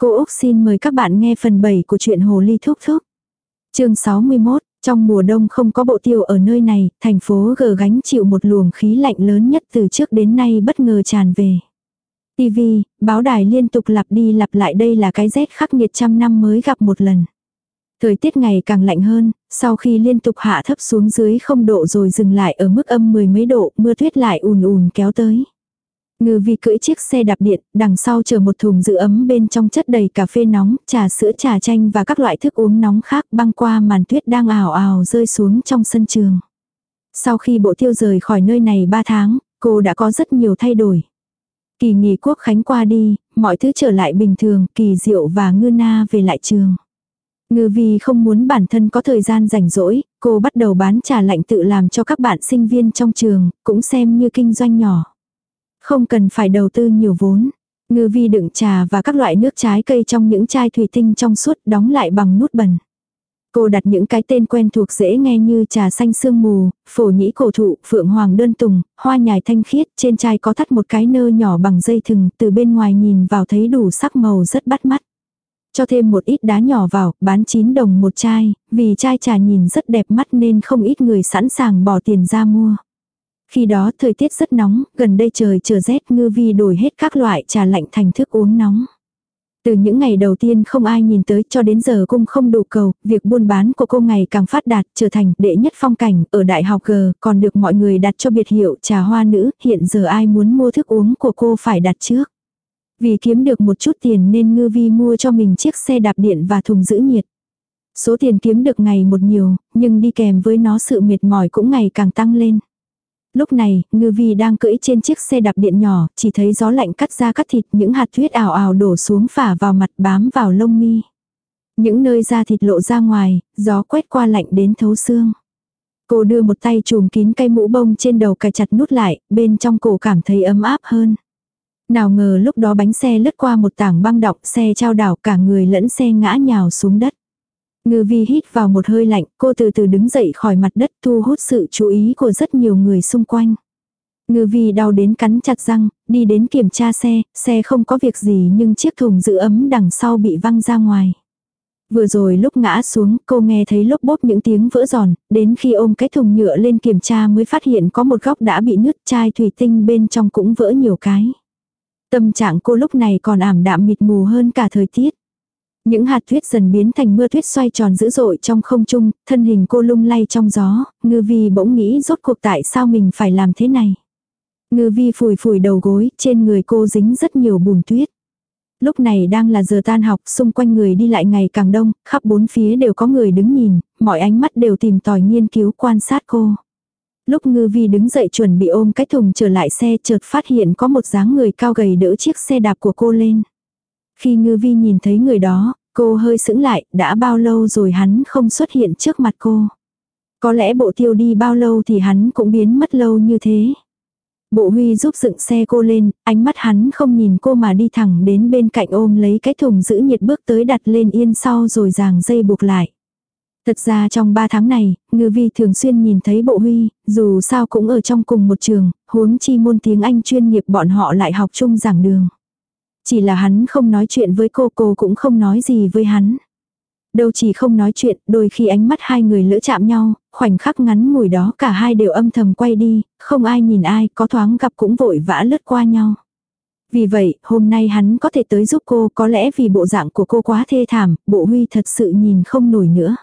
Cô Úc xin mời các bạn nghe phần 7 của truyện Hồ Ly Thúc Thúc. chương 61, trong mùa đông không có bộ tiêu ở nơi này, thành phố gờ gánh chịu một luồng khí lạnh lớn nhất từ trước đến nay bất ngờ tràn về. TV, báo đài liên tục lặp đi lặp lại đây là cái rét khắc nghiệt trăm năm mới gặp một lần. Thời tiết ngày càng lạnh hơn, sau khi liên tục hạ thấp xuống dưới không độ rồi dừng lại ở mức âm mười mấy độ, mưa tuyết lại ùn ùn kéo tới. Ngư vi cưỡi chiếc xe đạp điện, đằng sau chờ một thùng giữ ấm bên trong chất đầy cà phê nóng, trà sữa trà chanh và các loại thức uống nóng khác băng qua màn tuyết đang ảo ảo rơi xuống trong sân trường. Sau khi bộ tiêu rời khỏi nơi này 3 tháng, cô đã có rất nhiều thay đổi. Kỳ nghỉ quốc khánh qua đi, mọi thứ trở lại bình thường, kỳ diệu và ngư na về lại trường. Ngư vi không muốn bản thân có thời gian rảnh rỗi, cô bắt đầu bán trà lạnh tự làm cho các bạn sinh viên trong trường, cũng xem như kinh doanh nhỏ. Không cần phải đầu tư nhiều vốn. Ngư vi đựng trà và các loại nước trái cây trong những chai thủy tinh trong suốt đóng lại bằng nút bẩn. Cô đặt những cái tên quen thuộc dễ nghe như trà xanh sương mù, phổ nhĩ cổ thụ, phượng hoàng đơn tùng, hoa nhài thanh khiết, trên chai có thắt một cái nơ nhỏ bằng dây thừng, từ bên ngoài nhìn vào thấy đủ sắc màu rất bắt mắt. Cho thêm một ít đá nhỏ vào, bán 9 đồng một chai, vì chai trà nhìn rất đẹp mắt nên không ít người sẵn sàng bỏ tiền ra mua. Khi đó thời tiết rất nóng, gần đây trời trở rét ngư vi đổi hết các loại trà lạnh thành thức uống nóng. Từ những ngày đầu tiên không ai nhìn tới cho đến giờ cung không đủ cầu, việc buôn bán của cô ngày càng phát đạt trở thành đệ nhất phong cảnh ở đại học G còn được mọi người đặt cho biệt hiệu trà hoa nữ, hiện giờ ai muốn mua thức uống của cô phải đặt trước. Vì kiếm được một chút tiền nên ngư vi mua cho mình chiếc xe đạp điện và thùng giữ nhiệt. Số tiền kiếm được ngày một nhiều, nhưng đi kèm với nó sự mệt mỏi cũng ngày càng tăng lên. Lúc này, ngư vi đang cưỡi trên chiếc xe đạp điện nhỏ, chỉ thấy gió lạnh cắt ra cắt thịt, những hạt tuyết ảo ảo đổ xuống phả vào mặt bám vào lông mi. Những nơi da thịt lộ ra ngoài, gió quét qua lạnh đến thấu xương. Cô đưa một tay chùm kín cây mũ bông trên đầu cài chặt nút lại, bên trong cổ cảm thấy ấm áp hơn. Nào ngờ lúc đó bánh xe lướt qua một tảng băng đọng, xe trao đảo cả người lẫn xe ngã nhào xuống đất. Ngư vi hít vào một hơi lạnh, cô từ từ đứng dậy khỏi mặt đất thu hút sự chú ý của rất nhiều người xung quanh. Ngư vi đau đến cắn chặt răng, đi đến kiểm tra xe, xe không có việc gì nhưng chiếc thùng giữ ấm đằng sau bị văng ra ngoài. Vừa rồi lúc ngã xuống, cô nghe thấy lốp bốp những tiếng vỡ giòn, đến khi ôm cái thùng nhựa lên kiểm tra mới phát hiện có một góc đã bị nứt chai thủy tinh bên trong cũng vỡ nhiều cái. Tâm trạng cô lúc này còn ảm đạm mịt mù hơn cả thời tiết. Những hạt tuyết dần biến thành mưa tuyết xoay tròn dữ dội trong không trung, thân hình cô lung lay trong gió, ngư vi bỗng nghĩ rốt cuộc tại sao mình phải làm thế này. Ngư vi phủi phủi đầu gối, trên người cô dính rất nhiều bùn tuyết. Lúc này đang là giờ tan học, xung quanh người đi lại ngày càng đông, khắp bốn phía đều có người đứng nhìn, mọi ánh mắt đều tìm tòi nghiên cứu quan sát cô. Lúc ngư vi đứng dậy chuẩn bị ôm cái thùng trở lại xe chợt phát hiện có một dáng người cao gầy đỡ chiếc xe đạp của cô lên. Khi ngư vi nhìn thấy người đó, cô hơi sững lại, đã bao lâu rồi hắn không xuất hiện trước mặt cô. Có lẽ bộ tiêu đi bao lâu thì hắn cũng biến mất lâu như thế. Bộ huy giúp dựng xe cô lên, ánh mắt hắn không nhìn cô mà đi thẳng đến bên cạnh ôm lấy cái thùng giữ nhiệt bước tới đặt lên yên sau rồi ràng dây buộc lại. Thật ra trong 3 tháng này, ngư vi thường xuyên nhìn thấy bộ huy, dù sao cũng ở trong cùng một trường, huống chi môn tiếng Anh chuyên nghiệp bọn họ lại học chung giảng đường. Chỉ là hắn không nói chuyện với cô, cô cũng không nói gì với hắn. Đâu chỉ không nói chuyện, đôi khi ánh mắt hai người lỡ chạm nhau, khoảnh khắc ngắn ngủi đó cả hai đều âm thầm quay đi, không ai nhìn ai, có thoáng gặp cũng vội vã lướt qua nhau. Vì vậy, hôm nay hắn có thể tới giúp cô, có lẽ vì bộ dạng của cô quá thê thảm, bộ huy thật sự nhìn không nổi nữa.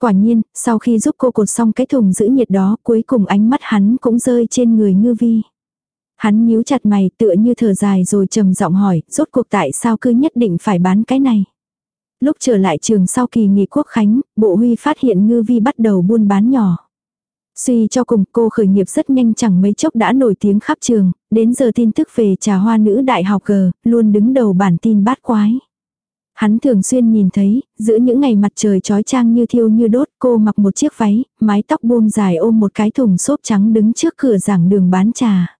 Quả nhiên, sau khi giúp cô cột xong cái thùng giữ nhiệt đó, cuối cùng ánh mắt hắn cũng rơi trên người ngư vi. Hắn nhíu chặt mày tựa như thở dài rồi trầm giọng hỏi, rốt cuộc tại sao cứ nhất định phải bán cái này. Lúc trở lại trường sau kỳ nghỉ quốc khánh, bộ huy phát hiện ngư vi bắt đầu buôn bán nhỏ. Suy cho cùng cô khởi nghiệp rất nhanh chẳng mấy chốc đã nổi tiếng khắp trường, đến giờ tin tức về trà hoa nữ đại học G, luôn đứng đầu bản tin bát quái. Hắn thường xuyên nhìn thấy, giữa những ngày mặt trời trói trang như thiêu như đốt, cô mặc một chiếc váy, mái tóc buông dài ôm một cái thùng xốp trắng đứng trước cửa giảng đường bán trà.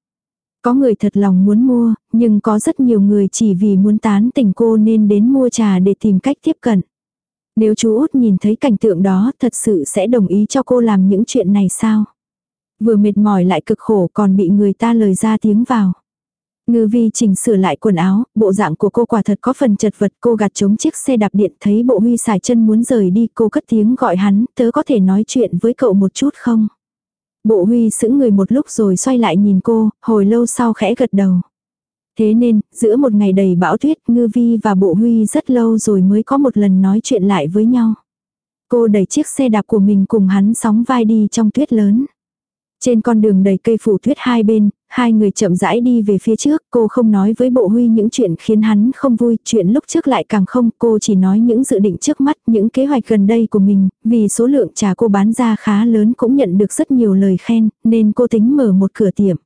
Có người thật lòng muốn mua, nhưng có rất nhiều người chỉ vì muốn tán tỉnh cô nên đến mua trà để tìm cách tiếp cận. Nếu chú út nhìn thấy cảnh tượng đó thật sự sẽ đồng ý cho cô làm những chuyện này sao? Vừa mệt mỏi lại cực khổ còn bị người ta lời ra tiếng vào. Ngư vi chỉnh sửa lại quần áo, bộ dạng của cô quả thật có phần chật vật cô gạt chống chiếc xe đạp điện thấy bộ huy xài chân muốn rời đi cô cất tiếng gọi hắn tớ có thể nói chuyện với cậu một chút không? Bộ huy sững người một lúc rồi xoay lại nhìn cô, hồi lâu sau khẽ gật đầu. Thế nên, giữa một ngày đầy bão tuyết, Ngư Vi và Bộ Huy rất lâu rồi mới có một lần nói chuyện lại với nhau. Cô đẩy chiếc xe đạp của mình cùng hắn sóng vai đi trong tuyết lớn. Trên con đường đầy cây phủ tuyết hai bên, hai người chậm rãi đi về phía trước, cô không nói với bộ huy những chuyện khiến hắn không vui, chuyện lúc trước lại càng không, cô chỉ nói những dự định trước mắt, những kế hoạch gần đây của mình, vì số lượng trà cô bán ra khá lớn cũng nhận được rất nhiều lời khen, nên cô tính mở một cửa tiệm.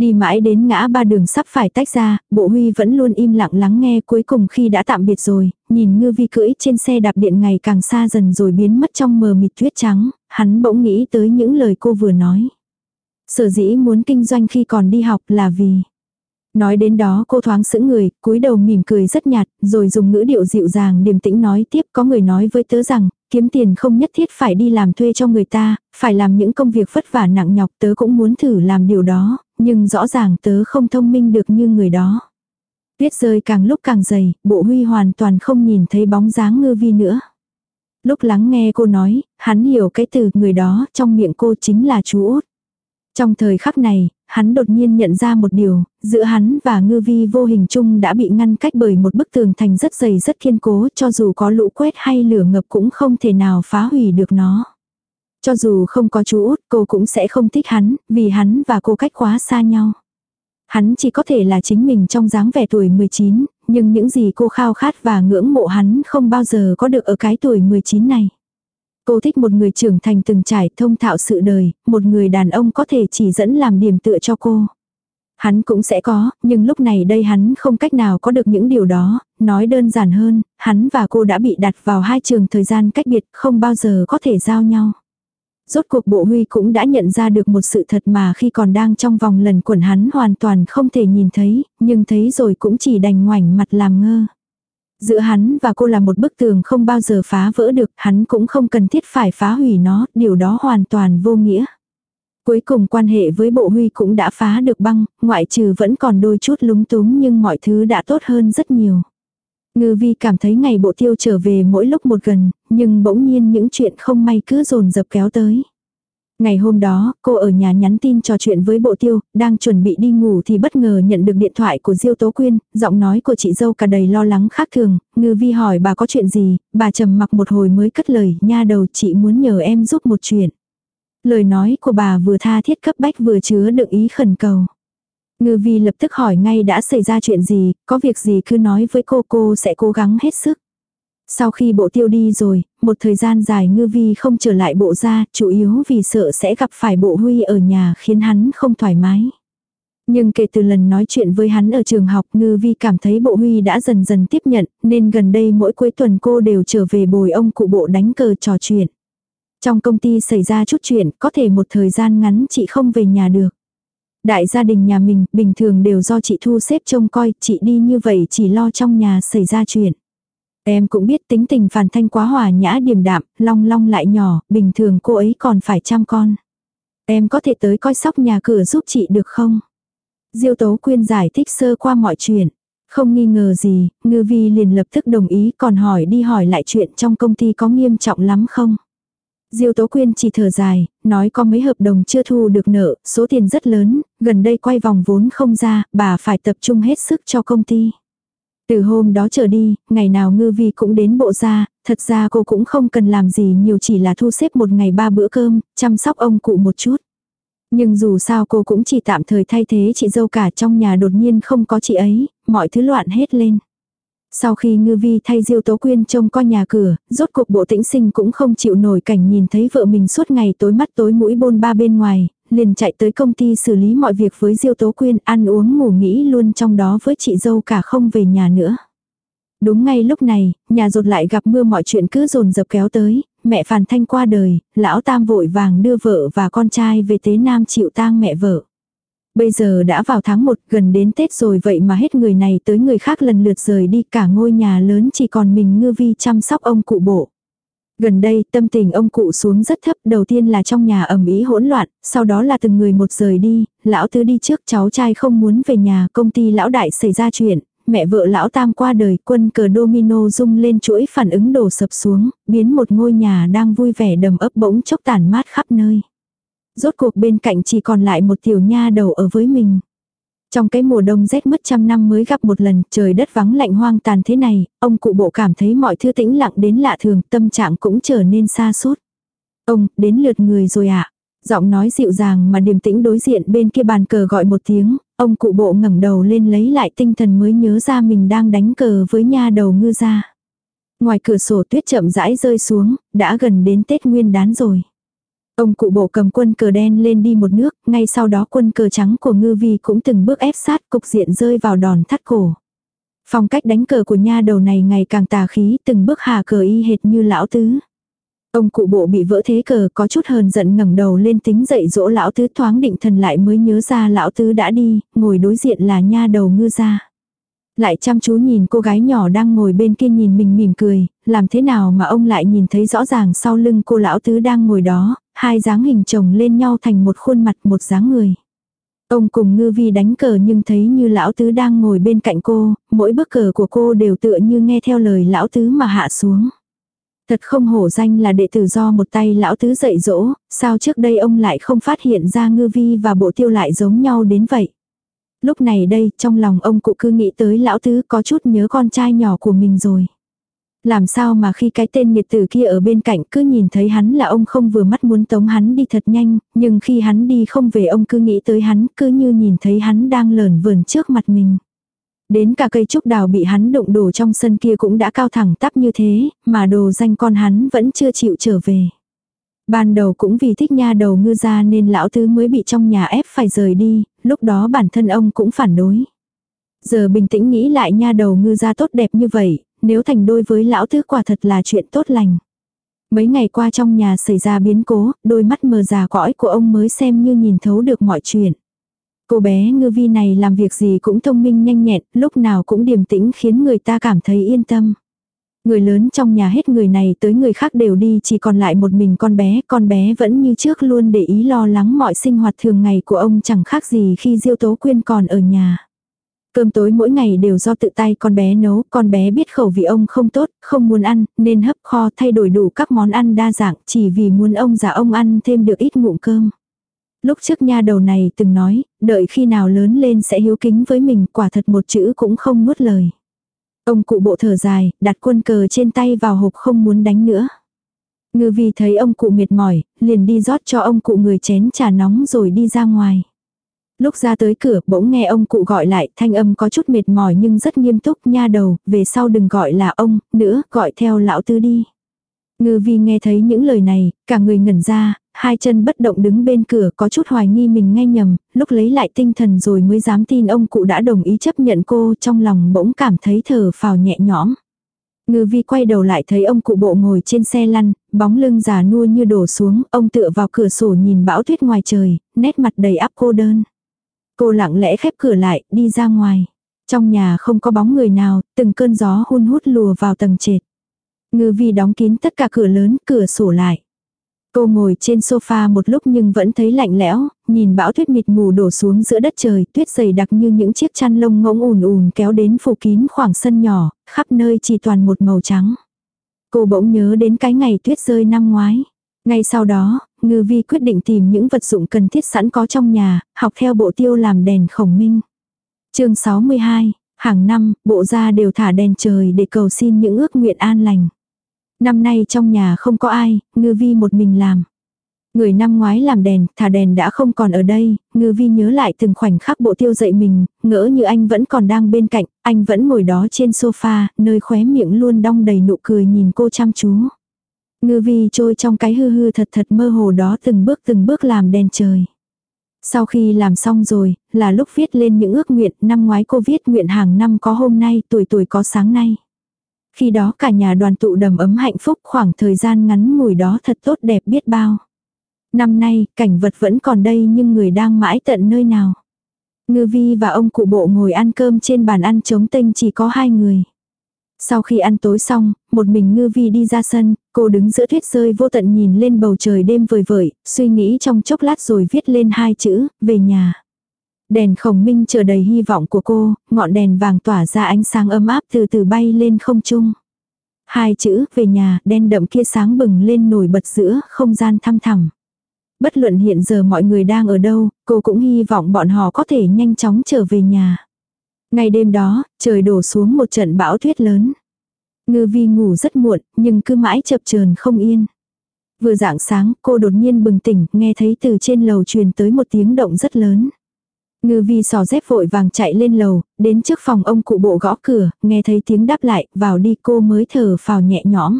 Đi mãi đến ngã ba đường sắp phải tách ra, bộ huy vẫn luôn im lặng lắng nghe cuối cùng khi đã tạm biệt rồi, nhìn ngư vi cưỡi trên xe đạp điện ngày càng xa dần rồi biến mất trong mờ mịt tuyết trắng, hắn bỗng nghĩ tới những lời cô vừa nói. Sở dĩ muốn kinh doanh khi còn đi học là vì Nói đến đó cô thoáng sững người, cúi đầu mỉm cười rất nhạt, rồi dùng ngữ điệu dịu dàng điềm tĩnh nói tiếp có người nói với tớ rằng, kiếm tiền không nhất thiết phải đi làm thuê cho người ta, phải làm những công việc vất vả nặng nhọc tớ cũng muốn thử làm điều đó, nhưng rõ ràng tớ không thông minh được như người đó. Tuyết rơi càng lúc càng dày, bộ huy hoàn toàn không nhìn thấy bóng dáng ngư vi nữa. Lúc lắng nghe cô nói, hắn hiểu cái từ người đó trong miệng cô chính là chú út. Trong thời khắc này, hắn đột nhiên nhận ra một điều, giữa hắn và ngư vi vô hình chung đã bị ngăn cách bởi một bức tường thành rất dày rất kiên cố cho dù có lũ quét hay lửa ngập cũng không thể nào phá hủy được nó. Cho dù không có chú út cô cũng sẽ không thích hắn, vì hắn và cô cách quá xa nhau. Hắn chỉ có thể là chính mình trong dáng vẻ tuổi 19, nhưng những gì cô khao khát và ngưỡng mộ hắn không bao giờ có được ở cái tuổi 19 này. Cô thích một người trưởng thành từng trải thông thạo sự đời, một người đàn ông có thể chỉ dẫn làm điểm tựa cho cô. Hắn cũng sẽ có, nhưng lúc này đây hắn không cách nào có được những điều đó, nói đơn giản hơn, hắn và cô đã bị đặt vào hai trường thời gian cách biệt, không bao giờ có thể giao nhau. Rốt cuộc bộ huy cũng đã nhận ra được một sự thật mà khi còn đang trong vòng lần quẩn hắn hoàn toàn không thể nhìn thấy, nhưng thấy rồi cũng chỉ đành ngoảnh mặt làm ngơ. Giữa hắn và cô là một bức tường không bao giờ phá vỡ được, hắn cũng không cần thiết phải phá hủy nó, điều đó hoàn toàn vô nghĩa. Cuối cùng quan hệ với bộ huy cũng đã phá được băng, ngoại trừ vẫn còn đôi chút lúng túng nhưng mọi thứ đã tốt hơn rất nhiều. Ngư vi cảm thấy ngày bộ tiêu trở về mỗi lúc một gần, nhưng bỗng nhiên những chuyện không may cứ dồn dập kéo tới. Ngày hôm đó, cô ở nhà nhắn tin trò chuyện với bộ tiêu, đang chuẩn bị đi ngủ thì bất ngờ nhận được điện thoại của Diêu Tố Quyên, giọng nói của chị dâu cả đầy lo lắng khác thường, ngư vi hỏi bà có chuyện gì, bà trầm mặc một hồi mới cất lời, nha đầu chị muốn nhờ em giúp một chuyện. Lời nói của bà vừa tha thiết cấp bách vừa chứa đựng ý khẩn cầu. Ngư vi lập tức hỏi ngay đã xảy ra chuyện gì, có việc gì cứ nói với cô cô sẽ cố gắng hết sức. Sau khi bộ tiêu đi rồi, một thời gian dài ngư vi không trở lại bộ ra, chủ yếu vì sợ sẽ gặp phải bộ huy ở nhà khiến hắn không thoải mái. Nhưng kể từ lần nói chuyện với hắn ở trường học ngư vi cảm thấy bộ huy đã dần dần tiếp nhận, nên gần đây mỗi cuối tuần cô đều trở về bồi ông cụ bộ đánh cờ trò chuyện. Trong công ty xảy ra chút chuyện, có thể một thời gian ngắn chị không về nhà được. Đại gia đình nhà mình, bình thường đều do chị thu xếp trông coi, chị đi như vậy chỉ lo trong nhà xảy ra chuyện. Em cũng biết tính tình phản thanh quá hòa nhã điềm đạm, long long lại nhỏ, bình thường cô ấy còn phải chăm con. Em có thể tới coi sóc nhà cửa giúp chị được không? Diêu Tố Quyên giải thích sơ qua mọi chuyện. Không nghi ngờ gì, ngư vi liền lập tức đồng ý còn hỏi đi hỏi lại chuyện trong công ty có nghiêm trọng lắm không? Diêu Tố Quyên chỉ thở dài, nói có mấy hợp đồng chưa thu được nợ, số tiền rất lớn, gần đây quay vòng vốn không ra, bà phải tập trung hết sức cho công ty. Từ hôm đó trở đi, ngày nào ngư vi cũng đến bộ ra, thật ra cô cũng không cần làm gì nhiều chỉ là thu xếp một ngày ba bữa cơm, chăm sóc ông cụ một chút. Nhưng dù sao cô cũng chỉ tạm thời thay thế chị dâu cả trong nhà đột nhiên không có chị ấy, mọi thứ loạn hết lên. Sau khi ngư vi thay diêu tố quyên trông coi nhà cửa, rốt cuộc bộ tĩnh sinh cũng không chịu nổi cảnh nhìn thấy vợ mình suốt ngày tối mắt tối mũi bôn ba bên ngoài, liền chạy tới công ty xử lý mọi việc với Diêu Tố Quyên, ăn uống ngủ nghỉ luôn trong đó với chị dâu cả không về nhà nữa. Đúng ngay lúc này, nhà rột lại gặp mưa mọi chuyện cứ dồn dập kéo tới, mẹ Phàn Thanh qua đời, lão Tam vội vàng đưa vợ và con trai về tế Nam chịu tang mẹ vợ. Bây giờ đã vào tháng 1 gần đến Tết rồi vậy mà hết người này tới người khác lần lượt rời đi cả ngôi nhà lớn chỉ còn mình ngư vi chăm sóc ông cụ bộ. Gần đây tâm tình ông cụ xuống rất thấp, đầu tiên là trong nhà ẩm ý hỗn loạn, sau đó là từng người một rời đi, lão tứ đi trước cháu trai không muốn về nhà, công ty lão đại xảy ra chuyện, mẹ vợ lão tam qua đời, quân cờ domino rung lên chuỗi phản ứng đổ sập xuống, biến một ngôi nhà đang vui vẻ đầm ấp bỗng chốc tàn mát khắp nơi. Rốt cuộc bên cạnh chỉ còn lại một tiểu nha đầu ở với mình. Trong cái mùa đông rét mất trăm năm mới gặp một lần, trời đất vắng lạnh hoang tàn thế này, ông cụ bộ cảm thấy mọi thứ tĩnh lặng đến lạ thường, tâm trạng cũng trở nên xa sút Ông, đến lượt người rồi ạ. À? Giọng nói dịu dàng mà điềm tĩnh đối diện bên kia bàn cờ gọi một tiếng, ông cụ bộ ngẩng đầu lên lấy lại tinh thần mới nhớ ra mình đang đánh cờ với nha đầu ngư ra. Ngoài cửa sổ tuyết chậm rãi rơi xuống, đã gần đến Tết Nguyên đán rồi. Ông cụ bộ cầm quân cờ đen lên đi một nước, ngay sau đó quân cờ trắng của ngư vi cũng từng bước ép sát cục diện rơi vào đòn thắt cổ. Phong cách đánh cờ của nha đầu này ngày càng tà khí từng bước hà cờ y hệt như lão tứ. Ông cụ bộ bị vỡ thế cờ có chút hờn giận ngẩng đầu lên tính dậy dỗ lão tứ thoáng định thần lại mới nhớ ra lão tứ đã đi, ngồi đối diện là nha đầu ngư ra. Lại chăm chú nhìn cô gái nhỏ đang ngồi bên kia nhìn mình mỉm cười, làm thế nào mà ông lại nhìn thấy rõ ràng sau lưng cô lão tứ đang ngồi đó, hai dáng hình chồng lên nhau thành một khuôn mặt một dáng người. Ông cùng ngư vi đánh cờ nhưng thấy như lão tứ đang ngồi bên cạnh cô, mỗi bước cờ của cô đều tựa như nghe theo lời lão tứ mà hạ xuống. Thật không hổ danh là đệ tử do một tay lão tứ dạy dỗ, sao trước đây ông lại không phát hiện ra ngư vi và bộ tiêu lại giống nhau đến vậy. Lúc này đây, trong lòng ông cụ cứ nghĩ tới lão tứ có chút nhớ con trai nhỏ của mình rồi. Làm sao mà khi cái tên nhiệt tử kia ở bên cạnh cứ nhìn thấy hắn là ông không vừa mắt muốn tống hắn đi thật nhanh, nhưng khi hắn đi không về ông cứ nghĩ tới hắn cứ như nhìn thấy hắn đang lờn vườn trước mặt mình. Đến cả cây trúc đào bị hắn đụng đổ trong sân kia cũng đã cao thẳng tắp như thế, mà đồ danh con hắn vẫn chưa chịu trở về. Ban đầu cũng vì thích nha đầu ngư ra nên lão tứ mới bị trong nhà ép phải rời đi, lúc đó bản thân ông cũng phản đối. Giờ bình tĩnh nghĩ lại nha đầu ngư ra tốt đẹp như vậy, nếu thành đôi với lão tứ quả thật là chuyện tốt lành. Mấy ngày qua trong nhà xảy ra biến cố, đôi mắt mờ già cõi của ông mới xem như nhìn thấu được mọi chuyện. Cô bé ngư vi này làm việc gì cũng thông minh nhanh nhẹn, lúc nào cũng điềm tĩnh khiến người ta cảm thấy yên tâm. Người lớn trong nhà hết người này tới người khác đều đi chỉ còn lại một mình con bé, con bé vẫn như trước luôn để ý lo lắng mọi sinh hoạt thường ngày của ông chẳng khác gì khi Diêu Tố Quyên còn ở nhà. Cơm tối mỗi ngày đều do tự tay con bé nấu, con bé biết khẩu vị ông không tốt, không muốn ăn, nên hấp kho thay đổi đủ các món ăn đa dạng chỉ vì muốn ông già ông ăn thêm được ít ngụm cơm. Lúc trước nha đầu này từng nói, đợi khi nào lớn lên sẽ hiếu kính với mình, quả thật một chữ cũng không nuốt lời. Ông cụ bộ thở dài, đặt quân cờ trên tay vào hộp không muốn đánh nữa. Ngư vì thấy ông cụ mệt mỏi, liền đi rót cho ông cụ người chén trà nóng rồi đi ra ngoài. Lúc ra tới cửa bỗng nghe ông cụ gọi lại, thanh âm có chút mệt mỏi nhưng rất nghiêm túc nha đầu, về sau đừng gọi là ông, nữa, gọi theo lão tư đi. Ngư vi nghe thấy những lời này, cả người ngẩn ra, hai chân bất động đứng bên cửa có chút hoài nghi mình nghe nhầm, lúc lấy lại tinh thần rồi mới dám tin ông cụ đã đồng ý chấp nhận cô trong lòng bỗng cảm thấy thở phào nhẹ nhõm. Ngư vi quay đầu lại thấy ông cụ bộ ngồi trên xe lăn, bóng lưng già nua như đổ xuống, ông tựa vào cửa sổ nhìn bão tuyết ngoài trời, nét mặt đầy áp cô đơn. Cô lặng lẽ khép cửa lại, đi ra ngoài. Trong nhà không có bóng người nào, từng cơn gió hun hút lùa vào tầng trệt. Ngư vi đóng kín tất cả cửa lớn, cửa sổ lại. Cô ngồi trên sofa một lúc nhưng vẫn thấy lạnh lẽo, nhìn bão tuyết mịt mù đổ xuống giữa đất trời, tuyết dày đặc như những chiếc chăn lông ngỗng ùn ùn kéo đến phủ kín khoảng sân nhỏ, khắp nơi chỉ toàn một màu trắng. Cô bỗng nhớ đến cái ngày tuyết rơi năm ngoái. Ngay sau đó, ngư vi quyết định tìm những vật dụng cần thiết sẵn có trong nhà, học theo bộ tiêu làm đèn khổng minh. chương 62, hàng năm, bộ gia đều thả đèn trời để cầu xin những ước nguyện an lành. Năm nay trong nhà không có ai, ngư vi một mình làm. Người năm ngoái làm đèn, thả đèn đã không còn ở đây, ngư vi nhớ lại từng khoảnh khắc bộ tiêu dậy mình, ngỡ như anh vẫn còn đang bên cạnh, anh vẫn ngồi đó trên sofa, nơi khóe miệng luôn đong đầy nụ cười nhìn cô chăm chú. Ngư vi trôi trong cái hư hư thật thật mơ hồ đó từng bước từng bước làm đèn trời. Sau khi làm xong rồi, là lúc viết lên những ước nguyện, năm ngoái cô viết nguyện hàng năm có hôm nay, tuổi tuổi có sáng nay. Khi đó cả nhà đoàn tụ đầm ấm hạnh phúc khoảng thời gian ngắn ngủi đó thật tốt đẹp biết bao. Năm nay, cảnh vật vẫn còn đây nhưng người đang mãi tận nơi nào. Ngư vi và ông cụ bộ ngồi ăn cơm trên bàn ăn trống tinh chỉ có hai người. Sau khi ăn tối xong, một mình ngư vi đi ra sân, Cô đứng giữa tuyết rơi vô tận nhìn lên bầu trời đêm vời vợi, suy nghĩ trong chốc lát rồi viết lên hai chữ, về nhà. Đèn khổng minh chờ đầy hy vọng của cô, ngọn đèn vàng tỏa ra ánh sáng ấm áp từ từ bay lên không trung. Hai chữ, về nhà, đen đậm kia sáng bừng lên nổi bật giữa không gian thăm thẳm. Bất luận hiện giờ mọi người đang ở đâu, cô cũng hy vọng bọn họ có thể nhanh chóng trở về nhà. Ngày đêm đó, trời đổ xuống một trận bão tuyết lớn. Ngư vi ngủ rất muộn, nhưng cứ mãi chập chờn không yên. Vừa dạng sáng, cô đột nhiên bừng tỉnh, nghe thấy từ trên lầu truyền tới một tiếng động rất lớn. Ngư vi sò dép vội vàng chạy lên lầu, đến trước phòng ông cụ bộ gõ cửa, nghe thấy tiếng đáp lại, vào đi cô mới thở phào nhẹ nhõm.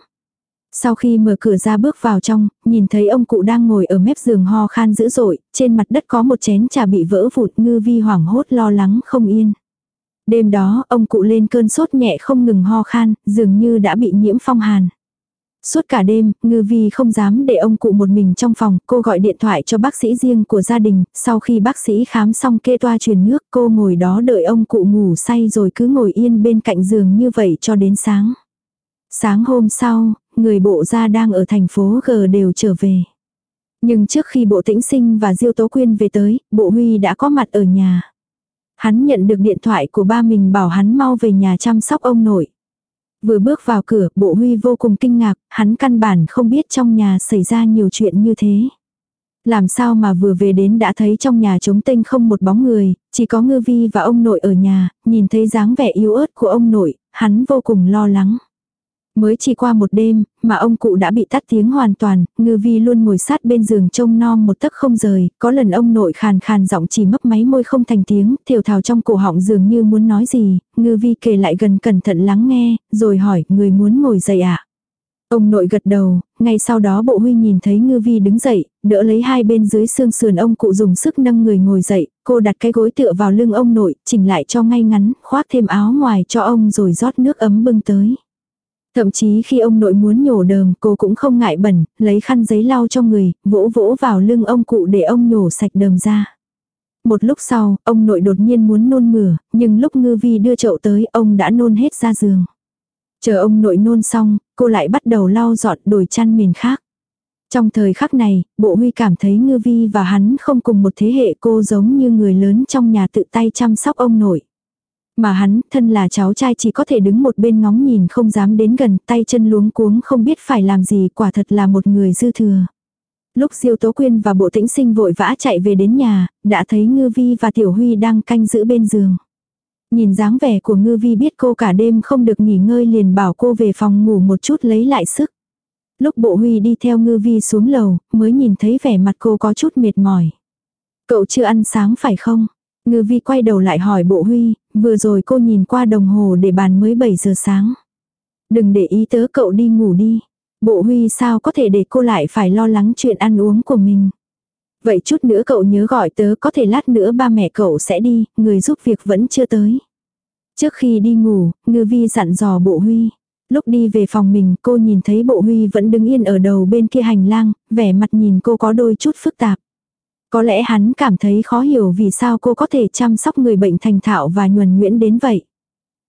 Sau khi mở cửa ra bước vào trong, nhìn thấy ông cụ đang ngồi ở mép giường ho khan dữ dội, trên mặt đất có một chén trà bị vỡ vụn ngư vi hoảng hốt lo lắng không yên. Đêm đó, ông cụ lên cơn sốt nhẹ không ngừng ho khan, dường như đã bị nhiễm phong hàn. Suốt cả đêm, ngư vi không dám để ông cụ một mình trong phòng, cô gọi điện thoại cho bác sĩ riêng của gia đình, sau khi bác sĩ khám xong kê toa truyền nước cô ngồi đó đợi ông cụ ngủ say rồi cứ ngồi yên bên cạnh giường như vậy cho đến sáng. Sáng hôm sau, người bộ gia đang ở thành phố G đều trở về. Nhưng trước khi bộ tĩnh sinh và Diêu Tố Quyên về tới, bộ Huy đã có mặt ở nhà. Hắn nhận được điện thoại của ba mình bảo hắn mau về nhà chăm sóc ông nội. Vừa bước vào cửa, bộ huy vô cùng kinh ngạc, hắn căn bản không biết trong nhà xảy ra nhiều chuyện như thế. Làm sao mà vừa về đến đã thấy trong nhà trống tinh không một bóng người, chỉ có ngư vi và ông nội ở nhà, nhìn thấy dáng vẻ yếu ớt của ông nội, hắn vô cùng lo lắng. Mới chỉ qua một đêm, mà ông cụ đã bị tắt tiếng hoàn toàn, ngư vi luôn ngồi sát bên giường trông non một tấc không rời, có lần ông nội khàn khàn giọng chỉ mấp máy môi không thành tiếng, thiểu thào trong cổ họng dường như muốn nói gì, ngư vi kề lại gần cẩn thận lắng nghe, rồi hỏi, người muốn ngồi dậy ạ? À? Ông nội gật đầu, ngay sau đó bộ huy nhìn thấy ngư vi đứng dậy, đỡ lấy hai bên dưới xương sườn ông cụ dùng sức nâng người ngồi dậy, cô đặt cái gối tựa vào lưng ông nội, chỉnh lại cho ngay ngắn, khoác thêm áo ngoài cho ông rồi rót nước ấm bưng tới. Thậm chí khi ông nội muốn nhổ đờm cô cũng không ngại bẩn, lấy khăn giấy lau cho người, vỗ vỗ vào lưng ông cụ để ông nhổ sạch đờm ra. Một lúc sau, ông nội đột nhiên muốn nôn mửa, nhưng lúc ngư vi đưa chậu tới ông đã nôn hết ra giường. Chờ ông nội nôn xong, cô lại bắt đầu lau dọn đổi chăn mền khác. Trong thời khắc này, bộ huy cảm thấy ngư vi và hắn không cùng một thế hệ cô giống như người lớn trong nhà tự tay chăm sóc ông nội. Mà hắn, thân là cháu trai chỉ có thể đứng một bên ngóng nhìn không dám đến gần, tay chân luống cuống không biết phải làm gì, quả thật là một người dư thừa. Lúc Diêu Tố Quyên và Bộ Tĩnh Sinh vội vã chạy về đến nhà, đã thấy Ngư Vi và Tiểu Huy đang canh giữ bên giường. Nhìn dáng vẻ của Ngư Vi biết cô cả đêm không được nghỉ ngơi liền bảo cô về phòng ngủ một chút lấy lại sức. Lúc Bộ Huy đi theo Ngư Vi xuống lầu, mới nhìn thấy vẻ mặt cô có chút mệt mỏi. Cậu chưa ăn sáng phải không? Ngư Vi quay đầu lại hỏi Bộ Huy, vừa rồi cô nhìn qua đồng hồ để bàn mới 7 giờ sáng. Đừng để ý tớ cậu đi ngủ đi. Bộ Huy sao có thể để cô lại phải lo lắng chuyện ăn uống của mình. Vậy chút nữa cậu nhớ gọi tớ có thể lát nữa ba mẹ cậu sẽ đi, người giúp việc vẫn chưa tới. Trước khi đi ngủ, ngư vi dặn dò bộ Huy. Lúc đi về phòng mình cô nhìn thấy bộ Huy vẫn đứng yên ở đầu bên kia hành lang, vẻ mặt nhìn cô có đôi chút phức tạp. Có lẽ hắn cảm thấy khó hiểu vì sao cô có thể chăm sóc người bệnh thành thạo và nhuần nhuyễn đến vậy.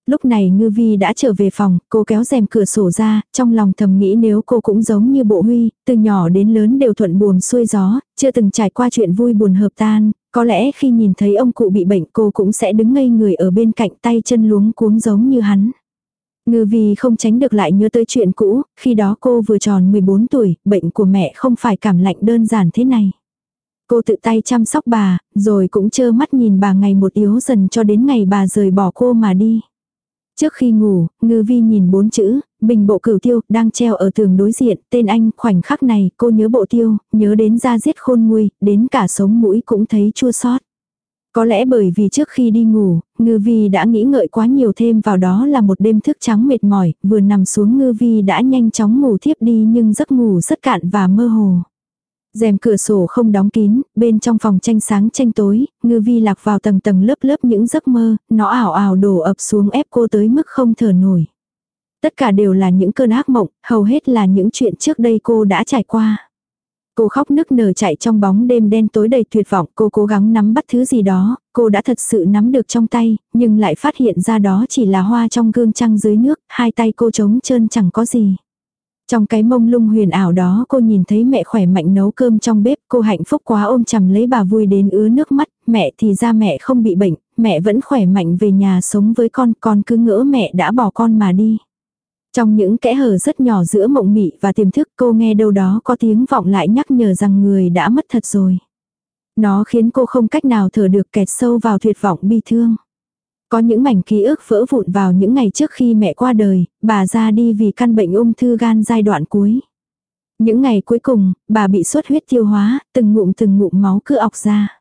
Lúc này ngư vi đã trở về phòng, cô kéo rèm cửa sổ ra, trong lòng thầm nghĩ nếu cô cũng giống như bộ huy, từ nhỏ đến lớn đều thuận buồm xuôi gió, chưa từng trải qua chuyện vui buồn hợp tan, có lẽ khi nhìn thấy ông cụ bị bệnh cô cũng sẽ đứng ngây người ở bên cạnh tay chân luống cuống giống như hắn. Ngư vi không tránh được lại nhớ tới chuyện cũ, khi đó cô vừa tròn 14 tuổi, bệnh của mẹ không phải cảm lạnh đơn giản thế này. Cô tự tay chăm sóc bà, rồi cũng chơ mắt nhìn bà ngày một yếu dần cho đến ngày bà rời bỏ cô mà đi. Trước khi ngủ, ngư vi nhìn bốn chữ, bình bộ cửu tiêu, đang treo ở tường đối diện, tên anh, khoảnh khắc này, cô nhớ bộ tiêu, nhớ đến da giết khôn nguôi, đến cả sống mũi cũng thấy chua xót. Có lẽ bởi vì trước khi đi ngủ, ngư vi đã nghĩ ngợi quá nhiều thêm vào đó là một đêm thức trắng mệt mỏi, vừa nằm xuống ngư vi đã nhanh chóng ngủ thiếp đi nhưng giấc ngủ rất cạn và mơ hồ rèm cửa sổ không đóng kín, bên trong phòng tranh sáng tranh tối, ngư vi lạc vào tầng tầng lớp lớp những giấc mơ, nó ảo ảo đổ ập xuống ép cô tới mức không thở nổi. Tất cả đều là những cơn ác mộng, hầu hết là những chuyện trước đây cô đã trải qua. Cô khóc nức nở chạy trong bóng đêm đen tối đầy tuyệt vọng, cô cố gắng nắm bắt thứ gì đó, cô đã thật sự nắm được trong tay, nhưng lại phát hiện ra đó chỉ là hoa trong gương trăng dưới nước, hai tay cô trống trơn chẳng có gì. Trong cái mông lung huyền ảo đó cô nhìn thấy mẹ khỏe mạnh nấu cơm trong bếp, cô hạnh phúc quá ôm chầm lấy bà vui đến ứa nước mắt, mẹ thì ra mẹ không bị bệnh, mẹ vẫn khỏe mạnh về nhà sống với con, con cứ ngỡ mẹ đã bỏ con mà đi. Trong những kẽ hở rất nhỏ giữa mộng mị và tiềm thức cô nghe đâu đó có tiếng vọng lại nhắc nhở rằng người đã mất thật rồi. Nó khiến cô không cách nào thở được kẹt sâu vào tuyệt vọng bi thương. Có những mảnh ký ức vỡ vụn vào những ngày trước khi mẹ qua đời, bà ra đi vì căn bệnh ung thư gan giai đoạn cuối. Những ngày cuối cùng, bà bị xuất huyết tiêu hóa, từng ngụm từng ngụm máu cứ ọc ra.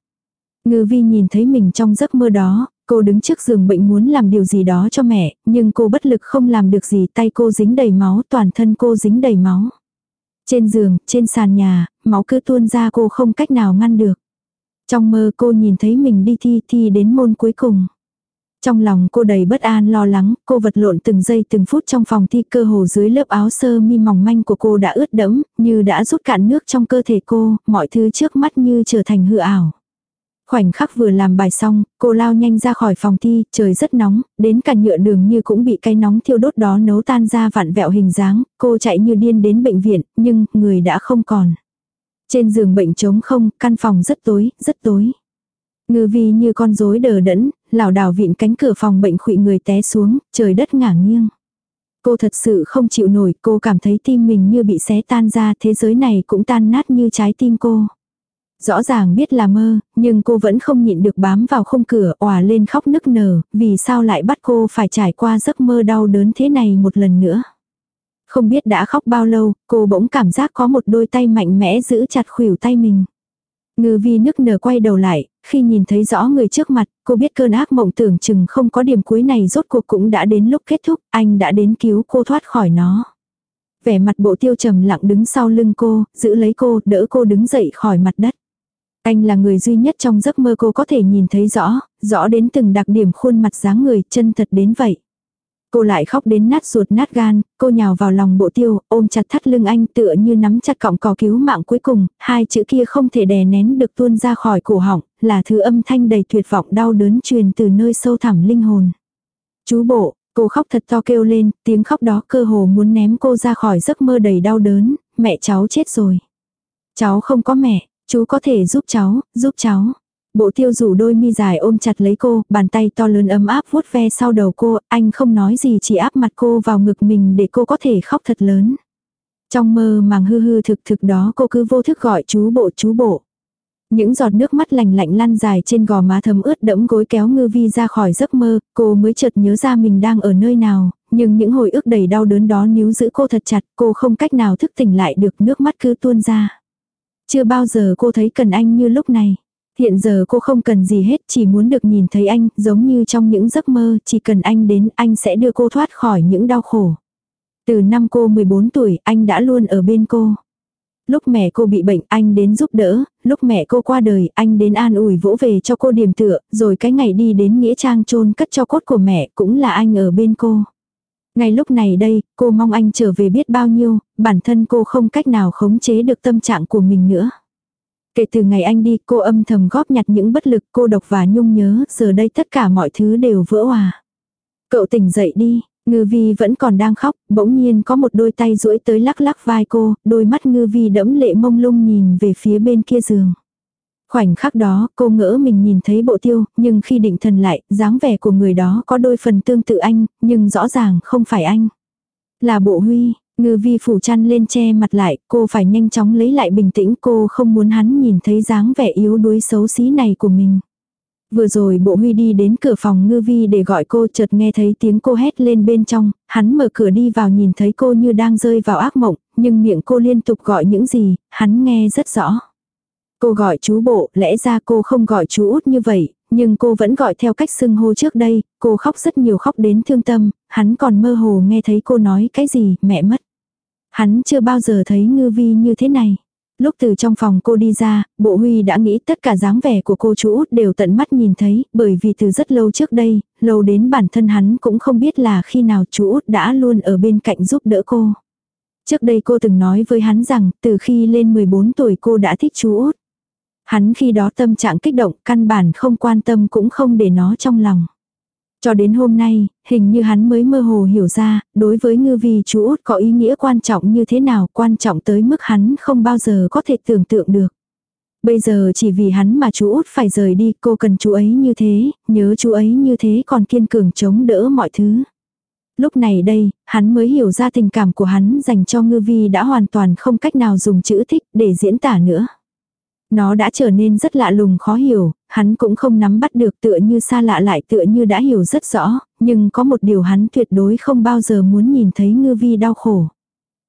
Ngư vi nhìn thấy mình trong giấc mơ đó, cô đứng trước giường bệnh muốn làm điều gì đó cho mẹ, nhưng cô bất lực không làm được gì tay cô dính đầy máu, toàn thân cô dính đầy máu. Trên giường, trên sàn nhà, máu cứ tuôn ra cô không cách nào ngăn được. Trong mơ cô nhìn thấy mình đi thi thi đến môn cuối cùng. Trong lòng cô đầy bất an lo lắng, cô vật lộn từng giây từng phút trong phòng thi cơ hồ dưới lớp áo sơ mi mỏng manh của cô đã ướt đẫm, như đã rút cạn nước trong cơ thể cô, mọi thứ trước mắt như trở thành hư ảo. Khoảnh khắc vừa làm bài xong, cô lao nhanh ra khỏi phòng thi, trời rất nóng, đến cả nhựa đường như cũng bị cái nóng thiêu đốt đó nấu tan ra vặn vẹo hình dáng, cô chạy như điên đến bệnh viện, nhưng người đã không còn. Trên giường bệnh trống không, căn phòng rất tối, rất tối. Ngư vi như con rối đờ đẫn, lảo đảo vịn cánh cửa phòng bệnh khụy người té xuống, trời đất ngả nghiêng. Cô thật sự không chịu nổi, cô cảm thấy tim mình như bị xé tan ra, thế giới này cũng tan nát như trái tim cô. Rõ ràng biết là mơ, nhưng cô vẫn không nhịn được bám vào khung cửa, òa lên khóc nức nở, vì sao lại bắt cô phải trải qua giấc mơ đau đớn thế này một lần nữa. Không biết đã khóc bao lâu, cô bỗng cảm giác có một đôi tay mạnh mẽ giữ chặt khuỷu tay mình. Ngư vi nức nở quay đầu lại, khi nhìn thấy rõ người trước mặt, cô biết cơn ác mộng tưởng chừng không có điểm cuối này rốt cuộc cũng đã đến lúc kết thúc, anh đã đến cứu cô thoát khỏi nó. Vẻ mặt bộ tiêu trầm lặng đứng sau lưng cô, giữ lấy cô, đỡ cô đứng dậy khỏi mặt đất. Anh là người duy nhất trong giấc mơ cô có thể nhìn thấy rõ, rõ đến từng đặc điểm khuôn mặt dáng người chân thật đến vậy. Cô lại khóc đến nát ruột nát gan, cô nhào vào lòng bộ tiêu, ôm chặt thắt lưng anh tựa như nắm chặt cọng cỏ cứu mạng cuối cùng, hai chữ kia không thể đè nén được tuôn ra khỏi cổ họng, là thứ âm thanh đầy tuyệt vọng đau đớn truyền từ nơi sâu thẳm linh hồn. Chú bộ, cô khóc thật to kêu lên, tiếng khóc đó cơ hồ muốn ném cô ra khỏi giấc mơ đầy đau đớn, mẹ cháu chết rồi. Cháu không có mẹ, chú có thể giúp cháu, giúp cháu. Bộ tiêu rủ đôi mi dài ôm chặt lấy cô, bàn tay to lớn ấm áp vuốt ve sau đầu cô, anh không nói gì chỉ áp mặt cô vào ngực mình để cô có thể khóc thật lớn. Trong mơ màng hư hư thực thực đó cô cứ vô thức gọi chú bộ chú bộ. Những giọt nước mắt lành lạnh lăn dài trên gò má thấm ướt đẫm gối kéo ngư vi ra khỏi giấc mơ, cô mới chợt nhớ ra mình đang ở nơi nào, nhưng những hồi ức đầy đau đớn đó níu giữ cô thật chặt, cô không cách nào thức tỉnh lại được nước mắt cứ tuôn ra. Chưa bao giờ cô thấy cần anh như lúc này. Hiện giờ cô không cần gì hết, chỉ muốn được nhìn thấy anh, giống như trong những giấc mơ, chỉ cần anh đến, anh sẽ đưa cô thoát khỏi những đau khổ. Từ năm cô 14 tuổi, anh đã luôn ở bên cô. Lúc mẹ cô bị bệnh, anh đến giúp đỡ, lúc mẹ cô qua đời, anh đến an ủi vỗ về cho cô điểm tựa, rồi cái ngày đi đến Nghĩa Trang chôn cất cho cốt của mẹ, cũng là anh ở bên cô. Ngay lúc này đây, cô mong anh trở về biết bao nhiêu, bản thân cô không cách nào khống chế được tâm trạng của mình nữa. Kể từ ngày anh đi, cô âm thầm góp nhặt những bất lực cô độc và nhung nhớ, giờ đây tất cả mọi thứ đều vỡ hòa. Cậu tỉnh dậy đi, ngư vi vẫn còn đang khóc, bỗng nhiên có một đôi tay duỗi tới lắc lắc vai cô, đôi mắt ngư vi đẫm lệ mông lung nhìn về phía bên kia giường. Khoảnh khắc đó, cô ngỡ mình nhìn thấy bộ tiêu, nhưng khi định thần lại, dáng vẻ của người đó có đôi phần tương tự anh, nhưng rõ ràng không phải anh. Là bộ huy, ngư vi phủ chăn lên che mặt lại, cô phải nhanh chóng lấy lại bình tĩnh, cô không muốn hắn nhìn thấy dáng vẻ yếu đuối xấu xí này của mình. Vừa rồi bộ huy đi đến cửa phòng ngư vi để gọi cô chợt nghe thấy tiếng cô hét lên bên trong, hắn mở cửa đi vào nhìn thấy cô như đang rơi vào ác mộng, nhưng miệng cô liên tục gọi những gì, hắn nghe rất rõ. Cô gọi chú bộ, lẽ ra cô không gọi chú út như vậy, nhưng cô vẫn gọi theo cách xưng hô trước đây, cô khóc rất nhiều khóc đến thương tâm, hắn còn mơ hồ nghe thấy cô nói cái gì, mẹ mất. Hắn chưa bao giờ thấy ngư vi như thế này. Lúc từ trong phòng cô đi ra, bộ huy đã nghĩ tất cả dáng vẻ của cô chú út đều tận mắt nhìn thấy, bởi vì từ rất lâu trước đây, lâu đến bản thân hắn cũng không biết là khi nào chú út đã luôn ở bên cạnh giúp đỡ cô. Trước đây cô từng nói với hắn rằng, từ khi lên 14 tuổi cô đã thích chú út. Hắn khi đó tâm trạng kích động, căn bản không quan tâm cũng không để nó trong lòng. Cho đến hôm nay, hình như hắn mới mơ hồ hiểu ra, đối với ngư vi chú út có ý nghĩa quan trọng như thế nào, quan trọng tới mức hắn không bao giờ có thể tưởng tượng được. Bây giờ chỉ vì hắn mà chú út phải rời đi, cô cần chú ấy như thế, nhớ chú ấy như thế còn kiên cường chống đỡ mọi thứ. Lúc này đây, hắn mới hiểu ra tình cảm của hắn dành cho ngư vi đã hoàn toàn không cách nào dùng chữ thích để diễn tả nữa. Nó đã trở nên rất lạ lùng khó hiểu, hắn cũng không nắm bắt được tựa như xa lạ lại tựa như đã hiểu rất rõ, nhưng có một điều hắn tuyệt đối không bao giờ muốn nhìn thấy ngư vi đau khổ.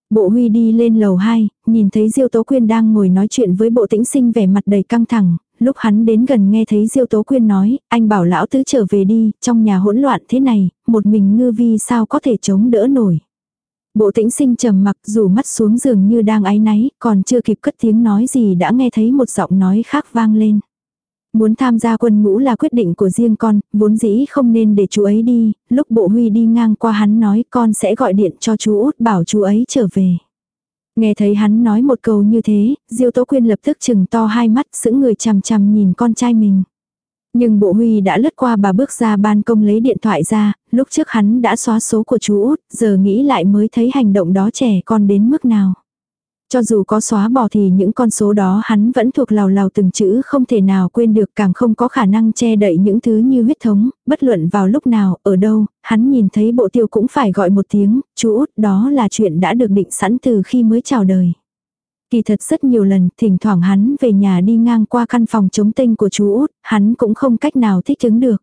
Bộ huy đi lên lầu 2, nhìn thấy Diêu Tố Quyên đang ngồi nói chuyện với bộ tĩnh sinh vẻ mặt đầy căng thẳng, lúc hắn đến gần nghe thấy Diêu Tố Quyên nói, anh bảo lão tứ trở về đi, trong nhà hỗn loạn thế này, một mình ngư vi sao có thể chống đỡ nổi. Bộ tĩnh sinh trầm mặc dù mắt xuống giường như đang áy náy, còn chưa kịp cất tiếng nói gì đã nghe thấy một giọng nói khác vang lên. Muốn tham gia quân ngũ là quyết định của riêng con, vốn dĩ không nên để chú ấy đi, lúc bộ huy đi ngang qua hắn nói con sẽ gọi điện cho chú út bảo chú ấy trở về. Nghe thấy hắn nói một câu như thế, Diêu Tố Quyên lập tức chừng to hai mắt sững người chằm chằm nhìn con trai mình. Nhưng bộ huy đã lướt qua bà bước ra ban công lấy điện thoại ra, lúc trước hắn đã xóa số của chú út, giờ nghĩ lại mới thấy hành động đó trẻ con đến mức nào. Cho dù có xóa bỏ thì những con số đó hắn vẫn thuộc lào lào từng chữ không thể nào quên được càng không có khả năng che đậy những thứ như huyết thống, bất luận vào lúc nào, ở đâu, hắn nhìn thấy bộ tiêu cũng phải gọi một tiếng, chú út đó là chuyện đã được định sẵn từ khi mới chào đời. Kỳ thật rất nhiều lần, thỉnh thoảng hắn về nhà đi ngang qua căn phòng chống tinh của chú út, hắn cũng không cách nào thích ứng được.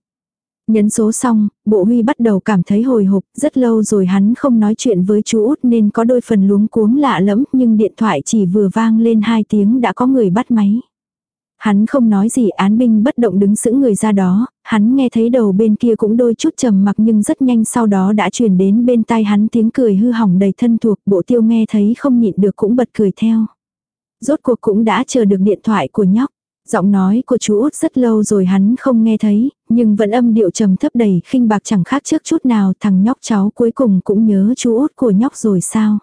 Nhấn số xong, bộ huy bắt đầu cảm thấy hồi hộp, rất lâu rồi hắn không nói chuyện với chú út nên có đôi phần luống cuống lạ lẫm nhưng điện thoại chỉ vừa vang lên hai tiếng đã có người bắt máy. Hắn không nói gì án binh bất động đứng sững người ra đó, hắn nghe thấy đầu bên kia cũng đôi chút trầm mặc nhưng rất nhanh sau đó đã truyền đến bên tai hắn tiếng cười hư hỏng đầy thân thuộc bộ tiêu nghe thấy không nhịn được cũng bật cười theo. Rốt cuộc cũng đã chờ được điện thoại của nhóc. Giọng nói của chú út rất lâu rồi hắn không nghe thấy, nhưng vẫn âm điệu trầm thấp đầy khinh bạc chẳng khác trước chút nào thằng nhóc cháu cuối cùng cũng nhớ chú út của nhóc rồi sao.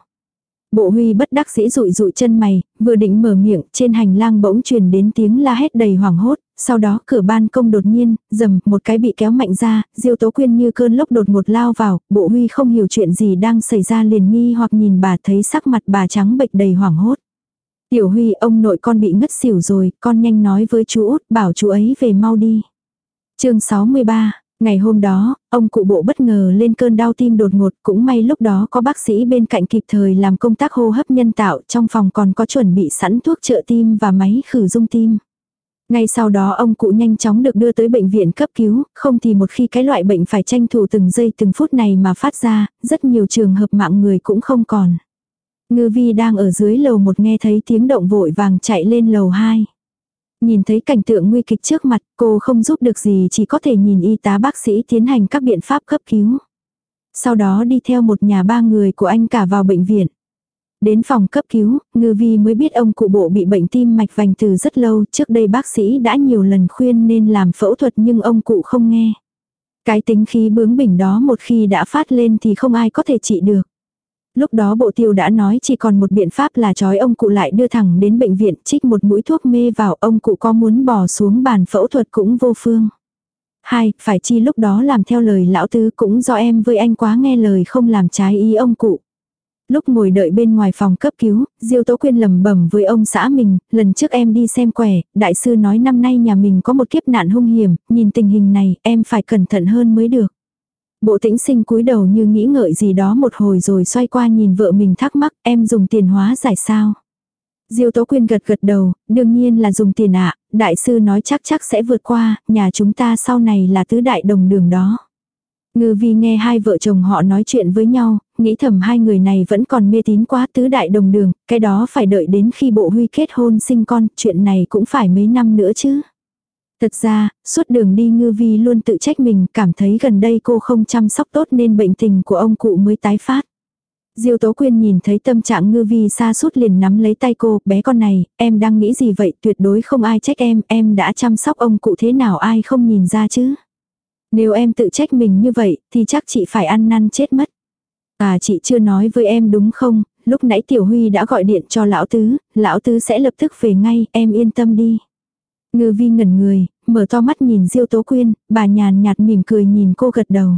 Bộ huy bất đắc dĩ rụi rụi chân mày, vừa định mở miệng, trên hành lang bỗng truyền đến tiếng la hét đầy hoảng hốt, sau đó cửa ban công đột nhiên, dầm, một cái bị kéo mạnh ra, diêu tố quyên như cơn lốc đột ngột lao vào, bộ huy không hiểu chuyện gì đang xảy ra liền nghi hoặc nhìn bà thấy sắc mặt bà trắng bệch đầy hoảng hốt. Tiểu Huy ông nội con bị ngất xỉu rồi, con nhanh nói với chú út bảo chú ấy về mau đi. chương 63, ngày hôm đó, ông cụ bộ bất ngờ lên cơn đau tim đột ngột cũng may lúc đó có bác sĩ bên cạnh kịp thời làm công tác hô hấp nhân tạo trong phòng còn có chuẩn bị sẵn thuốc trợ tim và máy khử dung tim. Ngay sau đó ông cụ nhanh chóng được đưa tới bệnh viện cấp cứu, không thì một khi cái loại bệnh phải tranh thủ từng giây từng phút này mà phát ra, rất nhiều trường hợp mạng người cũng không còn. Ngư vi đang ở dưới lầu một nghe thấy tiếng động vội vàng chạy lên lầu hai. Nhìn thấy cảnh tượng nguy kịch trước mặt, cô không giúp được gì chỉ có thể nhìn y tá bác sĩ tiến hành các biện pháp cấp cứu. Sau đó đi theo một nhà ba người của anh cả vào bệnh viện. Đến phòng cấp cứu, ngư vi mới biết ông cụ bộ bị bệnh tim mạch vành từ rất lâu, trước đây bác sĩ đã nhiều lần khuyên nên làm phẫu thuật nhưng ông cụ không nghe. Cái tính khí bướng bỉnh đó một khi đã phát lên thì không ai có thể trị được. Lúc đó bộ tiêu đã nói chỉ còn một biện pháp là trói ông cụ lại đưa thẳng đến bệnh viện trích một mũi thuốc mê vào ông cụ có muốn bỏ xuống bàn phẫu thuật cũng vô phương. Hai, phải chi lúc đó làm theo lời lão tứ cũng do em với anh quá nghe lời không làm trái ý ông cụ. Lúc ngồi đợi bên ngoài phòng cấp cứu, Diêu Tố Quyên lầm bẩm với ông xã mình, lần trước em đi xem quẻ, đại sư nói năm nay nhà mình có một kiếp nạn hung hiểm, nhìn tình hình này, em phải cẩn thận hơn mới được. Bộ tĩnh sinh cúi đầu như nghĩ ngợi gì đó một hồi rồi xoay qua nhìn vợ mình thắc mắc em dùng tiền hóa giải sao. Diêu Tố Quyên gật gật đầu, đương nhiên là dùng tiền ạ, đại sư nói chắc chắc sẽ vượt qua, nhà chúng ta sau này là tứ đại đồng đường đó. Ngư vi nghe hai vợ chồng họ nói chuyện với nhau, nghĩ thầm hai người này vẫn còn mê tín quá tứ đại đồng đường, cái đó phải đợi đến khi bộ huy kết hôn sinh con, chuyện này cũng phải mấy năm nữa chứ. Thật ra, suốt đường đi ngư vi luôn tự trách mình, cảm thấy gần đây cô không chăm sóc tốt nên bệnh tình của ông cụ mới tái phát. Diêu Tố Quyên nhìn thấy tâm trạng ngư vi xa suốt liền nắm lấy tay cô, bé con này, em đang nghĩ gì vậy, tuyệt đối không ai trách em, em đã chăm sóc ông cụ thế nào ai không nhìn ra chứ. Nếu em tự trách mình như vậy, thì chắc chị phải ăn năn chết mất. À chị chưa nói với em đúng không, lúc nãy Tiểu Huy đã gọi điện cho lão tứ, lão tứ sẽ lập tức về ngay, em yên tâm đi. Ngư vi ngẩn người, mở to mắt nhìn Diêu Tố Quyên, bà nhàn nhạt mỉm cười nhìn cô gật đầu.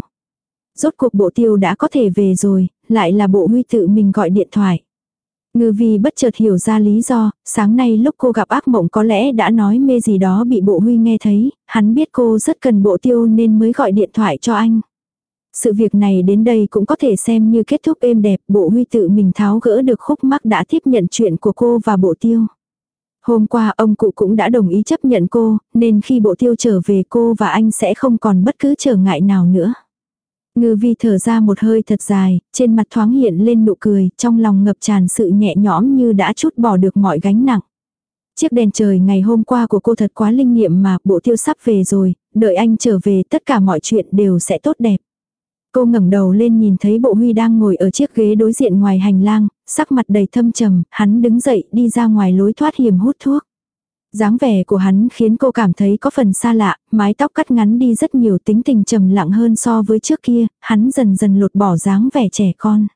Rốt cuộc bộ tiêu đã có thể về rồi, lại là bộ huy tự mình gọi điện thoại. Ngư vi bất chợt hiểu ra lý do, sáng nay lúc cô gặp ác mộng có lẽ đã nói mê gì đó bị bộ huy nghe thấy, hắn biết cô rất cần bộ tiêu nên mới gọi điện thoại cho anh. Sự việc này đến đây cũng có thể xem như kết thúc êm đẹp, bộ huy tự mình tháo gỡ được khúc mắc đã tiếp nhận chuyện của cô và bộ tiêu. Hôm qua ông cụ cũng đã đồng ý chấp nhận cô, nên khi bộ tiêu trở về cô và anh sẽ không còn bất cứ trở ngại nào nữa. Ngư vi thở ra một hơi thật dài, trên mặt thoáng hiện lên nụ cười, trong lòng ngập tràn sự nhẹ nhõm như đã chút bỏ được mọi gánh nặng. Chiếc đèn trời ngày hôm qua của cô thật quá linh nghiệm mà bộ tiêu sắp về rồi, đợi anh trở về tất cả mọi chuyện đều sẽ tốt đẹp. Cô ngẩng đầu lên nhìn thấy bộ huy đang ngồi ở chiếc ghế đối diện ngoài hành lang, sắc mặt đầy thâm trầm, hắn đứng dậy đi ra ngoài lối thoát hiểm hút thuốc dáng vẻ của hắn khiến cô cảm thấy có phần xa lạ, mái tóc cắt ngắn đi rất nhiều tính tình trầm lặng hơn so với trước kia, hắn dần dần lột bỏ dáng vẻ trẻ con.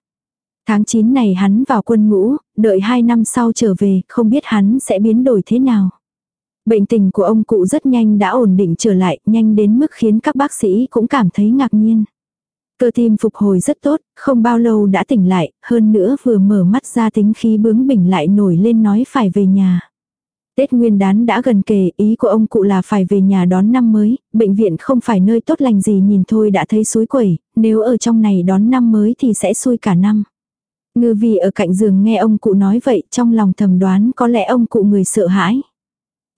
Tháng 9 này hắn vào quân ngũ, đợi 2 năm sau trở về, không biết hắn sẽ biến đổi thế nào. Bệnh tình của ông cụ rất nhanh đã ổn định trở lại, nhanh đến mức khiến các bác sĩ cũng cảm thấy ngạc nhiên. Cơ tim phục hồi rất tốt, không bao lâu đã tỉnh lại, hơn nữa vừa mở mắt ra tính khí bướng bỉnh lại nổi lên nói phải về nhà. Tết nguyên đán đã gần kề, ý của ông cụ là phải về nhà đón năm mới, bệnh viện không phải nơi tốt lành gì nhìn thôi đã thấy suối quẩy, nếu ở trong này đón năm mới thì sẽ xui cả năm. Ngư vì ở cạnh giường nghe ông cụ nói vậy trong lòng thầm đoán có lẽ ông cụ người sợ hãi.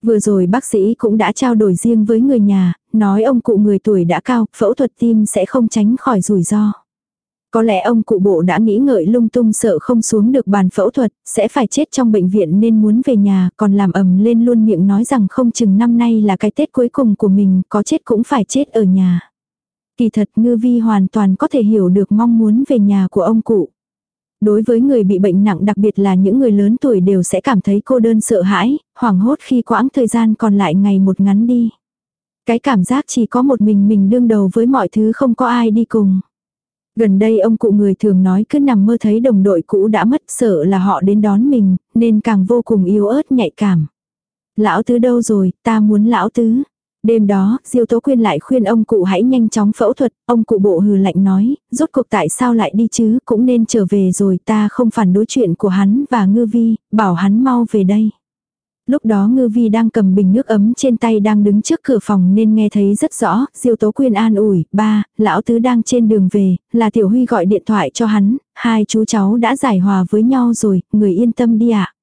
Vừa rồi bác sĩ cũng đã trao đổi riêng với người nhà, nói ông cụ người tuổi đã cao, phẫu thuật tim sẽ không tránh khỏi rủi ro. Có lẽ ông cụ bộ đã nghĩ ngợi lung tung sợ không xuống được bàn phẫu thuật, sẽ phải chết trong bệnh viện nên muốn về nhà, còn làm ầm lên luôn miệng nói rằng không chừng năm nay là cái Tết cuối cùng của mình, có chết cũng phải chết ở nhà. Kỳ thật ngư vi hoàn toàn có thể hiểu được mong muốn về nhà của ông cụ. Đối với người bị bệnh nặng đặc biệt là những người lớn tuổi đều sẽ cảm thấy cô đơn sợ hãi, hoảng hốt khi quãng thời gian còn lại ngày một ngắn đi. Cái cảm giác chỉ có một mình mình đương đầu với mọi thứ không có ai đi cùng. Gần đây ông cụ người thường nói cứ nằm mơ thấy đồng đội cũ đã mất sợ là họ đến đón mình, nên càng vô cùng yếu ớt nhạy cảm. Lão tứ đâu rồi, ta muốn lão tứ. Đêm đó, Diêu Tố Quyên lại khuyên ông cụ hãy nhanh chóng phẫu thuật, ông cụ bộ hừ lạnh nói, rốt cuộc tại sao lại đi chứ, cũng nên trở về rồi ta không phản đối chuyện của hắn và ngư vi, bảo hắn mau về đây. Lúc đó ngư vi đang cầm bình nước ấm trên tay đang đứng trước cửa phòng nên nghe thấy rất rõ, diêu tố quyên an ủi, ba, lão tứ đang trên đường về, là tiểu huy gọi điện thoại cho hắn, hai chú cháu đã giải hòa với nhau rồi, người yên tâm đi ạ.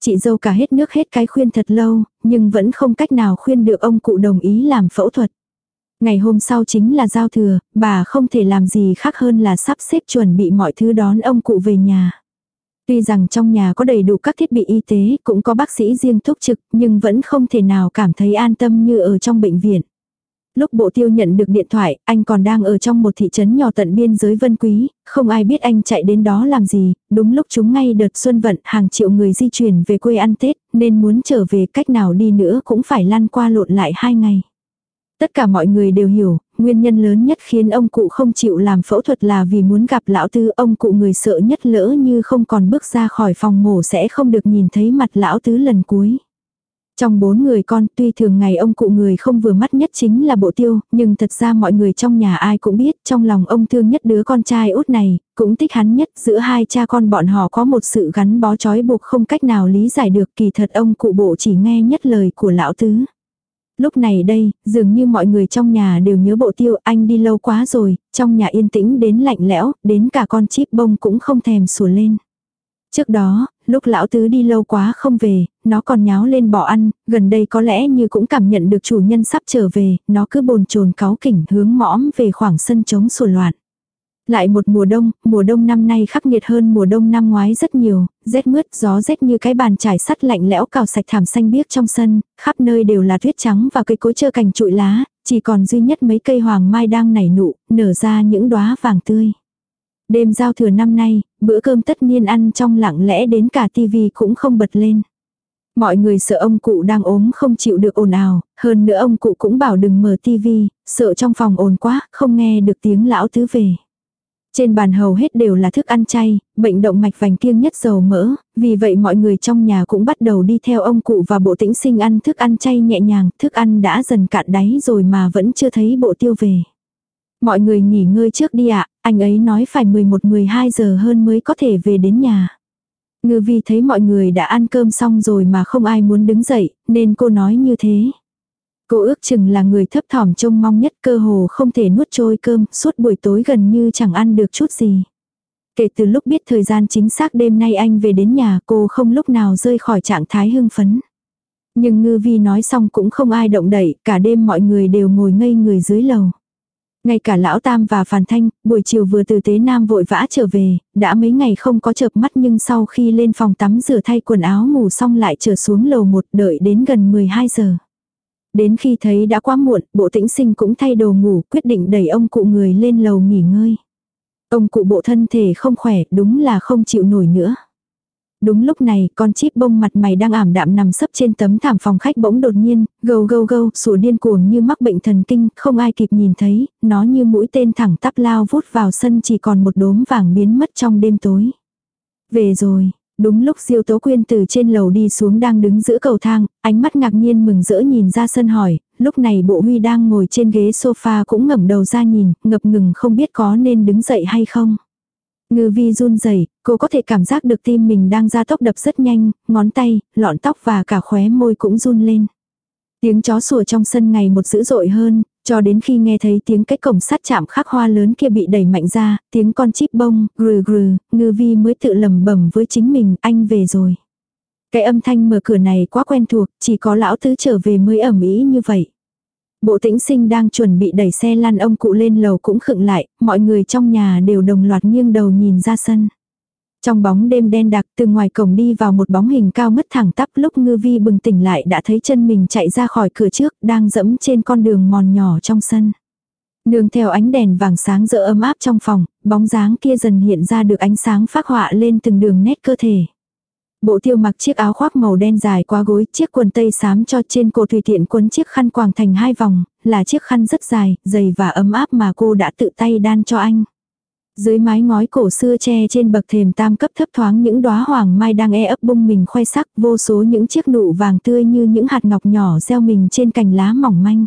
Chị dâu cả hết nước hết cái khuyên thật lâu, nhưng vẫn không cách nào khuyên được ông cụ đồng ý làm phẫu thuật. Ngày hôm sau chính là giao thừa, bà không thể làm gì khác hơn là sắp xếp chuẩn bị mọi thứ đón ông cụ về nhà. Tuy rằng trong nhà có đầy đủ các thiết bị y tế, cũng có bác sĩ riêng thúc trực, nhưng vẫn không thể nào cảm thấy an tâm như ở trong bệnh viện. Lúc bộ tiêu nhận được điện thoại, anh còn đang ở trong một thị trấn nhỏ tận biên giới Vân Quý, không ai biết anh chạy đến đó làm gì, đúng lúc chúng ngay đợt xuân vận hàng triệu người di chuyển về quê ăn Tết, nên muốn trở về cách nào đi nữa cũng phải lăn qua lộn lại hai ngày. Tất cả mọi người đều hiểu, nguyên nhân lớn nhất khiến ông cụ không chịu làm phẫu thuật là vì muốn gặp lão tứ ông cụ người sợ nhất lỡ như không còn bước ra khỏi phòng mổ sẽ không được nhìn thấy mặt lão tứ lần cuối. Trong bốn người con tuy thường ngày ông cụ người không vừa mắt nhất chính là bộ tiêu, nhưng thật ra mọi người trong nhà ai cũng biết trong lòng ông thương nhất đứa con trai út này, cũng thích hắn nhất giữa hai cha con bọn họ có một sự gắn bó trói buộc không cách nào lý giải được kỳ thật ông cụ bộ chỉ nghe nhất lời của lão tứ. Lúc này đây, dường như mọi người trong nhà đều nhớ bộ tiêu anh đi lâu quá rồi, trong nhà yên tĩnh đến lạnh lẽo, đến cả con chip bông cũng không thèm sủa lên. Trước đó, lúc lão tứ đi lâu quá không về, nó còn nháo lên bỏ ăn, gần đây có lẽ như cũng cảm nhận được chủ nhân sắp trở về, nó cứ bồn chồn cáu kỉnh hướng mõm về khoảng sân trống sủa loạn. Lại một mùa đông, mùa đông năm nay khắc nghiệt hơn mùa đông năm ngoái rất nhiều, rét mướt, gió rét như cái bàn trải sắt lạnh lẽo cào sạch thảm xanh biếc trong sân, khắp nơi đều là tuyết trắng và cây cối trơ cành trụi lá, chỉ còn duy nhất mấy cây hoàng mai đang nảy nụ, nở ra những đóa vàng tươi. Đêm giao thừa năm nay, bữa cơm tất niên ăn trong lặng lẽ đến cả tivi cũng không bật lên. Mọi người sợ ông cụ đang ốm không chịu được ồn ào, hơn nữa ông cụ cũng bảo đừng mở tivi, sợ trong phòng ồn quá, không nghe được tiếng lão tứ về. Trên bàn hầu hết đều là thức ăn chay, bệnh động mạch vành kiêng nhất dầu mỡ, vì vậy mọi người trong nhà cũng bắt đầu đi theo ông cụ và bộ tĩnh sinh ăn thức ăn chay nhẹ nhàng, thức ăn đã dần cạn đáy rồi mà vẫn chưa thấy bộ tiêu về. Mọi người nghỉ ngơi trước đi ạ, anh ấy nói phải 11-12 giờ hơn mới có thể về đến nhà. Ngư vi thấy mọi người đã ăn cơm xong rồi mà không ai muốn đứng dậy, nên cô nói như thế. Cô ước chừng là người thấp thỏm trông mong nhất cơ hồ không thể nuốt trôi cơm, suốt buổi tối gần như chẳng ăn được chút gì. Kể từ lúc biết thời gian chính xác đêm nay anh về đến nhà cô không lúc nào rơi khỏi trạng thái hưng phấn. Nhưng ngư vi nói xong cũng không ai động đậy, cả đêm mọi người đều ngồi ngây người dưới lầu. Ngay cả lão Tam và Phàn Thanh, buổi chiều vừa từ Tế Nam vội vã trở về, đã mấy ngày không có chợp mắt nhưng sau khi lên phòng tắm rửa thay quần áo ngủ xong lại trở xuống lầu một đợi đến gần 12 giờ. Đến khi thấy đã quá muộn, bộ tĩnh sinh cũng thay đồ ngủ, quyết định đẩy ông cụ người lên lầu nghỉ ngơi. Ông cụ bộ thân thể không khỏe, đúng là không chịu nổi nữa. Đúng lúc này, con chip bông mặt mày đang ảm đạm nằm sấp trên tấm thảm phòng khách bỗng đột nhiên, gâu gâu gâu, sủa điên cuồng như mắc bệnh thần kinh, không ai kịp nhìn thấy, nó như mũi tên thẳng tắp lao vút vào sân chỉ còn một đốm vàng biến mất trong đêm tối. Về rồi, Đúng lúc Diêu Tố Quyên từ trên lầu đi xuống đang đứng giữa cầu thang, ánh mắt ngạc nhiên mừng rỡ nhìn ra sân hỏi, lúc này bộ huy đang ngồi trên ghế sofa cũng ngẩng đầu ra nhìn, ngập ngừng không biết có nên đứng dậy hay không. Ngư vi run rẩy cô có thể cảm giác được tim mình đang ra tốc đập rất nhanh, ngón tay, lọn tóc và cả khóe môi cũng run lên. Tiếng chó sủa trong sân ngày một dữ dội hơn, cho đến khi nghe thấy tiếng cái cổng sắt chạm khắc hoa lớn kia bị đẩy mạnh ra, tiếng con chip bông, grừ grừ, ngư vi mới tự lầm bẩm với chính mình, anh về rồi. Cái âm thanh mở cửa này quá quen thuộc, chỉ có lão tứ trở về mới ẩm ý như vậy. Bộ tĩnh sinh đang chuẩn bị đẩy xe lăn ông cụ lên lầu cũng khựng lại, mọi người trong nhà đều đồng loạt nghiêng đầu nhìn ra sân. Trong bóng đêm đen đặc từ ngoài cổng đi vào một bóng hình cao ngất thẳng tắp lúc ngư vi bừng tỉnh lại đã thấy chân mình chạy ra khỏi cửa trước đang dẫm trên con đường mòn nhỏ trong sân. Nương theo ánh đèn vàng sáng rỡ ấm áp trong phòng, bóng dáng kia dần hiện ra được ánh sáng phát họa lên từng đường nét cơ thể. Bộ tiêu mặc chiếc áo khoác màu đen dài qua gối, chiếc quần tây xám cho trên cổ tùy tiện quấn chiếc khăn quàng thành hai vòng, là chiếc khăn rất dài, dày và ấm áp mà cô đã tự tay đan cho anh. Dưới mái ngói cổ xưa che trên bậc thềm tam cấp thấp thoáng những đóa hoàng mai đang e ấp bung mình khoe sắc, vô số những chiếc nụ vàng tươi như những hạt ngọc nhỏ gieo mình trên cành lá mỏng manh.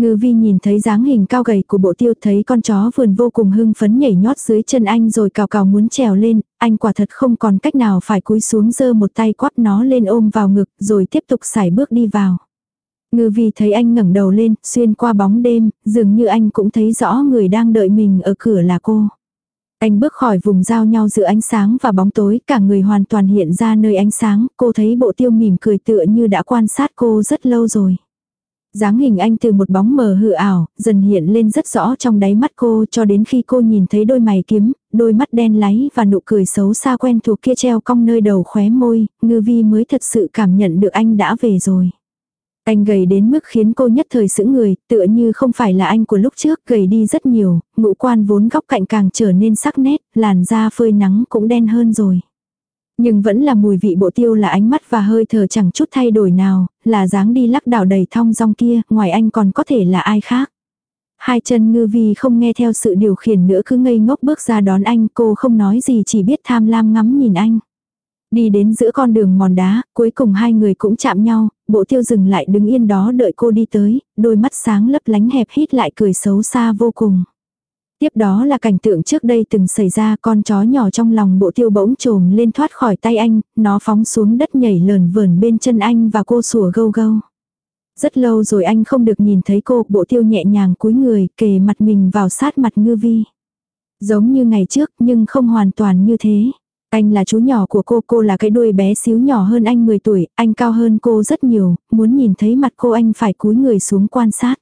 Ngư vi nhìn thấy dáng hình cao gầy của bộ tiêu thấy con chó vườn vô cùng hưng phấn nhảy nhót dưới chân anh rồi cào cào muốn trèo lên, anh quả thật không còn cách nào phải cúi xuống giơ một tay quắp nó lên ôm vào ngực rồi tiếp tục xài bước đi vào. Ngư vi thấy anh ngẩng đầu lên, xuyên qua bóng đêm, dường như anh cũng thấy rõ người đang đợi mình ở cửa là cô. Anh bước khỏi vùng giao nhau giữa ánh sáng và bóng tối, cả người hoàn toàn hiện ra nơi ánh sáng, cô thấy bộ tiêu mỉm cười tựa như đã quan sát cô rất lâu rồi dáng hình anh từ một bóng mờ hư ảo, dần hiện lên rất rõ trong đáy mắt cô cho đến khi cô nhìn thấy đôi mày kiếm, đôi mắt đen láy và nụ cười xấu xa quen thuộc kia treo cong nơi đầu khóe môi, ngư vi mới thật sự cảm nhận được anh đã về rồi. Anh gầy đến mức khiến cô nhất thời sững người, tựa như không phải là anh của lúc trước, gầy đi rất nhiều, ngũ quan vốn góc cạnh càng trở nên sắc nét, làn da phơi nắng cũng đen hơn rồi. Nhưng vẫn là mùi vị bộ tiêu là ánh mắt và hơi thở chẳng chút thay đổi nào, là dáng đi lắc đảo đầy thong dong kia, ngoài anh còn có thể là ai khác. Hai chân ngư vi không nghe theo sự điều khiển nữa cứ ngây ngốc bước ra đón anh, cô không nói gì chỉ biết tham lam ngắm nhìn anh. Đi đến giữa con đường mòn đá, cuối cùng hai người cũng chạm nhau, bộ tiêu dừng lại đứng yên đó đợi cô đi tới, đôi mắt sáng lấp lánh hẹp hít lại cười xấu xa vô cùng. Tiếp đó là cảnh tượng trước đây từng xảy ra con chó nhỏ trong lòng bộ tiêu bỗng trồm lên thoát khỏi tay anh, nó phóng xuống đất nhảy lờn vờn bên chân anh và cô sủa gâu gâu. Rất lâu rồi anh không được nhìn thấy cô, bộ tiêu nhẹ nhàng cúi người, kề mặt mình vào sát mặt ngư vi. Giống như ngày trước nhưng không hoàn toàn như thế. Anh là chú nhỏ của cô, cô là cái đuôi bé xíu nhỏ hơn anh 10 tuổi, anh cao hơn cô rất nhiều, muốn nhìn thấy mặt cô anh phải cúi người xuống quan sát.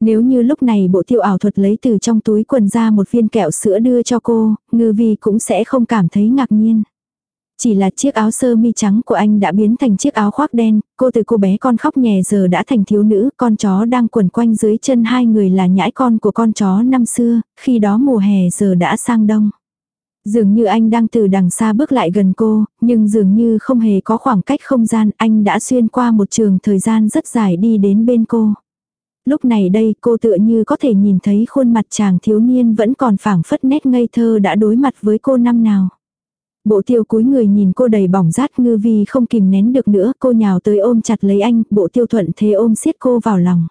Nếu như lúc này bộ tiêu ảo thuật lấy từ trong túi quần ra một viên kẹo sữa đưa cho cô, ngư vi cũng sẽ không cảm thấy ngạc nhiên. Chỉ là chiếc áo sơ mi trắng của anh đã biến thành chiếc áo khoác đen, cô từ cô bé con khóc nhè giờ đã thành thiếu nữ, con chó đang quẩn quanh dưới chân hai người là nhãi con của con chó năm xưa, khi đó mùa hè giờ đã sang đông. Dường như anh đang từ đằng xa bước lại gần cô, nhưng dường như không hề có khoảng cách không gian, anh đã xuyên qua một trường thời gian rất dài đi đến bên cô. Lúc này đây cô tựa như có thể nhìn thấy khuôn mặt chàng thiếu niên vẫn còn phảng phất nét ngây thơ đã đối mặt với cô năm nào. Bộ tiêu cúi người nhìn cô đầy bỏng rát ngư vi không kìm nén được nữa cô nhào tới ôm chặt lấy anh, bộ tiêu thuận thế ôm siết cô vào lòng.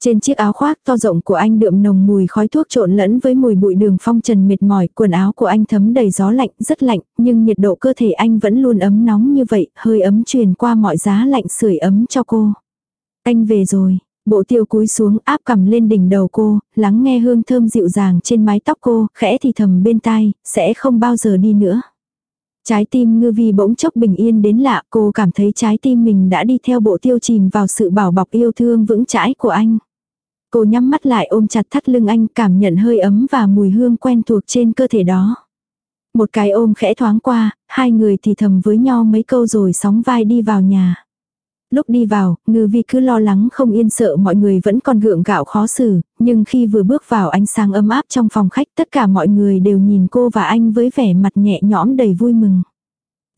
Trên chiếc áo khoác to rộng của anh đượm nồng mùi khói thuốc trộn lẫn với mùi bụi đường phong trần mệt mỏi, quần áo của anh thấm đầy gió lạnh, rất lạnh, nhưng nhiệt độ cơ thể anh vẫn luôn ấm nóng như vậy, hơi ấm truyền qua mọi giá lạnh sưởi ấm cho cô. Anh về rồi, bộ tiêu cúi xuống áp cầm lên đỉnh đầu cô, lắng nghe hương thơm dịu dàng trên mái tóc cô, khẽ thì thầm bên tai, sẽ không bao giờ đi nữa. Trái tim ngư vi bỗng chốc bình yên đến lạ cô cảm thấy trái tim mình đã đi theo bộ tiêu chìm vào sự bảo bọc yêu thương vững chãi của anh. Cô nhắm mắt lại ôm chặt thắt lưng anh cảm nhận hơi ấm và mùi hương quen thuộc trên cơ thể đó. Một cái ôm khẽ thoáng qua, hai người thì thầm với nhau mấy câu rồi sóng vai đi vào nhà. Lúc đi vào, ngư vi cứ lo lắng không yên sợ mọi người vẫn còn gượng gạo khó xử, nhưng khi vừa bước vào ánh sáng ấm áp trong phòng khách tất cả mọi người đều nhìn cô và anh với vẻ mặt nhẹ nhõm đầy vui mừng.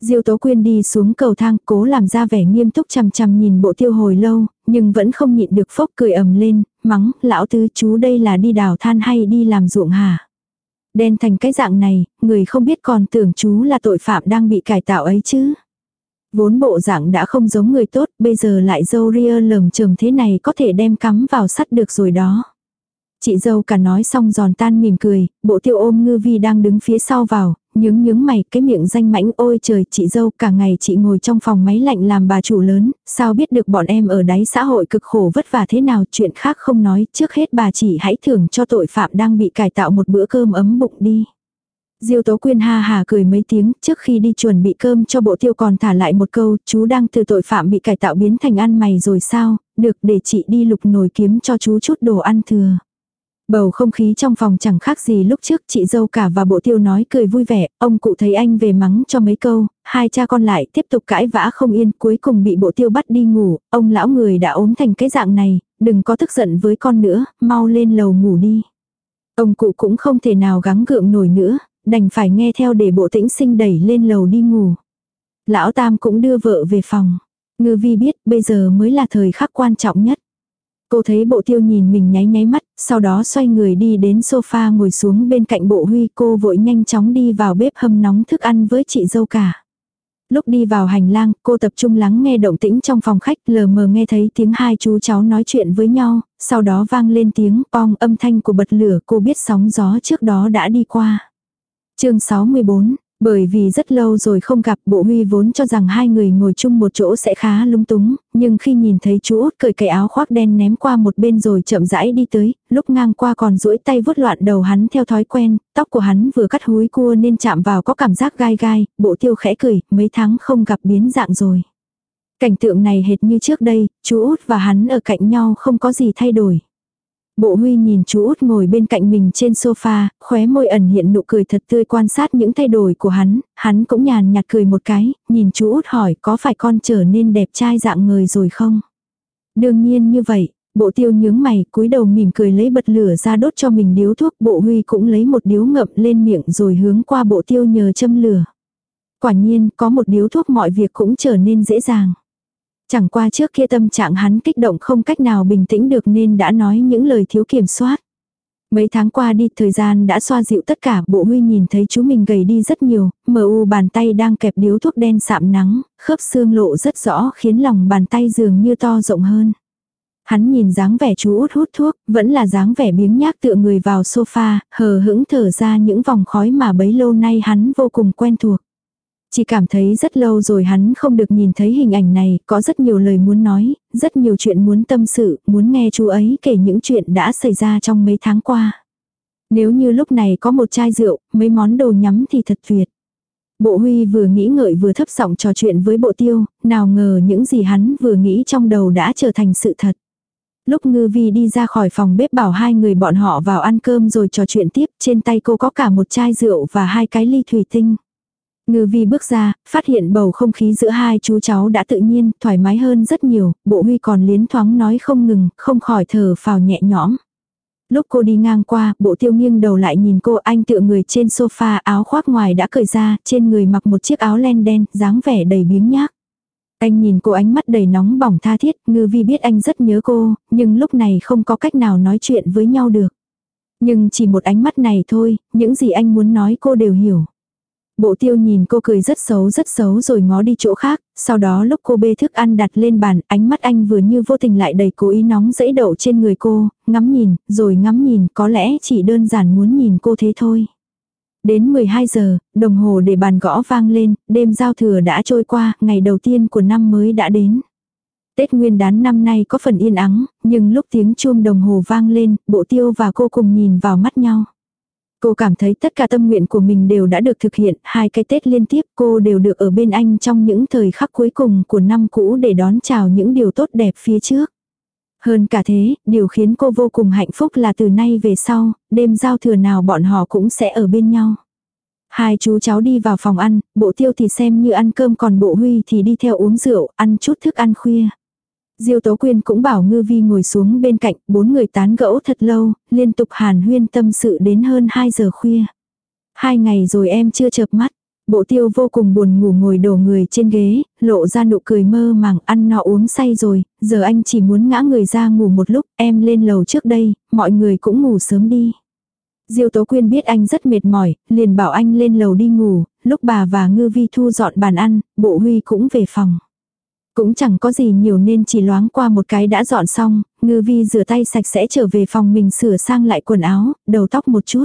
Diêu Tố Quyên đi xuống cầu thang cố làm ra vẻ nghiêm túc chằm chằm nhìn bộ tiêu hồi lâu, nhưng vẫn không nhịn được phốc cười ầm lên, mắng, lão tứ chú đây là đi đào than hay đi làm ruộng hả? Đen thành cái dạng này, người không biết còn tưởng chú là tội phạm đang bị cải tạo ấy chứ. Vốn bộ dạng đã không giống người tốt, bây giờ lại dâu ria lởm chởm thế này có thể đem cắm vào sắt được rồi đó. Chị dâu cả nói xong giòn tan mỉm cười, bộ tiêu ôm ngư vi đang đứng phía sau vào, nhướng nhướng mày cái miệng danh mãnh ôi trời chị dâu cả ngày chị ngồi trong phòng máy lạnh làm bà chủ lớn, sao biết được bọn em ở đáy xã hội cực khổ vất vả thế nào chuyện khác không nói trước hết bà chỉ hãy thưởng cho tội phạm đang bị cải tạo một bữa cơm ấm bụng đi. Diêu Tố Quyên ha hà cười mấy tiếng, trước khi đi chuẩn bị cơm cho bộ tiêu còn thả lại một câu, chú đang từ tội phạm bị cải tạo biến thành ăn mày rồi sao, được để chị đi lục nồi kiếm cho chú chút đồ ăn thừa. Bầu không khí trong phòng chẳng khác gì lúc trước chị dâu cả và bộ tiêu nói cười vui vẻ, ông cụ thấy anh về mắng cho mấy câu, hai cha con lại tiếp tục cãi vã không yên cuối cùng bị bộ tiêu bắt đi ngủ, ông lão người đã ốm thành cái dạng này, đừng có tức giận với con nữa, mau lên lầu ngủ đi. Ông cụ cũng không thể nào gắng gượng nổi nữa, đành phải nghe theo để bộ tĩnh sinh đẩy lên lầu đi ngủ. Lão Tam cũng đưa vợ về phòng. Ngư vi biết bây giờ mới là thời khắc quan trọng nhất. Cô thấy bộ tiêu nhìn mình nháy nháy mắt, sau đó xoay người đi đến sofa ngồi xuống bên cạnh bộ huy cô vội nhanh chóng đi vào bếp hâm nóng thức ăn với chị dâu cả. Lúc đi vào hành lang, cô tập trung lắng nghe động tĩnh trong phòng khách lờ mờ nghe thấy tiếng hai chú cháu nói chuyện với nhau, sau đó vang lên tiếng pong âm thanh của bật lửa cô biết sóng gió trước đó đã đi qua chương 64, bởi vì rất lâu rồi không gặp bộ huy vốn cho rằng hai người ngồi chung một chỗ sẽ khá lung túng, nhưng khi nhìn thấy chú út cởi cái áo khoác đen ném qua một bên rồi chậm rãi đi tới, lúc ngang qua còn duỗi tay vuốt loạn đầu hắn theo thói quen, tóc của hắn vừa cắt húi cua nên chạm vào có cảm giác gai gai, bộ tiêu khẽ cười, mấy tháng không gặp biến dạng rồi. Cảnh tượng này hệt như trước đây, chú út và hắn ở cạnh nhau không có gì thay đổi. Bộ huy nhìn chú út ngồi bên cạnh mình trên sofa, khóe môi ẩn hiện nụ cười thật tươi quan sát những thay đổi của hắn, hắn cũng nhàn nhạt cười một cái, nhìn chú út hỏi có phải con trở nên đẹp trai dạng người rồi không? Đương nhiên như vậy, bộ tiêu nhướng mày cúi đầu mỉm cười lấy bật lửa ra đốt cho mình điếu thuốc bộ huy cũng lấy một điếu ngậm lên miệng rồi hướng qua bộ tiêu nhờ châm lửa. Quả nhiên có một điếu thuốc mọi việc cũng trở nên dễ dàng. Chẳng qua trước kia tâm trạng hắn kích động không cách nào bình tĩnh được nên đã nói những lời thiếu kiểm soát. Mấy tháng qua đi thời gian đã xoa dịu tất cả bộ huy nhìn thấy chú mình gầy đi rất nhiều, mờ u bàn tay đang kẹp điếu thuốc đen sạm nắng, khớp xương lộ rất rõ khiến lòng bàn tay dường như to rộng hơn. Hắn nhìn dáng vẻ chú út hút thuốc, vẫn là dáng vẻ biếng nhác tựa người vào sofa, hờ hững thở ra những vòng khói mà bấy lâu nay hắn vô cùng quen thuộc. Chỉ cảm thấy rất lâu rồi hắn không được nhìn thấy hình ảnh này, có rất nhiều lời muốn nói, rất nhiều chuyện muốn tâm sự, muốn nghe chú ấy kể những chuyện đã xảy ra trong mấy tháng qua. Nếu như lúc này có một chai rượu, mấy món đồ nhắm thì thật tuyệt. Bộ huy vừa nghĩ ngợi vừa thấp giọng trò chuyện với bộ tiêu, nào ngờ những gì hắn vừa nghĩ trong đầu đã trở thành sự thật. Lúc ngư vi đi ra khỏi phòng bếp bảo hai người bọn họ vào ăn cơm rồi trò chuyện tiếp, trên tay cô có cả một chai rượu và hai cái ly thủy tinh. Ngư vi bước ra, phát hiện bầu không khí giữa hai chú cháu đã tự nhiên, thoải mái hơn rất nhiều, bộ huy còn liến thoáng nói không ngừng, không khỏi thở phào nhẹ nhõm. Lúc cô đi ngang qua, bộ tiêu nghiêng đầu lại nhìn cô anh tựa người trên sofa áo khoác ngoài đã cởi ra, trên người mặc một chiếc áo len đen, dáng vẻ đầy biếng nhác. Anh nhìn cô ánh mắt đầy nóng bỏng tha thiết, ngư vi biết anh rất nhớ cô, nhưng lúc này không có cách nào nói chuyện với nhau được. Nhưng chỉ một ánh mắt này thôi, những gì anh muốn nói cô đều hiểu. Bộ tiêu nhìn cô cười rất xấu rất xấu rồi ngó đi chỗ khác, sau đó lúc cô bê thức ăn đặt lên bàn, ánh mắt anh vừa như vô tình lại đầy cố ý nóng dẫy đậu trên người cô, ngắm nhìn, rồi ngắm nhìn, có lẽ chỉ đơn giản muốn nhìn cô thế thôi. Đến 12 giờ, đồng hồ để bàn gõ vang lên, đêm giao thừa đã trôi qua, ngày đầu tiên của năm mới đã đến. Tết nguyên đán năm nay có phần yên ắng, nhưng lúc tiếng chuông đồng hồ vang lên, bộ tiêu và cô cùng nhìn vào mắt nhau. Cô cảm thấy tất cả tâm nguyện của mình đều đã được thực hiện, hai cái Tết liên tiếp cô đều được ở bên anh trong những thời khắc cuối cùng của năm cũ để đón chào những điều tốt đẹp phía trước. Hơn cả thế, điều khiến cô vô cùng hạnh phúc là từ nay về sau, đêm giao thừa nào bọn họ cũng sẽ ở bên nhau. Hai chú cháu đi vào phòng ăn, bộ tiêu thì xem như ăn cơm còn bộ huy thì đi theo uống rượu, ăn chút thức ăn khuya. Diêu Tố Quyên cũng bảo Ngư Vi ngồi xuống bên cạnh, bốn người tán gẫu thật lâu, liên tục hàn huyên tâm sự đến hơn 2 giờ khuya. Hai ngày rồi em chưa chợp mắt. Bộ tiêu vô cùng buồn ngủ ngồi đổ người trên ghế, lộ ra nụ cười mơ màng ăn no uống say rồi, giờ anh chỉ muốn ngã người ra ngủ một lúc, em lên lầu trước đây, mọi người cũng ngủ sớm đi. Diêu Tố Quyên biết anh rất mệt mỏi, liền bảo anh lên lầu đi ngủ, lúc bà và Ngư Vi thu dọn bàn ăn, bộ Huy cũng về phòng. Cũng chẳng có gì nhiều nên chỉ loáng qua một cái đã dọn xong, Ngư Vi rửa tay sạch sẽ trở về phòng mình sửa sang lại quần áo, đầu tóc một chút.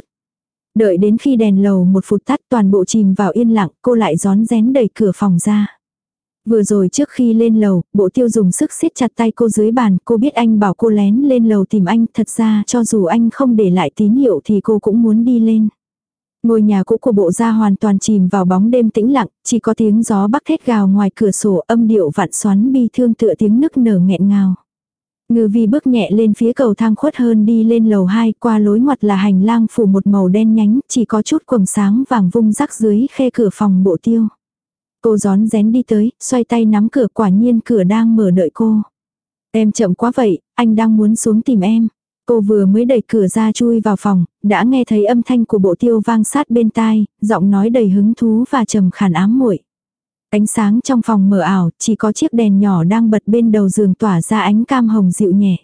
Đợi đến khi đèn lầu một phút tắt toàn bộ chìm vào yên lặng, cô lại gión rén đẩy cửa phòng ra. Vừa rồi trước khi lên lầu, bộ tiêu dùng sức siết chặt tay cô dưới bàn, cô biết anh bảo cô lén lên lầu tìm anh, thật ra cho dù anh không để lại tín hiệu thì cô cũng muốn đi lên. Ngôi nhà cũ của bộ gia hoàn toàn chìm vào bóng đêm tĩnh lặng, chỉ có tiếng gió bắc thét gào ngoài cửa sổ âm điệu vạn xoắn bi thương tựa tiếng nức nở nghẹn ngào. Ngư vi bước nhẹ lên phía cầu thang khuất hơn đi lên lầu 2 qua lối ngoặt là hành lang phủ một màu đen nhánh, chỉ có chút quầng sáng vàng vung rắc dưới khe cửa phòng bộ tiêu. Cô gión rén đi tới, xoay tay nắm cửa quả nhiên cửa đang mở đợi cô. Em chậm quá vậy, anh đang muốn xuống tìm em. Cô vừa mới đẩy cửa ra chui vào phòng, đã nghe thấy âm thanh của bộ tiêu vang sát bên tai, giọng nói đầy hứng thú và trầm khàn ám muội. Ánh sáng trong phòng mờ ảo, chỉ có chiếc đèn nhỏ đang bật bên đầu giường tỏa ra ánh cam hồng dịu nhẹ.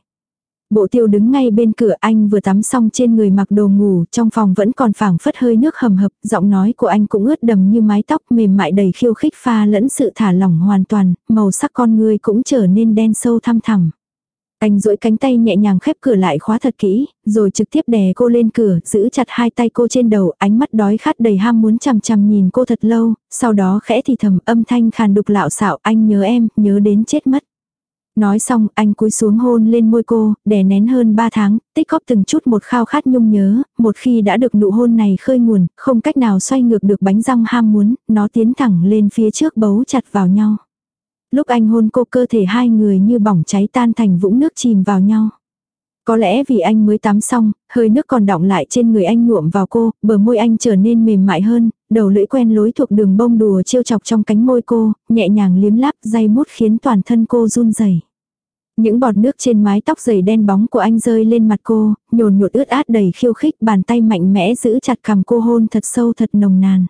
Bộ tiêu đứng ngay bên cửa anh vừa tắm xong trên người mặc đồ ngủ, trong phòng vẫn còn phảng phất hơi nước hầm hập, giọng nói của anh cũng ướt đầm như mái tóc mềm mại đầy khiêu khích pha lẫn sự thả lỏng hoàn toàn, màu sắc con người cũng trở nên đen sâu thăm thẳm. Anh duỗi cánh tay nhẹ nhàng khép cửa lại khóa thật kỹ, rồi trực tiếp đè cô lên cửa, giữ chặt hai tay cô trên đầu, ánh mắt đói khát đầy ham muốn chằm chằm nhìn cô thật lâu, sau đó khẽ thì thầm âm thanh khàn đục lạo xạo, anh nhớ em, nhớ đến chết mất. Nói xong, anh cúi xuống hôn lên môi cô, đè nén hơn ba tháng, tích góp từng chút một khao khát nhung nhớ, một khi đã được nụ hôn này khơi nguồn, không cách nào xoay ngược được bánh răng ham muốn, nó tiến thẳng lên phía trước bấu chặt vào nhau. Lúc anh hôn cô cơ thể hai người như bỏng cháy tan thành vũng nước chìm vào nhau. Có lẽ vì anh mới tắm xong, hơi nước còn đọng lại trên người anh nhuộm vào cô, bờ môi anh trở nên mềm mại hơn, đầu lưỡi quen lối thuộc đường bông đùa trêu chọc trong cánh môi cô, nhẹ nhàng liếm láp dây mút khiến toàn thân cô run rẩy. Những bọt nước trên mái tóc dày đen bóng của anh rơi lên mặt cô, nhồn nhột ướt át đầy khiêu khích bàn tay mạnh mẽ giữ chặt cằm cô hôn thật sâu thật nồng nàn.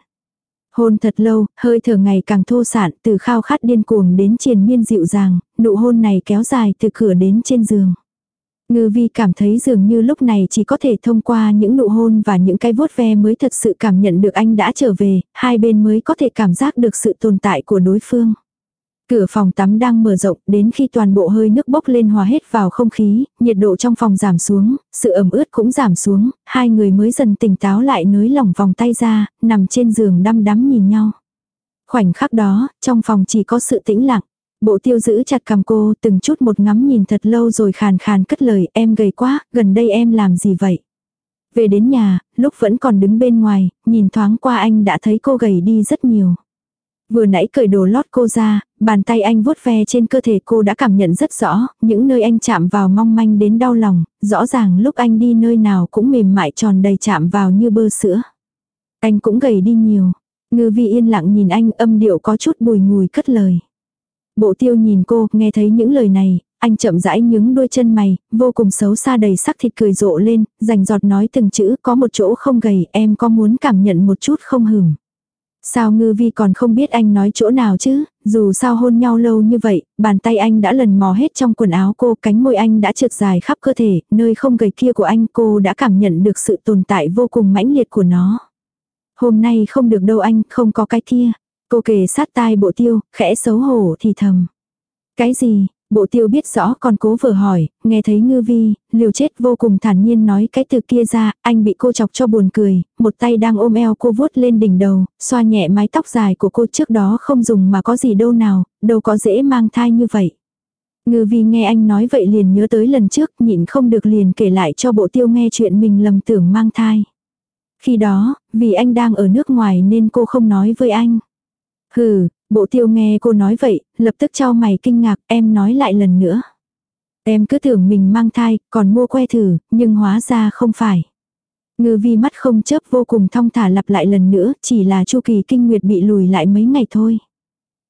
Hôn thật lâu, hơi thở ngày càng thô sản, từ khao khát điên cuồng đến triền miên dịu dàng, nụ hôn này kéo dài từ cửa đến trên giường. Ngư vi cảm thấy dường như lúc này chỉ có thể thông qua những nụ hôn và những cái vuốt ve mới thật sự cảm nhận được anh đã trở về, hai bên mới có thể cảm giác được sự tồn tại của đối phương. Cửa phòng tắm đang mở rộng, đến khi toàn bộ hơi nước bốc lên hòa hết vào không khí, nhiệt độ trong phòng giảm xuống, sự ẩm ướt cũng giảm xuống, hai người mới dần tỉnh táo lại nới lỏng vòng tay ra, nằm trên giường đăm đắm nhìn nhau. Khoảnh khắc đó, trong phòng chỉ có sự tĩnh lặng. Bộ tiêu giữ chặt cầm cô, từng chút một ngắm nhìn thật lâu rồi khàn khàn cất lời, em gầy quá, gần đây em làm gì vậy? Về đến nhà, lúc vẫn còn đứng bên ngoài, nhìn thoáng qua anh đã thấy cô gầy đi rất nhiều. Vừa nãy cởi đồ lót cô ra, bàn tay anh vuốt ve trên cơ thể cô đã cảm nhận rất rõ, những nơi anh chạm vào mong manh đến đau lòng, rõ ràng lúc anh đi nơi nào cũng mềm mại tròn đầy chạm vào như bơ sữa. Anh cũng gầy đi nhiều. Ngư vi yên lặng nhìn anh âm điệu có chút bùi ngùi cất lời. Bộ tiêu nhìn cô, nghe thấy những lời này, anh chậm rãi nhướng đôi chân mày, vô cùng xấu xa đầy sắc thịt cười rộ lên, rành giọt nói từng chữ có một chỗ không gầy, em có muốn cảm nhận một chút không hửng. Sao ngư vi còn không biết anh nói chỗ nào chứ, dù sao hôn nhau lâu như vậy, bàn tay anh đã lần mò hết trong quần áo cô, cánh môi anh đã trượt dài khắp cơ thể, nơi không gầy kia của anh cô đã cảm nhận được sự tồn tại vô cùng mãnh liệt của nó. Hôm nay không được đâu anh, không có cái kia. Cô kề sát tai bộ tiêu, khẽ xấu hổ thì thầm. Cái gì, Bộ tiêu biết rõ còn cố vừa hỏi, nghe thấy ngư vi, liều chết vô cùng thản nhiên nói cái từ kia ra, anh bị cô chọc cho buồn cười, một tay đang ôm eo cô vuốt lên đỉnh đầu, xoa nhẹ mái tóc dài của cô trước đó không dùng mà có gì đâu nào, đâu có dễ mang thai như vậy. Ngư vi nghe anh nói vậy liền nhớ tới lần trước nhịn không được liền kể lại cho bộ tiêu nghe chuyện mình lầm tưởng mang thai. Khi đó, vì anh đang ở nước ngoài nên cô không nói với anh. Hừ, Bộ tiêu nghe cô nói vậy, lập tức cho mày kinh ngạc, em nói lại lần nữa. Em cứ tưởng mình mang thai, còn mua que thử, nhưng hóa ra không phải. Ngư vi mắt không chớp vô cùng thong thả lặp lại lần nữa, chỉ là chu kỳ kinh nguyệt bị lùi lại mấy ngày thôi.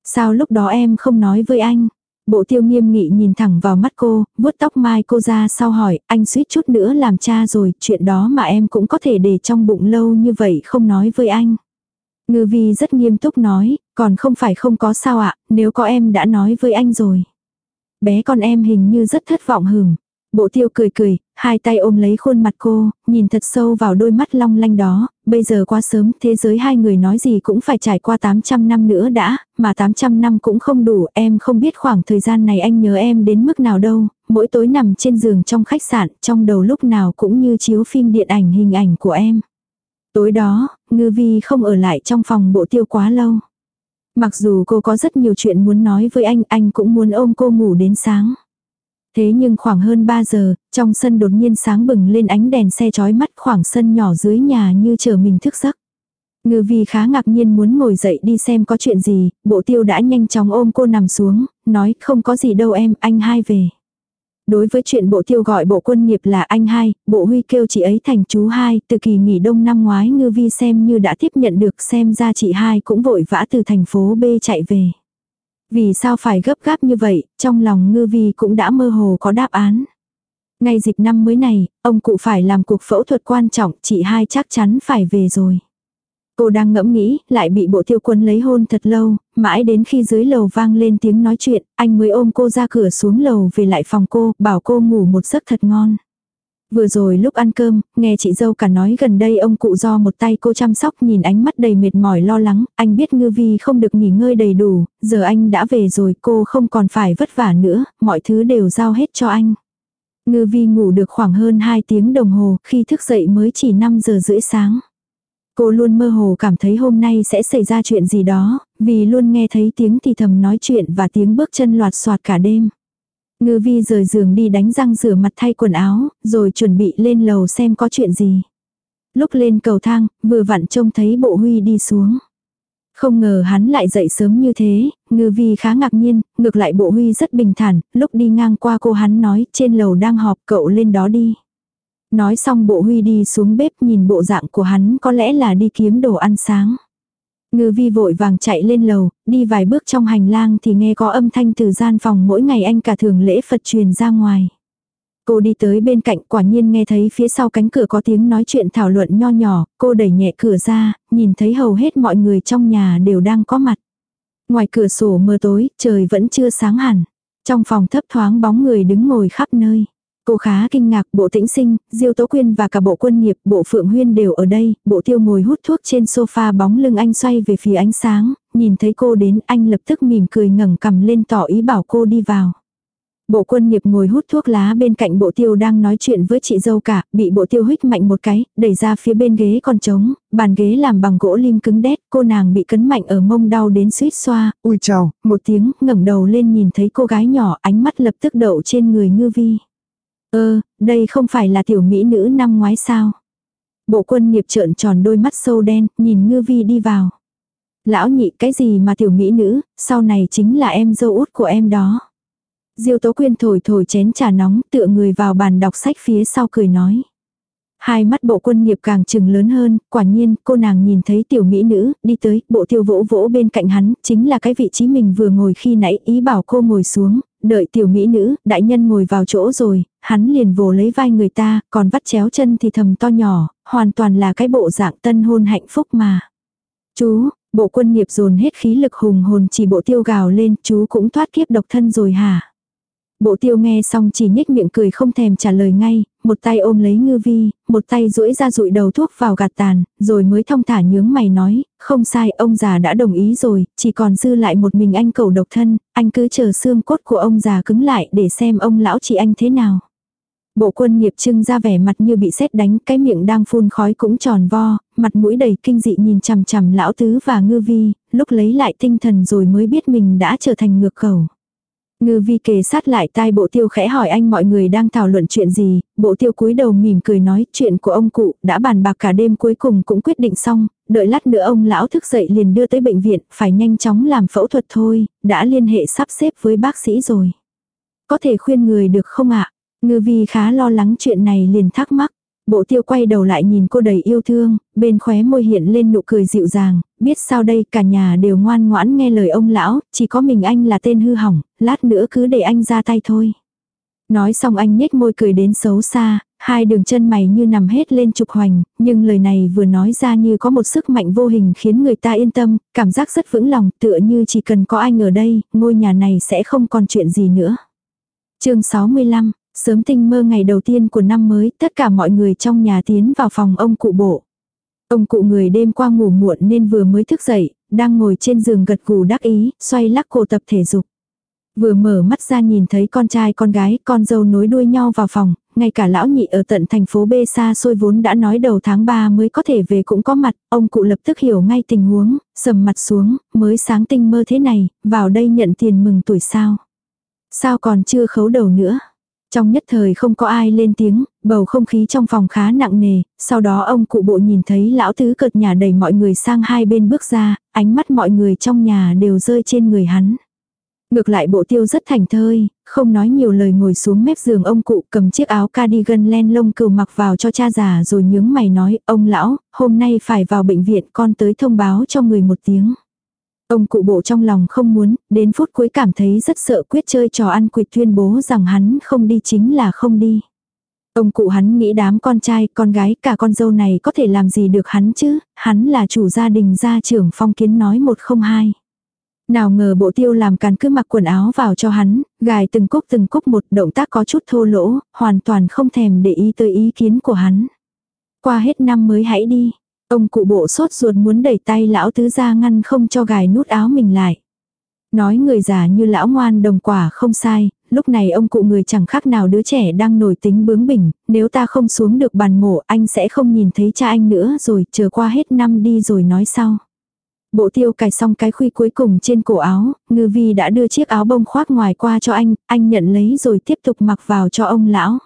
Sao lúc đó em không nói với anh? Bộ tiêu nghiêm nghị nhìn thẳng vào mắt cô, vuốt tóc mai cô ra sau hỏi, anh suýt chút nữa làm cha rồi, chuyện đó mà em cũng có thể để trong bụng lâu như vậy không nói với anh. Ngư vi rất nghiêm túc nói, còn không phải không có sao ạ, nếu có em đã nói với anh rồi. Bé con em hình như rất thất vọng hừng. Bộ tiêu cười cười, hai tay ôm lấy khuôn mặt cô, nhìn thật sâu vào đôi mắt long lanh đó, bây giờ quá sớm, thế giới hai người nói gì cũng phải trải qua 800 năm nữa đã, mà 800 năm cũng không đủ, em không biết khoảng thời gian này anh nhớ em đến mức nào đâu, mỗi tối nằm trên giường trong khách sạn, trong đầu lúc nào cũng như chiếu phim điện ảnh hình ảnh của em. Tối đó, ngư vi không ở lại trong phòng bộ tiêu quá lâu. Mặc dù cô có rất nhiều chuyện muốn nói với anh, anh cũng muốn ôm cô ngủ đến sáng. Thế nhưng khoảng hơn 3 giờ, trong sân đột nhiên sáng bừng lên ánh đèn xe chói mắt khoảng sân nhỏ dưới nhà như chờ mình thức giấc. Ngư vi khá ngạc nhiên muốn ngồi dậy đi xem có chuyện gì, bộ tiêu đã nhanh chóng ôm cô nằm xuống, nói không có gì đâu em, anh hai về. Đối với chuyện bộ tiêu gọi bộ quân nghiệp là anh hai, bộ huy kêu chị ấy thành chú hai, từ kỳ nghỉ đông năm ngoái ngư vi xem như đã tiếp nhận được xem ra chị hai cũng vội vã từ thành phố B chạy về. Vì sao phải gấp gáp như vậy, trong lòng ngư vi cũng đã mơ hồ có đáp án. Ngay dịp năm mới này, ông cụ phải làm cuộc phẫu thuật quan trọng, chị hai chắc chắn phải về rồi. Cô đang ngẫm nghĩ, lại bị bộ tiêu quân lấy hôn thật lâu, mãi đến khi dưới lầu vang lên tiếng nói chuyện, anh mới ôm cô ra cửa xuống lầu về lại phòng cô, bảo cô ngủ một giấc thật ngon. Vừa rồi lúc ăn cơm, nghe chị dâu cả nói gần đây ông cụ do một tay cô chăm sóc nhìn ánh mắt đầy mệt mỏi lo lắng, anh biết ngư vi không được nghỉ ngơi đầy đủ, giờ anh đã về rồi cô không còn phải vất vả nữa, mọi thứ đều giao hết cho anh. Ngư vi ngủ được khoảng hơn 2 tiếng đồng hồ, khi thức dậy mới chỉ 5 giờ rưỡi sáng. Cô luôn mơ hồ cảm thấy hôm nay sẽ xảy ra chuyện gì đó, vì luôn nghe thấy tiếng thì thầm nói chuyện và tiếng bước chân loạt soạt cả đêm. Ngư vi rời giường đi đánh răng rửa mặt thay quần áo, rồi chuẩn bị lên lầu xem có chuyện gì. Lúc lên cầu thang, vừa vặn trông thấy bộ huy đi xuống. Không ngờ hắn lại dậy sớm như thế, ngư vi khá ngạc nhiên, ngược lại bộ huy rất bình thản, lúc đi ngang qua cô hắn nói trên lầu đang họp cậu lên đó đi. Nói xong bộ huy đi xuống bếp nhìn bộ dạng của hắn có lẽ là đi kiếm đồ ăn sáng. Ngư vi vội vàng chạy lên lầu, đi vài bước trong hành lang thì nghe có âm thanh từ gian phòng mỗi ngày anh cả thường lễ Phật truyền ra ngoài. Cô đi tới bên cạnh quả nhiên nghe thấy phía sau cánh cửa có tiếng nói chuyện thảo luận nho nhỏ, cô đẩy nhẹ cửa ra, nhìn thấy hầu hết mọi người trong nhà đều đang có mặt. Ngoài cửa sổ mưa tối, trời vẫn chưa sáng hẳn. Trong phòng thấp thoáng bóng người đứng ngồi khắp nơi. Cô khá kinh ngạc, bộ tĩnh sinh, Diêu Tố Quyên và cả bộ quân nghiệp, bộ Phượng Huyên đều ở đây, bộ tiêu ngồi hút thuốc trên sofa bóng lưng anh xoay về phía ánh sáng, nhìn thấy cô đến anh lập tức mỉm cười ngẩng cầm lên tỏ ý bảo cô đi vào. Bộ quân nghiệp ngồi hút thuốc lá bên cạnh bộ tiêu đang nói chuyện với chị dâu cả, bị bộ tiêu hít mạnh một cái, đẩy ra phía bên ghế còn trống, bàn ghế làm bằng gỗ lim cứng đét, cô nàng bị cấn mạnh ở mông đau đến suýt xoa, ui chào, một tiếng, ngẩng đầu lên nhìn thấy cô gái nhỏ, ánh mắt lập tức đậu trên người ngư vi. Ơ, đây không phải là tiểu mỹ nữ năm ngoái sao? Bộ quân nghiệp trợn tròn đôi mắt sâu đen, nhìn ngư vi đi vào. Lão nhị cái gì mà tiểu mỹ nữ, sau này chính là em dâu út của em đó. Diêu Tố Quyên thổi thổi chén trà nóng tựa người vào bàn đọc sách phía sau cười nói. Hai mắt bộ quân nghiệp càng trừng lớn hơn, quả nhiên, cô nàng nhìn thấy tiểu mỹ nữ, đi tới, bộ tiêu vỗ vỗ bên cạnh hắn, chính là cái vị trí mình vừa ngồi khi nãy, ý bảo cô ngồi xuống, đợi tiểu mỹ nữ, đại nhân ngồi vào chỗ rồi, hắn liền vồ lấy vai người ta, còn vắt chéo chân thì thầm to nhỏ, hoàn toàn là cái bộ dạng tân hôn hạnh phúc mà. Chú, Bộ quân nghiệp dồn hết khí lực hùng hồn chỉ bộ tiêu gào lên, chú cũng thoát kiếp độc thân rồi hả? Bộ tiêu nghe xong chỉ nhếch miệng cười không thèm trả lời ngay, một tay ôm lấy ngư vi, một tay duỗi ra rụi đầu thuốc vào gạt tàn, rồi mới thông thả nhướng mày nói, không sai ông già đã đồng ý rồi, chỉ còn dư lại một mình anh cầu độc thân, anh cứ chờ xương cốt của ông già cứng lại để xem ông lão chị anh thế nào. Bộ quân nghiệp trưng ra vẻ mặt như bị sét đánh, cái miệng đang phun khói cũng tròn vo, mặt mũi đầy kinh dị nhìn chằm chằm lão tứ và ngư vi, lúc lấy lại tinh thần rồi mới biết mình đã trở thành ngược khẩu. Ngư vi kề sát lại tai bộ tiêu khẽ hỏi anh mọi người đang thảo luận chuyện gì, bộ tiêu cúi đầu mỉm cười nói chuyện của ông cụ đã bàn bạc cả đêm cuối cùng cũng quyết định xong, đợi lát nữa ông lão thức dậy liền đưa tới bệnh viện, phải nhanh chóng làm phẫu thuật thôi, đã liên hệ sắp xếp với bác sĩ rồi. Có thể khuyên người được không ạ? Ngư vi khá lo lắng chuyện này liền thắc mắc. Bộ tiêu quay đầu lại nhìn cô đầy yêu thương, bên khóe môi hiện lên nụ cười dịu dàng, biết sao đây cả nhà đều ngoan ngoãn nghe lời ông lão, chỉ có mình anh là tên hư hỏng, lát nữa cứ để anh ra tay thôi. Nói xong anh nhếch môi cười đến xấu xa, hai đường chân mày như nằm hết lên trục hoành, nhưng lời này vừa nói ra như có một sức mạnh vô hình khiến người ta yên tâm, cảm giác rất vững lòng, tựa như chỉ cần có anh ở đây, ngôi nhà này sẽ không còn chuyện gì nữa. chương 65, Sớm tinh mơ ngày đầu tiên của năm mới, tất cả mọi người trong nhà tiến vào phòng ông cụ bộ. Ông cụ người đêm qua ngủ muộn nên vừa mới thức dậy, đang ngồi trên giường gật gù đắc ý, xoay lắc cổ tập thể dục. Vừa mở mắt ra nhìn thấy con trai con gái, con dâu nối đuôi nhau vào phòng, ngay cả lão nhị ở tận thành phố B xa xôi vốn đã nói đầu tháng 3 mới có thể về cũng có mặt, ông cụ lập tức hiểu ngay tình huống, sầm mặt xuống, mới sáng tinh mơ thế này, vào đây nhận tiền mừng tuổi sao. Sao còn chưa khấu đầu nữa. Trong nhất thời không có ai lên tiếng, bầu không khí trong phòng khá nặng nề, sau đó ông cụ bộ nhìn thấy lão tứ cợt nhà đẩy mọi người sang hai bên bước ra, ánh mắt mọi người trong nhà đều rơi trên người hắn. Ngược lại bộ tiêu rất thành thơi, không nói nhiều lời ngồi xuống mép giường ông cụ cầm chiếc áo cardigan len lông cừu mặc vào cho cha già rồi nhướng mày nói, ông lão, hôm nay phải vào bệnh viện con tới thông báo cho người một tiếng. Ông cụ bộ trong lòng không muốn, đến phút cuối cảm thấy rất sợ quyết chơi trò ăn quỵt tuyên bố rằng hắn không đi chính là không đi. Ông cụ hắn nghĩ đám con trai, con gái, cả con dâu này có thể làm gì được hắn chứ, hắn là chủ gia đình gia trưởng phong kiến nói một không hai. Nào ngờ bộ tiêu làm càn cứ mặc quần áo vào cho hắn, gài từng cúc từng cúc một động tác có chút thô lỗ, hoàn toàn không thèm để ý tới ý kiến của hắn. Qua hết năm mới hãy đi, Ông cụ bộ sốt ruột muốn đẩy tay lão tứ ra ngăn không cho gài nút áo mình lại. Nói người già như lão ngoan đồng quả không sai, lúc này ông cụ người chẳng khác nào đứa trẻ đang nổi tính bướng bỉnh, nếu ta không xuống được bàn mổ anh sẽ không nhìn thấy cha anh nữa rồi, chờ qua hết năm đi rồi nói sau. Bộ tiêu cài xong cái khuy cuối cùng trên cổ áo, ngư vi đã đưa chiếc áo bông khoác ngoài qua cho anh, anh nhận lấy rồi tiếp tục mặc vào cho ông lão.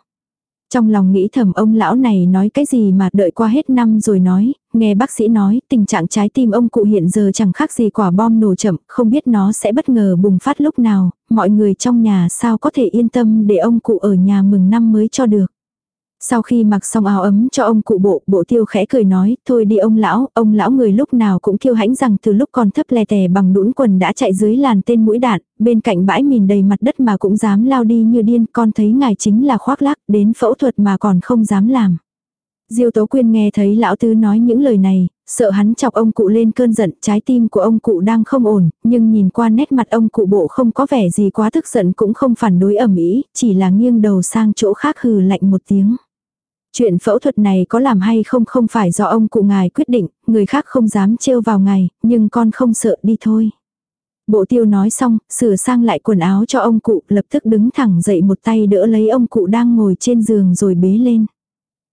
Trong lòng nghĩ thầm ông lão này nói cái gì mà đợi qua hết năm rồi nói, nghe bác sĩ nói tình trạng trái tim ông cụ hiện giờ chẳng khác gì quả bom nổ chậm, không biết nó sẽ bất ngờ bùng phát lúc nào, mọi người trong nhà sao có thể yên tâm để ông cụ ở nhà mừng năm mới cho được. Sau khi mặc xong áo ấm cho ông cụ bộ, bộ tiêu khẽ cười nói, thôi đi ông lão, ông lão người lúc nào cũng kiêu hãnh rằng từ lúc còn thấp lè tè bằng đũn quần đã chạy dưới làn tên mũi đạn, bên cạnh bãi mìn đầy mặt đất mà cũng dám lao đi như điên, con thấy ngài chính là khoác lác, đến phẫu thuật mà còn không dám làm. Diêu Tố Quyên nghe thấy lão tứ nói những lời này, sợ hắn chọc ông cụ lên cơn giận, trái tim của ông cụ đang không ổn, nhưng nhìn qua nét mặt ông cụ bộ không có vẻ gì quá tức giận cũng không phản đối ẩm ý, chỉ là nghiêng đầu sang chỗ khác hừ lạnh một tiếng. Chuyện phẫu thuật này có làm hay không không phải do ông cụ ngài quyết định, người khác không dám trêu vào ngài, nhưng con không sợ đi thôi. Bộ tiêu nói xong, sửa sang lại quần áo cho ông cụ, lập tức đứng thẳng dậy một tay đỡ lấy ông cụ đang ngồi trên giường rồi bế lên.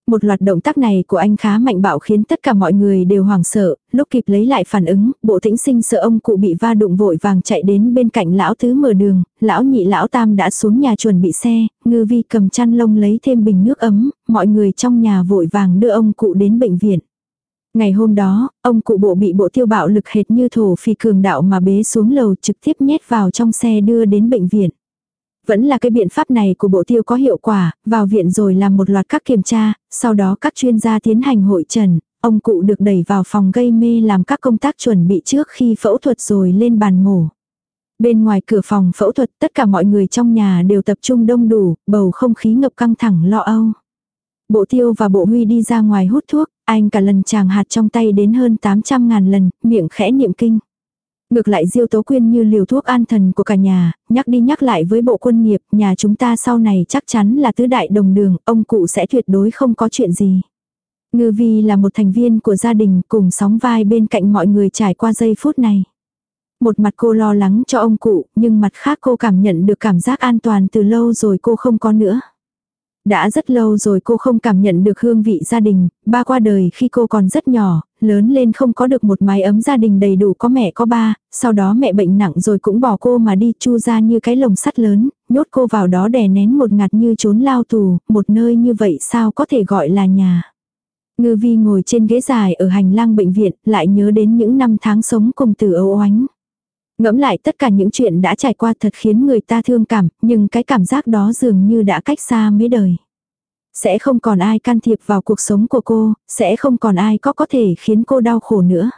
Một loạt động tác này của anh khá mạnh bạo khiến tất cả mọi người đều hoảng sợ, lúc kịp lấy lại phản ứng, bộ tĩnh sinh sợ ông cụ bị va đụng vội vàng chạy đến bên cạnh lão tứ mở đường, lão nhị lão tam đã xuống nhà chuẩn bị xe, ngư vi cầm chăn lông lấy thêm bình nước ấm, mọi người trong nhà vội vàng đưa ông cụ đến bệnh viện. Ngày hôm đó, ông cụ bộ bị bộ tiêu bạo lực hệt như thổ phi cường đạo mà bế xuống lầu trực tiếp nhét vào trong xe đưa đến bệnh viện. Vẫn là cái biện pháp này của bộ tiêu có hiệu quả, vào viện rồi làm một loạt các kiểm tra, sau đó các chuyên gia tiến hành hội trần, ông cụ được đẩy vào phòng gây mê làm các công tác chuẩn bị trước khi phẫu thuật rồi lên bàn mổ. Bên ngoài cửa phòng phẫu thuật tất cả mọi người trong nhà đều tập trung đông đủ, bầu không khí ngập căng thẳng lo âu. Bộ tiêu và bộ huy đi ra ngoài hút thuốc, anh cả lần chàng hạt trong tay đến hơn 800 ngàn lần, miệng khẽ niệm kinh. Ngược lại Diêu Tố Quyên như liều thuốc an thần của cả nhà, nhắc đi nhắc lại với bộ quân nghiệp, nhà chúng ta sau này chắc chắn là tứ đại đồng đường, ông cụ sẽ tuyệt đối không có chuyện gì. Ngư Vi là một thành viên của gia đình cùng sóng vai bên cạnh mọi người trải qua giây phút này. Một mặt cô lo lắng cho ông cụ, nhưng mặt khác cô cảm nhận được cảm giác an toàn từ lâu rồi cô không có nữa. Đã rất lâu rồi cô không cảm nhận được hương vị gia đình, ba qua đời khi cô còn rất nhỏ, lớn lên không có được một mái ấm gia đình đầy đủ có mẹ có ba, sau đó mẹ bệnh nặng rồi cũng bỏ cô mà đi chu ra như cái lồng sắt lớn, nhốt cô vào đó đè nén một ngạt như trốn lao tù, một nơi như vậy sao có thể gọi là nhà. Ngư vi ngồi trên ghế dài ở hành lang bệnh viện, lại nhớ đến những năm tháng sống cùng từ ấu oánh. Ngẫm lại tất cả những chuyện đã trải qua thật khiến người ta thương cảm, nhưng cái cảm giác đó dường như đã cách xa mấy đời. Sẽ không còn ai can thiệp vào cuộc sống của cô, sẽ không còn ai có có thể khiến cô đau khổ nữa.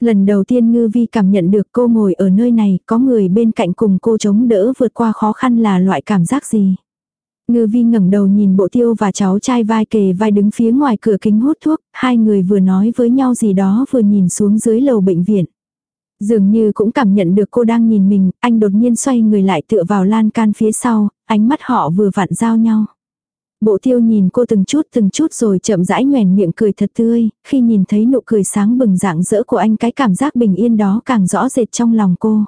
Lần đầu tiên ngư vi cảm nhận được cô ngồi ở nơi này, có người bên cạnh cùng cô chống đỡ vượt qua khó khăn là loại cảm giác gì. Ngư vi ngẩng đầu nhìn bộ tiêu và cháu trai vai kề vai đứng phía ngoài cửa kính hút thuốc, hai người vừa nói với nhau gì đó vừa nhìn xuống dưới lầu bệnh viện. Dường như cũng cảm nhận được cô đang nhìn mình, anh đột nhiên xoay người lại tựa vào lan can phía sau, ánh mắt họ vừa vặn giao nhau. Bộ tiêu nhìn cô từng chút từng chút rồi chậm rãi nhoèn miệng cười thật tươi, khi nhìn thấy nụ cười sáng bừng rạng rỡ của anh cái cảm giác bình yên đó càng rõ rệt trong lòng cô.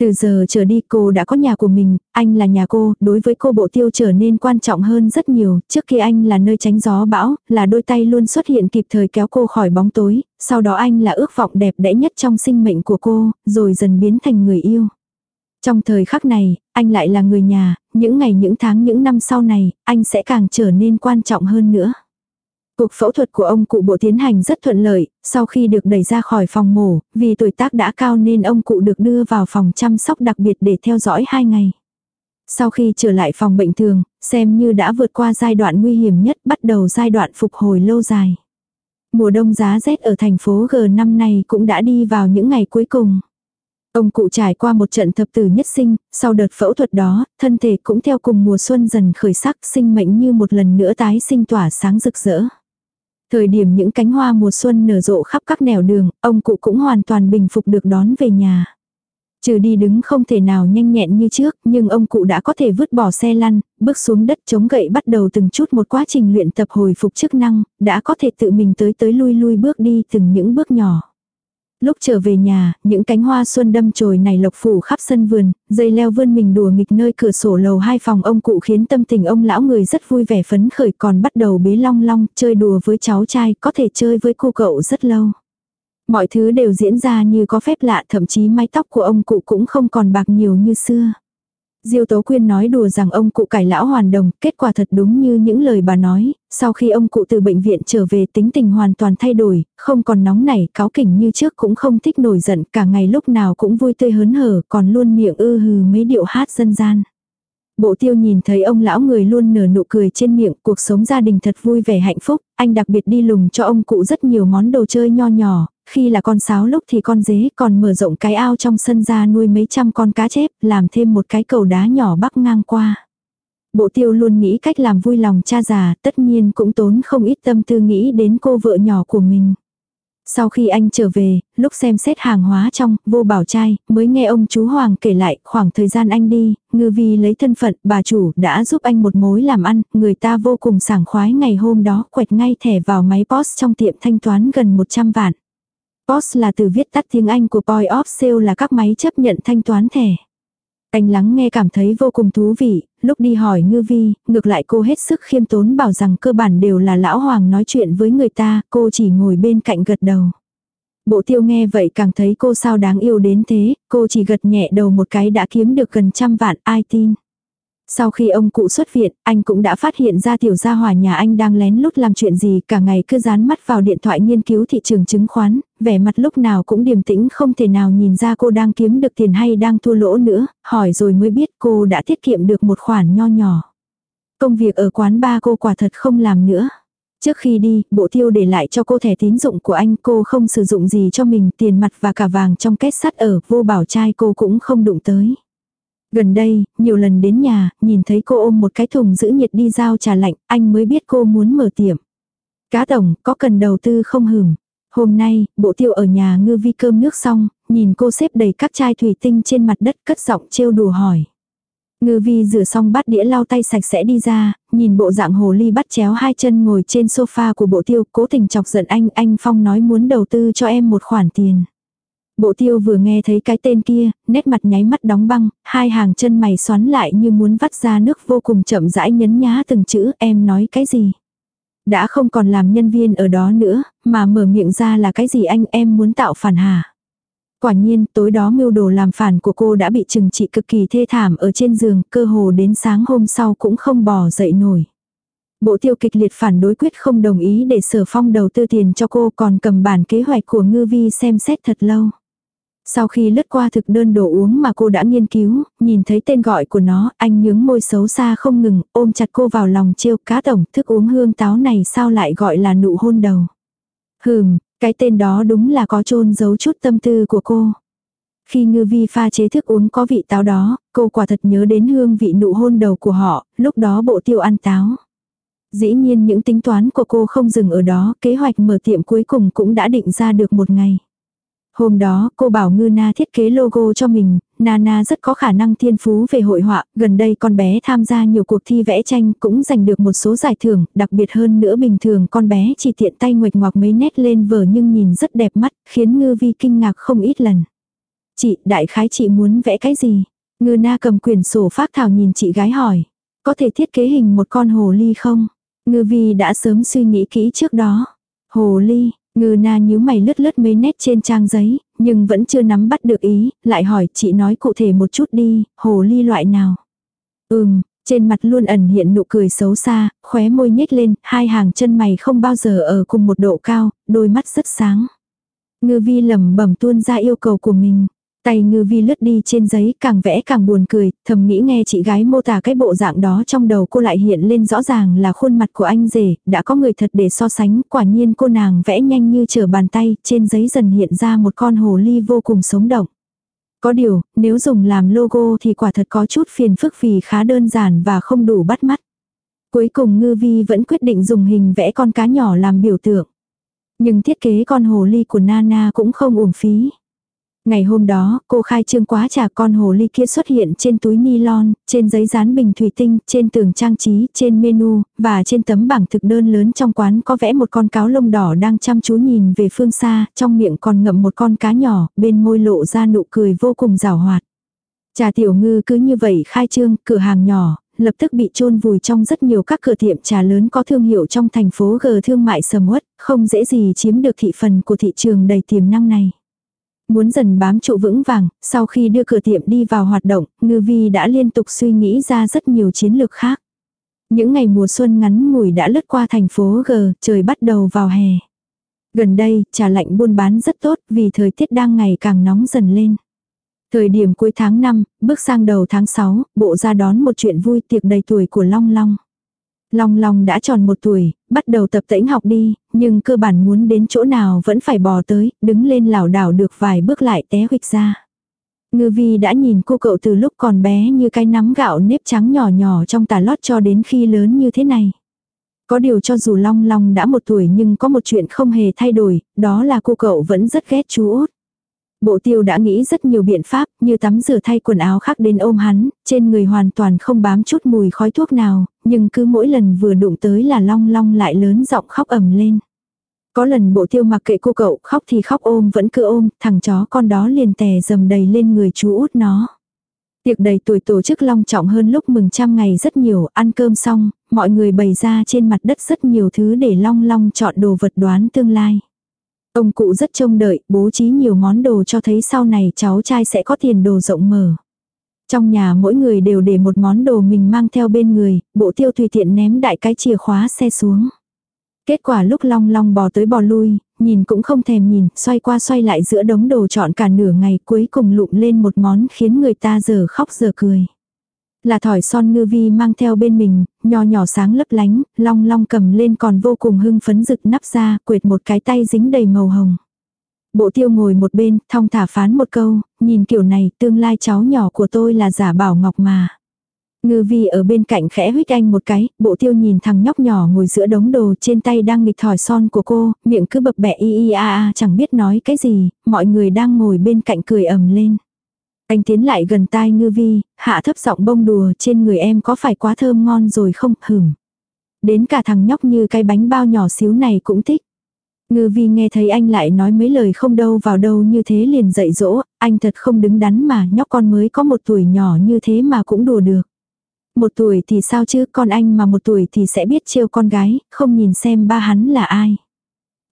Từ giờ trở đi cô đã có nhà của mình, anh là nhà cô, đối với cô bộ tiêu trở nên quan trọng hơn rất nhiều, trước kia anh là nơi tránh gió bão, là đôi tay luôn xuất hiện kịp thời kéo cô khỏi bóng tối, sau đó anh là ước vọng đẹp đẽ nhất trong sinh mệnh của cô, rồi dần biến thành người yêu. Trong thời khắc này, anh lại là người nhà, những ngày những tháng những năm sau này, anh sẽ càng trở nên quan trọng hơn nữa. Cuộc phẫu thuật của ông cụ bộ tiến hành rất thuận lợi, sau khi được đẩy ra khỏi phòng mổ, vì tuổi tác đã cao nên ông cụ được đưa vào phòng chăm sóc đặc biệt để theo dõi 2 ngày. Sau khi trở lại phòng bệnh thường, xem như đã vượt qua giai đoạn nguy hiểm nhất bắt đầu giai đoạn phục hồi lâu dài. Mùa đông giá rét ở thành phố G năm nay cũng đã đi vào những ngày cuối cùng. Ông cụ trải qua một trận thập tử nhất sinh, sau đợt phẫu thuật đó, thân thể cũng theo cùng mùa xuân dần khởi sắc sinh mệnh như một lần nữa tái sinh tỏa sáng rực rỡ. Thời điểm những cánh hoa mùa xuân nở rộ khắp các nẻo đường, ông cụ cũng hoàn toàn bình phục được đón về nhà. Trừ đi đứng không thể nào nhanh nhẹn như trước, nhưng ông cụ đã có thể vứt bỏ xe lăn, bước xuống đất chống gậy bắt đầu từng chút một quá trình luyện tập hồi phục chức năng, đã có thể tự mình tới tới lui lui bước đi từng những bước nhỏ. Lúc trở về nhà, những cánh hoa xuân đâm chồi này lộc phủ khắp sân vườn, dây leo vươn mình đùa nghịch nơi cửa sổ lầu hai phòng ông cụ khiến tâm tình ông lão người rất vui vẻ phấn khởi còn bắt đầu bế long long chơi đùa với cháu trai có thể chơi với cô cậu rất lâu. Mọi thứ đều diễn ra như có phép lạ thậm chí mái tóc của ông cụ cũng không còn bạc nhiều như xưa. Diêu Tố Quyên nói đùa rằng ông cụ cải lão hoàn đồng, kết quả thật đúng như những lời bà nói, sau khi ông cụ từ bệnh viện trở về tính tình hoàn toàn thay đổi, không còn nóng nảy, cáo kỉnh như trước cũng không thích nổi giận, cả ngày lúc nào cũng vui tươi hớn hở, còn luôn miệng ư hừ mấy điệu hát dân gian. Bộ tiêu nhìn thấy ông lão người luôn nở nụ cười trên miệng, cuộc sống gia đình thật vui vẻ hạnh phúc, anh đặc biệt đi lùng cho ông cụ rất nhiều món đồ chơi nho nhỏ, khi là con sáo lúc thì con dế còn mở rộng cái ao trong sân ra nuôi mấy trăm con cá chép, làm thêm một cái cầu đá nhỏ bắc ngang qua. Bộ tiêu luôn nghĩ cách làm vui lòng cha già, tất nhiên cũng tốn không ít tâm tư nghĩ đến cô vợ nhỏ của mình. Sau khi anh trở về, lúc xem xét hàng hóa trong, vô bảo trai, mới nghe ông chú Hoàng kể lại khoảng thời gian anh đi, ngư vi lấy thân phận, bà chủ đã giúp anh một mối làm ăn, người ta vô cùng sảng khoái ngày hôm đó quẹt ngay thẻ vào máy POS trong tiệm thanh toán gần 100 vạn. POS là từ viết tắt tiếng Anh của Point of Sale là các máy chấp nhận thanh toán thẻ. Anh lắng nghe cảm thấy vô cùng thú vị, lúc đi hỏi ngư vi, ngược lại cô hết sức khiêm tốn bảo rằng cơ bản đều là lão hoàng nói chuyện với người ta, cô chỉ ngồi bên cạnh gật đầu. Bộ tiêu nghe vậy càng thấy cô sao đáng yêu đến thế, cô chỉ gật nhẹ đầu một cái đã kiếm được gần trăm vạn ai tin. Sau khi ông cụ xuất viện, anh cũng đã phát hiện ra tiểu gia hỏa nhà anh đang lén lút làm chuyện gì cả ngày cứ dán mắt vào điện thoại nghiên cứu thị trường chứng khoán, vẻ mặt lúc nào cũng điềm tĩnh không thể nào nhìn ra cô đang kiếm được tiền hay đang thua lỗ nữa, hỏi rồi mới biết cô đã tiết kiệm được một khoản nho nhỏ. Công việc ở quán ba cô quả thật không làm nữa. Trước khi đi, bộ tiêu để lại cho cô thẻ tín dụng của anh cô không sử dụng gì cho mình tiền mặt và cả vàng trong kết sắt ở vô bảo trai cô cũng không đụng tới. Gần đây, nhiều lần đến nhà, nhìn thấy cô ôm một cái thùng giữ nhiệt đi giao trà lạnh, anh mới biết cô muốn mở tiệm. Cá tổng, có cần đầu tư không hửm. Hôm nay, bộ tiêu ở nhà ngư vi cơm nước xong, nhìn cô xếp đầy các chai thủy tinh trên mặt đất cất giọng trêu đùa hỏi. Ngư vi rửa xong bát đĩa lau tay sạch sẽ đi ra, nhìn bộ dạng hồ ly bắt chéo hai chân ngồi trên sofa của bộ tiêu, cố tình chọc giận anh, anh Phong nói muốn đầu tư cho em một khoản tiền. Bộ tiêu vừa nghe thấy cái tên kia, nét mặt nháy mắt đóng băng, hai hàng chân mày xoắn lại như muốn vắt ra nước vô cùng chậm rãi nhấn nhá từng chữ em nói cái gì. Đã không còn làm nhân viên ở đó nữa, mà mở miệng ra là cái gì anh em muốn tạo phản hả. Quả nhiên, tối đó mưu đồ làm phản của cô đã bị trừng trị cực kỳ thê thảm ở trên giường, cơ hồ đến sáng hôm sau cũng không bò dậy nổi. Bộ tiêu kịch liệt phản đối quyết không đồng ý để sở phong đầu tư tiền cho cô còn cầm bản kế hoạch của ngư vi xem xét thật lâu. Sau khi lướt qua thực đơn đồ uống mà cô đã nghiên cứu, nhìn thấy tên gọi của nó, anh nhướng môi xấu xa không ngừng, ôm chặt cô vào lòng trêu cá tổng, thức uống hương táo này sao lại gọi là nụ hôn đầu. Hừm, cái tên đó đúng là có chôn giấu chút tâm tư của cô. Khi ngư vi pha chế thức uống có vị táo đó, cô quả thật nhớ đến hương vị nụ hôn đầu của họ, lúc đó bộ tiêu ăn táo. Dĩ nhiên những tính toán của cô không dừng ở đó, kế hoạch mở tiệm cuối cùng cũng đã định ra được một ngày. Hôm đó, cô bảo Ngư Na thiết kế logo cho mình, Nana rất có khả năng thiên phú về hội họa, gần đây con bé tham gia nhiều cuộc thi vẽ tranh cũng giành được một số giải thưởng, đặc biệt hơn nữa bình thường con bé chỉ tiện tay nguệch ngoạc mấy nét lên vở nhưng nhìn rất đẹp mắt, khiến Ngư Vi kinh ngạc không ít lần. Chị, đại khái chị muốn vẽ cái gì? Ngư Na cầm quyển sổ phát thảo nhìn chị gái hỏi. Có thể thiết kế hình một con hồ ly không? Ngư Vi đã sớm suy nghĩ kỹ trước đó. Hồ ly, Ngư na nhíu mày lướt lướt mấy nét trên trang giấy, nhưng vẫn chưa nắm bắt được ý, lại hỏi chị nói cụ thể một chút đi, hồ ly loại nào. Ừm, trên mặt luôn ẩn hiện nụ cười xấu xa, khóe môi nhếch lên, hai hàng chân mày không bao giờ ở cùng một độ cao, đôi mắt rất sáng. Ngư vi lẩm bẩm tuôn ra yêu cầu của mình. Tay ngư vi lướt đi trên giấy càng vẽ càng buồn cười, thầm nghĩ nghe chị gái mô tả cái bộ dạng đó trong đầu cô lại hiện lên rõ ràng là khuôn mặt của anh rể, đã có người thật để so sánh, quả nhiên cô nàng vẽ nhanh như trở bàn tay, trên giấy dần hiện ra một con hồ ly vô cùng sống động. Có điều, nếu dùng làm logo thì quả thật có chút phiền phức vì khá đơn giản và không đủ bắt mắt. Cuối cùng ngư vi vẫn quyết định dùng hình vẽ con cá nhỏ làm biểu tượng. Nhưng thiết kế con hồ ly của Nana cũng không uổng phí. Ngày hôm đó, cô khai trương quá trà con hồ ly kia xuất hiện trên túi nylon, trên giấy dán bình thủy tinh, trên tường trang trí, trên menu, và trên tấm bảng thực đơn lớn trong quán có vẽ một con cáo lông đỏ đang chăm chú nhìn về phương xa, trong miệng còn ngậm một con cá nhỏ, bên môi lộ ra nụ cười vô cùng rào hoạt. Trà tiểu ngư cứ như vậy khai trương, cửa hàng nhỏ, lập tức bị chôn vùi trong rất nhiều các cửa tiệm trà lớn có thương hiệu trong thành phố G thương mại sầm uất, không dễ gì chiếm được thị phần của thị trường đầy tiềm năng này. Muốn dần bám trụ vững vàng, sau khi đưa cửa tiệm đi vào hoạt động, ngư vi đã liên tục suy nghĩ ra rất nhiều chiến lược khác. Những ngày mùa xuân ngắn ngủi đã lướt qua thành phố G, trời bắt đầu vào hè. Gần đây, trà lạnh buôn bán rất tốt vì thời tiết đang ngày càng nóng dần lên. Thời điểm cuối tháng 5, bước sang đầu tháng 6, bộ ra đón một chuyện vui tiệc đầy tuổi của Long Long. Long Long đã tròn một tuổi, bắt đầu tập tễnh học đi, nhưng cơ bản muốn đến chỗ nào vẫn phải bò tới, đứng lên lảo đảo được vài bước lại té huỵch ra. Ngư vi đã nhìn cô cậu từ lúc còn bé như cái nắm gạo nếp trắng nhỏ nhỏ trong tà lót cho đến khi lớn như thế này. Có điều cho dù Long Long đã một tuổi nhưng có một chuyện không hề thay đổi, đó là cô cậu vẫn rất ghét chú út. Bộ tiêu đã nghĩ rất nhiều biện pháp, như tắm rửa thay quần áo khác đến ôm hắn, trên người hoàn toàn không bám chút mùi khói thuốc nào, nhưng cứ mỗi lần vừa đụng tới là long long lại lớn giọng khóc ầm lên. Có lần bộ tiêu mặc kệ cô cậu, khóc thì khóc ôm vẫn cứ ôm, thằng chó con đó liền tè dầm đầy lên người chú út nó. Tiệc đầy tuổi tổ chức long trọng hơn lúc mừng trăm ngày rất nhiều, ăn cơm xong, mọi người bày ra trên mặt đất rất nhiều thứ để long long chọn đồ vật đoán tương lai. Ông cụ rất trông đợi, bố trí nhiều món đồ cho thấy sau này cháu trai sẽ có tiền đồ rộng mở. Trong nhà mỗi người đều để một món đồ mình mang theo bên người, bộ tiêu tùy tiện ném đại cái chìa khóa xe xuống. Kết quả lúc long long bò tới bò lui, nhìn cũng không thèm nhìn, xoay qua xoay lại giữa đống đồ chọn cả nửa ngày cuối cùng lụm lên một món khiến người ta giờ khóc giờ cười là thỏi son ngư vi mang theo bên mình, nho nhỏ sáng lấp lánh, long long cầm lên còn vô cùng hưng phấn rực nắp ra, quệt một cái tay dính đầy màu hồng. Bộ tiêu ngồi một bên, thong thả phán một câu, nhìn kiểu này tương lai cháu nhỏ của tôi là giả bảo ngọc mà. Ngư vi ở bên cạnh khẽ huyết anh một cái, bộ tiêu nhìn thằng nhóc nhỏ ngồi giữa đống đồ trên tay đang nghịch thỏi son của cô, miệng cứ bập bẹ y y a a chẳng biết nói cái gì, mọi người đang ngồi bên cạnh cười ầm lên. Anh tiến lại gần tai ngư vi, hạ thấp giọng bông đùa trên người em có phải quá thơm ngon rồi không, hửm. Đến cả thằng nhóc như cái bánh bao nhỏ xíu này cũng thích. Ngư vi nghe thấy anh lại nói mấy lời không đâu vào đâu như thế liền dạy dỗ, anh thật không đứng đắn mà nhóc con mới có một tuổi nhỏ như thế mà cũng đùa được. Một tuổi thì sao chứ con anh mà một tuổi thì sẽ biết trêu con gái, không nhìn xem ba hắn là ai.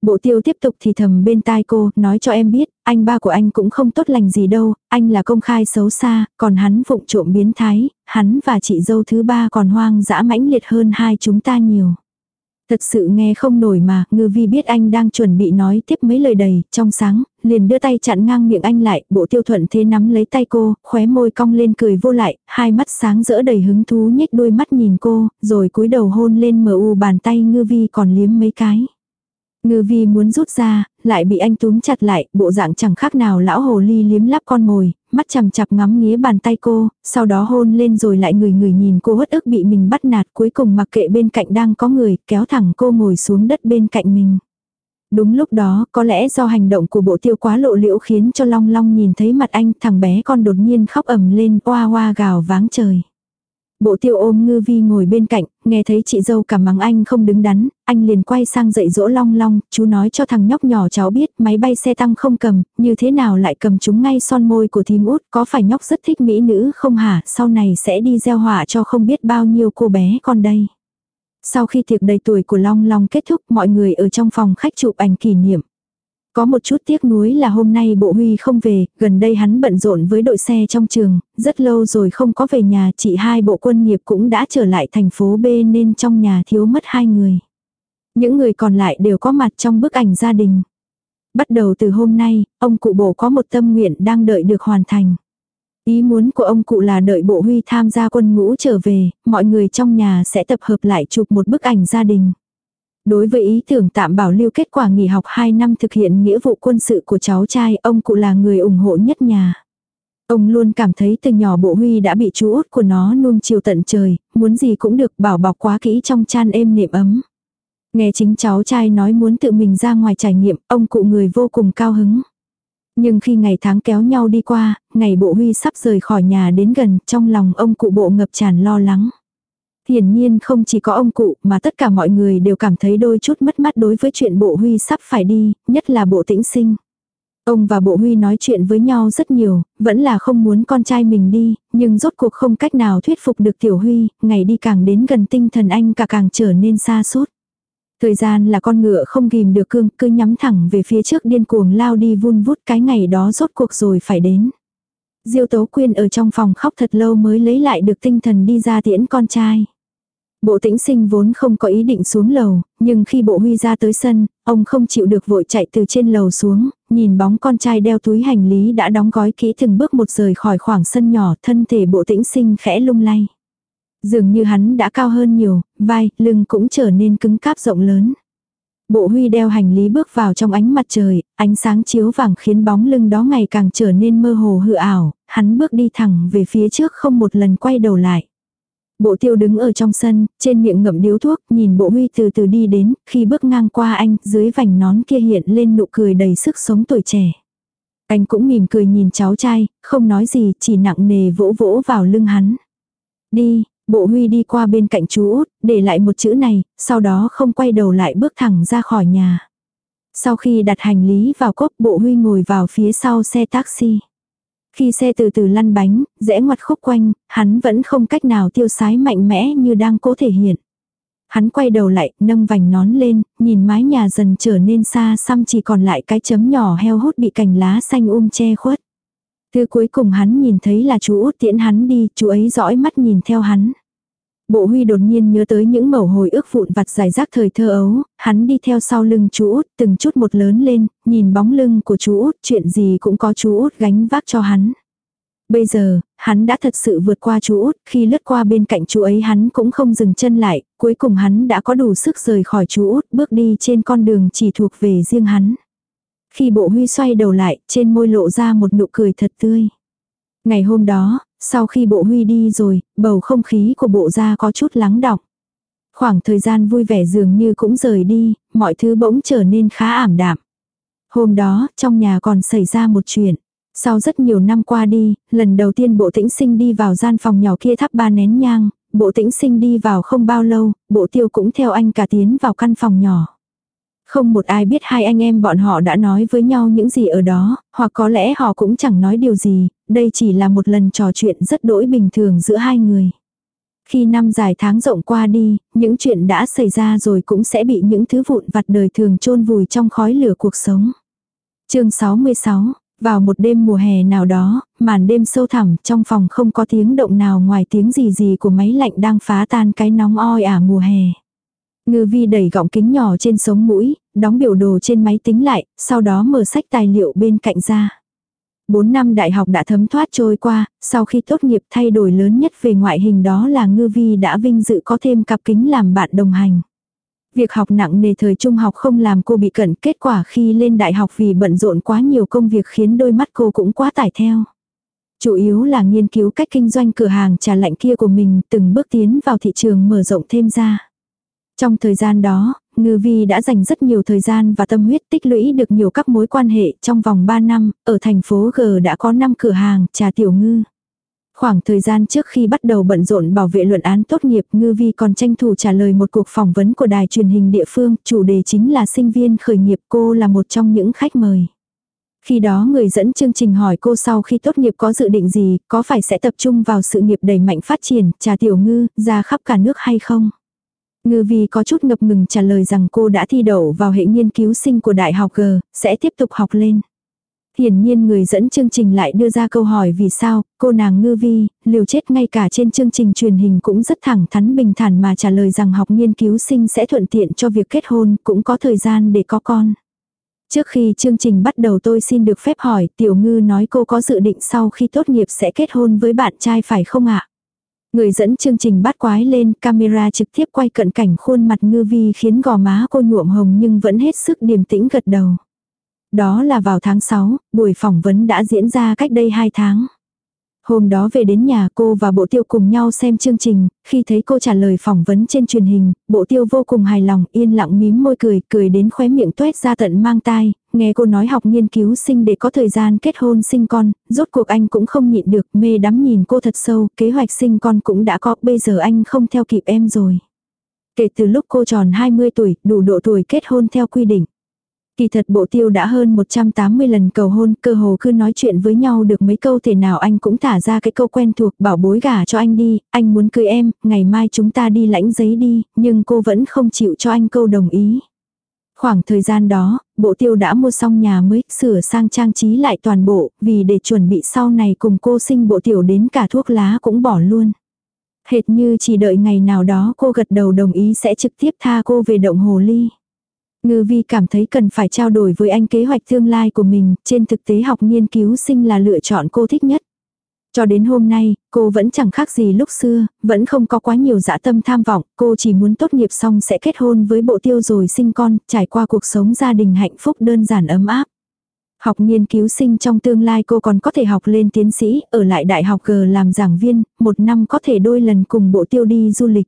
Bộ tiêu tiếp tục thì thầm bên tai cô, nói cho em biết, anh ba của anh cũng không tốt lành gì đâu, anh là công khai xấu xa, còn hắn vụng trộm biến thái, hắn và chị dâu thứ ba còn hoang dã mãnh liệt hơn hai chúng ta nhiều. Thật sự nghe không nổi mà, ngư vi biết anh đang chuẩn bị nói tiếp mấy lời đầy, trong sáng, liền đưa tay chặn ngang miệng anh lại, bộ tiêu thuận thế nắm lấy tay cô, khóe môi cong lên cười vô lại, hai mắt sáng rỡ đầy hứng thú nhếch đôi mắt nhìn cô, rồi cúi đầu hôn lên mờ u bàn tay ngư vi còn liếm mấy cái. Ngư vi muốn rút ra, lại bị anh túm chặt lại, bộ dạng chẳng khác nào lão hồ ly liếm lắp con mồi, mắt chằm chặp ngắm nghía bàn tay cô, sau đó hôn lên rồi lại người người nhìn cô hất ức bị mình bắt nạt cuối cùng mặc kệ bên cạnh đang có người, kéo thẳng cô ngồi xuống đất bên cạnh mình. Đúng lúc đó, có lẽ do hành động của bộ tiêu quá lộ liễu khiến cho Long Long nhìn thấy mặt anh, thằng bé con đột nhiên khóc ầm lên, oa oa gào váng trời. Bộ tiêu ôm ngư vi ngồi bên cạnh, nghe thấy chị dâu cảm mắng anh không đứng đắn, anh liền quay sang dạy dỗ long long, chú nói cho thằng nhóc nhỏ cháu biết máy bay xe tăng không cầm, như thế nào lại cầm chúng ngay son môi của thím út, có phải nhóc rất thích mỹ nữ không hả, sau này sẽ đi gieo họa cho không biết bao nhiêu cô bé con đây. Sau khi tiệc đầy tuổi của Long Long kết thúc mọi người ở trong phòng khách chụp ảnh kỷ niệm. Có một chút tiếc nuối là hôm nay bộ huy không về, gần đây hắn bận rộn với đội xe trong trường, rất lâu rồi không có về nhà, chị hai bộ quân nghiệp cũng đã trở lại thành phố B nên trong nhà thiếu mất hai người. Những người còn lại đều có mặt trong bức ảnh gia đình. Bắt đầu từ hôm nay, ông cụ bộ có một tâm nguyện đang đợi được hoàn thành. Ý muốn của ông cụ là đợi bộ huy tham gia quân ngũ trở về, mọi người trong nhà sẽ tập hợp lại chụp một bức ảnh gia đình. Đối với ý tưởng tạm bảo lưu kết quả nghỉ học 2 năm thực hiện nghĩa vụ quân sự của cháu trai, ông cụ là người ủng hộ nhất nhà. Ông luôn cảm thấy từ nhỏ bộ huy đã bị chú út của nó nuông chiều tận trời, muốn gì cũng được bảo bọc quá kỹ trong chan êm nệm ấm. Nghe chính cháu trai nói muốn tự mình ra ngoài trải nghiệm, ông cụ người vô cùng cao hứng. Nhưng khi ngày tháng kéo nhau đi qua, ngày bộ huy sắp rời khỏi nhà đến gần, trong lòng ông cụ bộ ngập tràn lo lắng. Hiển nhiên không chỉ có ông cụ mà tất cả mọi người đều cảm thấy đôi chút mất mát đối với chuyện bộ huy sắp phải đi, nhất là bộ tĩnh sinh. Ông và bộ huy nói chuyện với nhau rất nhiều, vẫn là không muốn con trai mình đi, nhưng rốt cuộc không cách nào thuyết phục được tiểu huy, ngày đi càng đến gần tinh thần anh cả càng trở nên xa suốt. Thời gian là con ngựa không ghim được cương, cứ nhắm thẳng về phía trước điên cuồng lao đi vun vút cái ngày đó rốt cuộc rồi phải đến. Diêu Tố Quyên ở trong phòng khóc thật lâu mới lấy lại được tinh thần đi ra tiễn con trai. Bộ tĩnh sinh vốn không có ý định xuống lầu, nhưng khi bộ huy ra tới sân, ông không chịu được vội chạy từ trên lầu xuống, nhìn bóng con trai đeo túi hành lý đã đóng gói kỹ từng bước một rời khỏi khoảng sân nhỏ thân thể bộ tĩnh sinh khẽ lung lay. Dường như hắn đã cao hơn nhiều, vai, lưng cũng trở nên cứng cáp rộng lớn. Bộ huy đeo hành lý bước vào trong ánh mặt trời, ánh sáng chiếu vàng khiến bóng lưng đó ngày càng trở nên mơ hồ hư ảo, hắn bước đi thẳng về phía trước không một lần quay đầu lại. Bộ tiêu đứng ở trong sân, trên miệng ngậm điếu thuốc, nhìn bộ huy từ từ đi đến, khi bước ngang qua anh, dưới vành nón kia hiện lên nụ cười đầy sức sống tuổi trẻ. Anh cũng mỉm cười nhìn cháu trai, không nói gì, chỉ nặng nề vỗ vỗ vào lưng hắn. Đi, bộ huy đi qua bên cạnh chú út, để lại một chữ này, sau đó không quay đầu lại bước thẳng ra khỏi nhà. Sau khi đặt hành lý vào cốp bộ huy ngồi vào phía sau xe taxi. Khi xe từ từ lăn bánh, rẽ ngoặt khúc quanh, hắn vẫn không cách nào tiêu sái mạnh mẽ như đang cố thể hiện. Hắn quay đầu lại, nâng vành nón lên, nhìn mái nhà dần trở nên xa xăm chỉ còn lại cái chấm nhỏ heo hút bị cành lá xanh um che khuất. Thứ cuối cùng hắn nhìn thấy là chú út tiễn hắn đi, chú ấy dõi mắt nhìn theo hắn. Bộ huy đột nhiên nhớ tới những mẩu hồi ước vụn vặt dài rác thời thơ ấu, hắn đi theo sau lưng chú út, từng chút một lớn lên, nhìn bóng lưng của chú út, chuyện gì cũng có chú út gánh vác cho hắn. Bây giờ, hắn đã thật sự vượt qua chú út, khi lướt qua bên cạnh chú ấy hắn cũng không dừng chân lại, cuối cùng hắn đã có đủ sức rời khỏi chú út, bước đi trên con đường chỉ thuộc về riêng hắn. Khi bộ huy xoay đầu lại, trên môi lộ ra một nụ cười thật tươi. Ngày hôm đó, sau khi bộ huy đi rồi, bầu không khí của bộ gia có chút lắng đọng. Khoảng thời gian vui vẻ dường như cũng rời đi, mọi thứ bỗng trở nên khá ảm đạm. Hôm đó, trong nhà còn xảy ra một chuyện. Sau rất nhiều năm qua đi, lần đầu tiên bộ tĩnh sinh đi vào gian phòng nhỏ kia thắp ba nén nhang, bộ tĩnh sinh đi vào không bao lâu, bộ tiêu cũng theo anh cả tiến vào căn phòng nhỏ. Không một ai biết hai anh em bọn họ đã nói với nhau những gì ở đó, hoặc có lẽ họ cũng chẳng nói điều gì, đây chỉ là một lần trò chuyện rất đỗi bình thường giữa hai người. Khi năm dài tháng rộng qua đi, những chuyện đã xảy ra rồi cũng sẽ bị những thứ vụn vặt đời thường chôn vùi trong khói lửa cuộc sống. chương 66, vào một đêm mùa hè nào đó, màn đêm sâu thẳm trong phòng không có tiếng động nào ngoài tiếng gì gì của máy lạnh đang phá tan cái nóng oi ả mùa hè. Ngư vi đẩy gọng kính nhỏ trên sống mũi, đóng biểu đồ trên máy tính lại, sau đó mở sách tài liệu bên cạnh ra. Bốn năm đại học đã thấm thoát trôi qua, sau khi tốt nghiệp thay đổi lớn nhất về ngoại hình đó là ngư vi đã vinh dự có thêm cặp kính làm bạn đồng hành. Việc học nặng nề thời trung học không làm cô bị cận kết quả khi lên đại học vì bận rộn quá nhiều công việc khiến đôi mắt cô cũng quá tải theo. Chủ yếu là nghiên cứu cách kinh doanh cửa hàng trà lạnh kia của mình từng bước tiến vào thị trường mở rộng thêm ra. Trong thời gian đó, Ngư Vi đã dành rất nhiều thời gian và tâm huyết tích lũy được nhiều các mối quan hệ trong vòng 3 năm, ở thành phố G đã có 5 cửa hàng trà tiểu ngư. Khoảng thời gian trước khi bắt đầu bận rộn bảo vệ luận án tốt nghiệp Ngư Vi còn tranh thủ trả lời một cuộc phỏng vấn của đài truyền hình địa phương, chủ đề chính là sinh viên khởi nghiệp cô là một trong những khách mời. Khi đó người dẫn chương trình hỏi cô sau khi tốt nghiệp có dự định gì, có phải sẽ tập trung vào sự nghiệp đẩy mạnh phát triển, trà tiểu ngư, ra khắp cả nước hay không? Ngư Vi có chút ngập ngừng trả lời rằng cô đã thi đậu vào hệ nghiên cứu sinh của Đại học G, sẽ tiếp tục học lên. Hiển nhiên người dẫn chương trình lại đưa ra câu hỏi vì sao, cô nàng ngư vi, liều chết ngay cả trên chương trình truyền hình cũng rất thẳng thắn bình thản mà trả lời rằng học nghiên cứu sinh sẽ thuận tiện cho việc kết hôn, cũng có thời gian để có con. Trước khi chương trình bắt đầu tôi xin được phép hỏi, tiểu ngư nói cô có dự định sau khi tốt nghiệp sẽ kết hôn với bạn trai phải không ạ? Người dẫn chương trình bắt quái lên, camera trực tiếp quay cận cảnh khuôn mặt ngư vi khiến gò má cô nhuộm hồng nhưng vẫn hết sức điềm tĩnh gật đầu. Đó là vào tháng 6, buổi phỏng vấn đã diễn ra cách đây 2 tháng. Hôm đó về đến nhà cô và bộ tiêu cùng nhau xem chương trình, khi thấy cô trả lời phỏng vấn trên truyền hình, bộ tiêu vô cùng hài lòng, yên lặng mím môi cười, cười đến khóe miệng tuét ra tận mang tai, nghe cô nói học nghiên cứu sinh để có thời gian kết hôn sinh con, rốt cuộc anh cũng không nhịn được, mê đắm nhìn cô thật sâu, kế hoạch sinh con cũng đã có, bây giờ anh không theo kịp em rồi. Kể từ lúc cô tròn 20 tuổi, đủ độ tuổi kết hôn theo quy định. Kỳ thật bộ tiêu đã hơn 180 lần cầu hôn, cơ hồ cứ nói chuyện với nhau được mấy câu thể nào anh cũng thả ra cái câu quen thuộc bảo bối gả cho anh đi, anh muốn cưới em, ngày mai chúng ta đi lãnh giấy đi, nhưng cô vẫn không chịu cho anh câu đồng ý. Khoảng thời gian đó, bộ tiêu đã mua xong nhà mới, sửa sang trang trí lại toàn bộ, vì để chuẩn bị sau này cùng cô sinh bộ tiểu đến cả thuốc lá cũng bỏ luôn. Hệt như chỉ đợi ngày nào đó cô gật đầu đồng ý sẽ trực tiếp tha cô về động hồ ly. Ngư vi cảm thấy cần phải trao đổi với anh kế hoạch tương lai của mình, trên thực tế học nghiên cứu sinh là lựa chọn cô thích nhất. Cho đến hôm nay, cô vẫn chẳng khác gì lúc xưa, vẫn không có quá nhiều dã tâm tham vọng, cô chỉ muốn tốt nghiệp xong sẽ kết hôn với bộ tiêu rồi sinh con, trải qua cuộc sống gia đình hạnh phúc đơn giản ấm áp. Học nghiên cứu sinh trong tương lai cô còn có thể học lên tiến sĩ, ở lại đại học G làm giảng viên, một năm có thể đôi lần cùng bộ tiêu đi du lịch.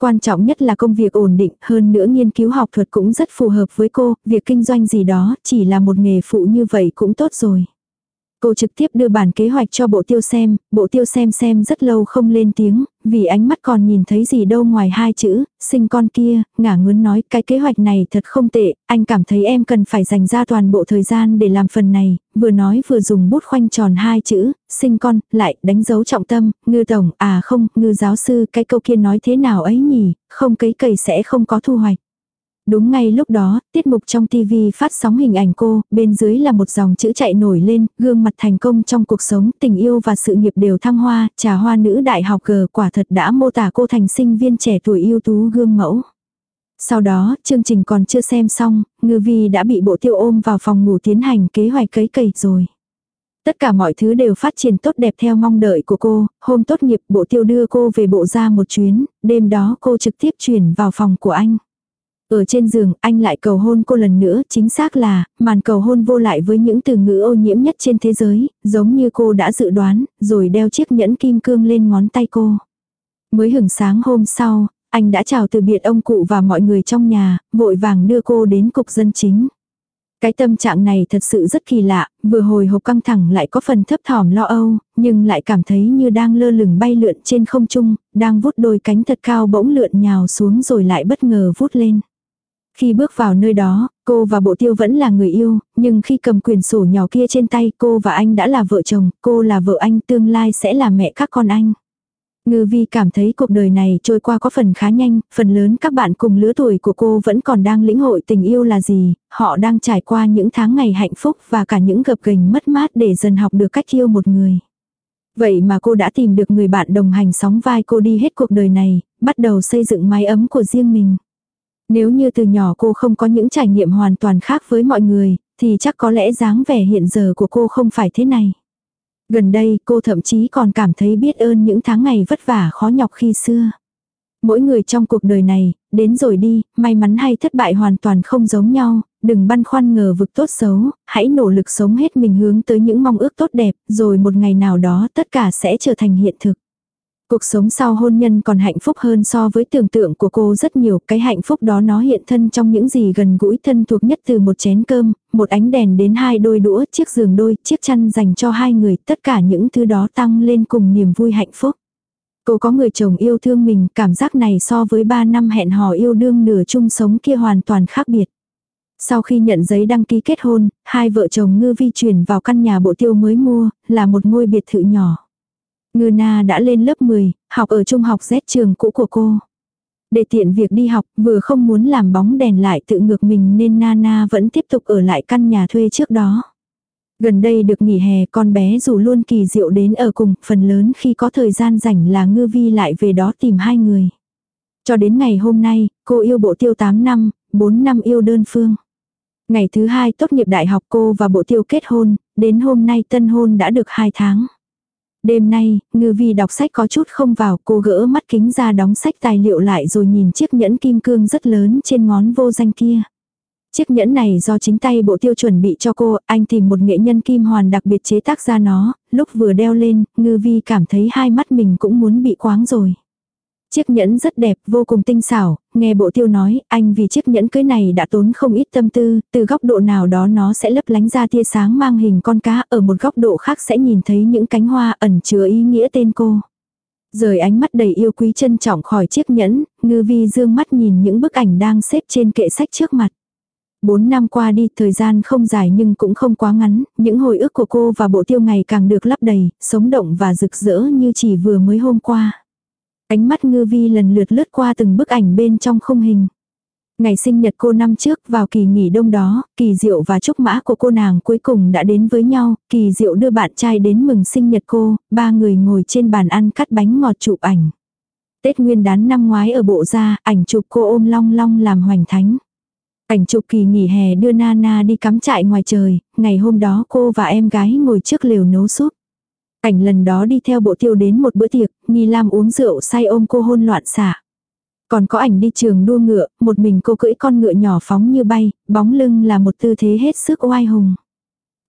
Quan trọng nhất là công việc ổn định, hơn nữa nghiên cứu học thuật cũng rất phù hợp với cô, việc kinh doanh gì đó, chỉ là một nghề phụ như vậy cũng tốt rồi. Cô trực tiếp đưa bản kế hoạch cho bộ tiêu xem, bộ tiêu xem xem rất lâu không lên tiếng, vì ánh mắt còn nhìn thấy gì đâu ngoài hai chữ, sinh con kia, ngả ngớn nói cái kế hoạch này thật không tệ, anh cảm thấy em cần phải dành ra toàn bộ thời gian để làm phần này, vừa nói vừa dùng bút khoanh tròn hai chữ, sinh con, lại đánh dấu trọng tâm, ngư tổng, à không, ngư giáo sư, cái câu kia nói thế nào ấy nhỉ, không cấy cầy sẽ không có thu hoạch. Đúng ngay lúc đó, tiết mục trong TV phát sóng hình ảnh cô, bên dưới là một dòng chữ chạy nổi lên, gương mặt thành công trong cuộc sống, tình yêu và sự nghiệp đều thăng hoa, trà hoa nữ đại học G quả thật đã mô tả cô thành sinh viên trẻ tuổi ưu tú gương mẫu. Sau đó, chương trình còn chưa xem xong, ngư vi đã bị bộ tiêu ôm vào phòng ngủ tiến hành kế hoạch cấy cầy rồi. Tất cả mọi thứ đều phát triển tốt đẹp theo mong đợi của cô, hôm tốt nghiệp bộ tiêu đưa cô về bộ ra một chuyến, đêm đó cô trực tiếp chuyển vào phòng của anh. Ở trên giường, anh lại cầu hôn cô lần nữa, chính xác là, màn cầu hôn vô lại với những từ ngữ ô nhiễm nhất trên thế giới, giống như cô đã dự đoán, rồi đeo chiếc nhẫn kim cương lên ngón tay cô. Mới hưởng sáng hôm sau, anh đã chào từ biệt ông cụ và mọi người trong nhà, vội vàng đưa cô đến cục dân chính. Cái tâm trạng này thật sự rất kỳ lạ, vừa hồi hộp căng thẳng lại có phần thấp thỏm lo âu, nhưng lại cảm thấy như đang lơ lửng bay lượn trên không trung, đang vút đôi cánh thật cao bỗng lượn nhào xuống rồi lại bất ngờ vút lên. Khi bước vào nơi đó, cô và bộ tiêu vẫn là người yêu, nhưng khi cầm quyền sổ nhỏ kia trên tay cô và anh đã là vợ chồng, cô là vợ anh tương lai sẽ là mẹ các con anh. Ngư vi cảm thấy cuộc đời này trôi qua có phần khá nhanh, phần lớn các bạn cùng lứa tuổi của cô vẫn còn đang lĩnh hội tình yêu là gì, họ đang trải qua những tháng ngày hạnh phúc và cả những gập ghềnh mất mát để dần học được cách yêu một người. Vậy mà cô đã tìm được người bạn đồng hành sóng vai cô đi hết cuộc đời này, bắt đầu xây dựng mái ấm của riêng mình. Nếu như từ nhỏ cô không có những trải nghiệm hoàn toàn khác với mọi người, thì chắc có lẽ dáng vẻ hiện giờ của cô không phải thế này. Gần đây cô thậm chí còn cảm thấy biết ơn những tháng ngày vất vả khó nhọc khi xưa. Mỗi người trong cuộc đời này, đến rồi đi, may mắn hay thất bại hoàn toàn không giống nhau, đừng băn khoăn ngờ vực tốt xấu, hãy nỗ lực sống hết mình hướng tới những mong ước tốt đẹp, rồi một ngày nào đó tất cả sẽ trở thành hiện thực. Cuộc sống sau hôn nhân còn hạnh phúc hơn so với tưởng tượng của cô rất nhiều. Cái hạnh phúc đó nó hiện thân trong những gì gần gũi thân thuộc nhất từ một chén cơm, một ánh đèn đến hai đôi đũa, chiếc giường đôi, chiếc chăn dành cho hai người. Tất cả những thứ đó tăng lên cùng niềm vui hạnh phúc. Cô có người chồng yêu thương mình, cảm giác này so với ba năm hẹn hò yêu đương nửa chung sống kia hoàn toàn khác biệt. Sau khi nhận giấy đăng ký kết hôn, hai vợ chồng ngư vi chuyển vào căn nhà bộ tiêu mới mua, là một ngôi biệt thự nhỏ. Ngư Na đã lên lớp 10, học ở trung học Z trường cũ của cô. Để tiện việc đi học, vừa không muốn làm bóng đèn lại tự ngược mình nên Nana vẫn tiếp tục ở lại căn nhà thuê trước đó. Gần đây được nghỉ hè con bé dù luôn kỳ diệu đến ở cùng, phần lớn khi có thời gian rảnh là ngư vi lại về đó tìm hai người. Cho đến ngày hôm nay, cô yêu bộ tiêu 8 năm, 4 năm yêu đơn phương. Ngày thứ hai tốt nghiệp đại học cô và bộ tiêu kết hôn, đến hôm nay tân hôn đã được 2 tháng. Đêm nay, ngư vi đọc sách có chút không vào, cô gỡ mắt kính ra đóng sách tài liệu lại rồi nhìn chiếc nhẫn kim cương rất lớn trên ngón vô danh kia. Chiếc nhẫn này do chính tay bộ tiêu chuẩn bị cho cô, anh tìm một nghệ nhân kim hoàn đặc biệt chế tác ra nó, lúc vừa đeo lên, ngư vi cảm thấy hai mắt mình cũng muốn bị quáng rồi. Chiếc nhẫn rất đẹp, vô cùng tinh xảo, nghe bộ tiêu nói, anh vì chiếc nhẫn cưới này đã tốn không ít tâm tư, từ góc độ nào đó nó sẽ lấp lánh ra tia sáng mang hình con cá, ở một góc độ khác sẽ nhìn thấy những cánh hoa ẩn chứa ý nghĩa tên cô. Rời ánh mắt đầy yêu quý trân trọng khỏi chiếc nhẫn, ngư vi dương mắt nhìn những bức ảnh đang xếp trên kệ sách trước mặt. Bốn năm qua đi, thời gian không dài nhưng cũng không quá ngắn, những hồi ức của cô và bộ tiêu ngày càng được lấp đầy, sống động và rực rỡ như chỉ vừa mới hôm qua. Ánh mắt ngư vi lần lượt lướt qua từng bức ảnh bên trong khung hình. Ngày sinh nhật cô năm trước vào kỳ nghỉ đông đó, kỳ diệu và trúc mã của cô nàng cuối cùng đã đến với nhau, kỳ diệu đưa bạn trai đến mừng sinh nhật cô, ba người ngồi trên bàn ăn cắt bánh ngọt chụp ảnh. Tết nguyên đán năm ngoái ở bộ ra, ảnh chụp cô ôm long long làm hoành thánh. Ảnh chụp kỳ nghỉ hè đưa Nana đi cắm trại ngoài trời, ngày hôm đó cô và em gái ngồi trước lều nấu súp ảnh lần đó đi theo bộ tiêu đến một bữa tiệc, Nghi Lam uống rượu say ôm cô hôn loạn xả. Còn có ảnh đi trường đua ngựa, một mình cô cưỡi con ngựa nhỏ phóng như bay, bóng lưng là một tư thế hết sức oai hùng.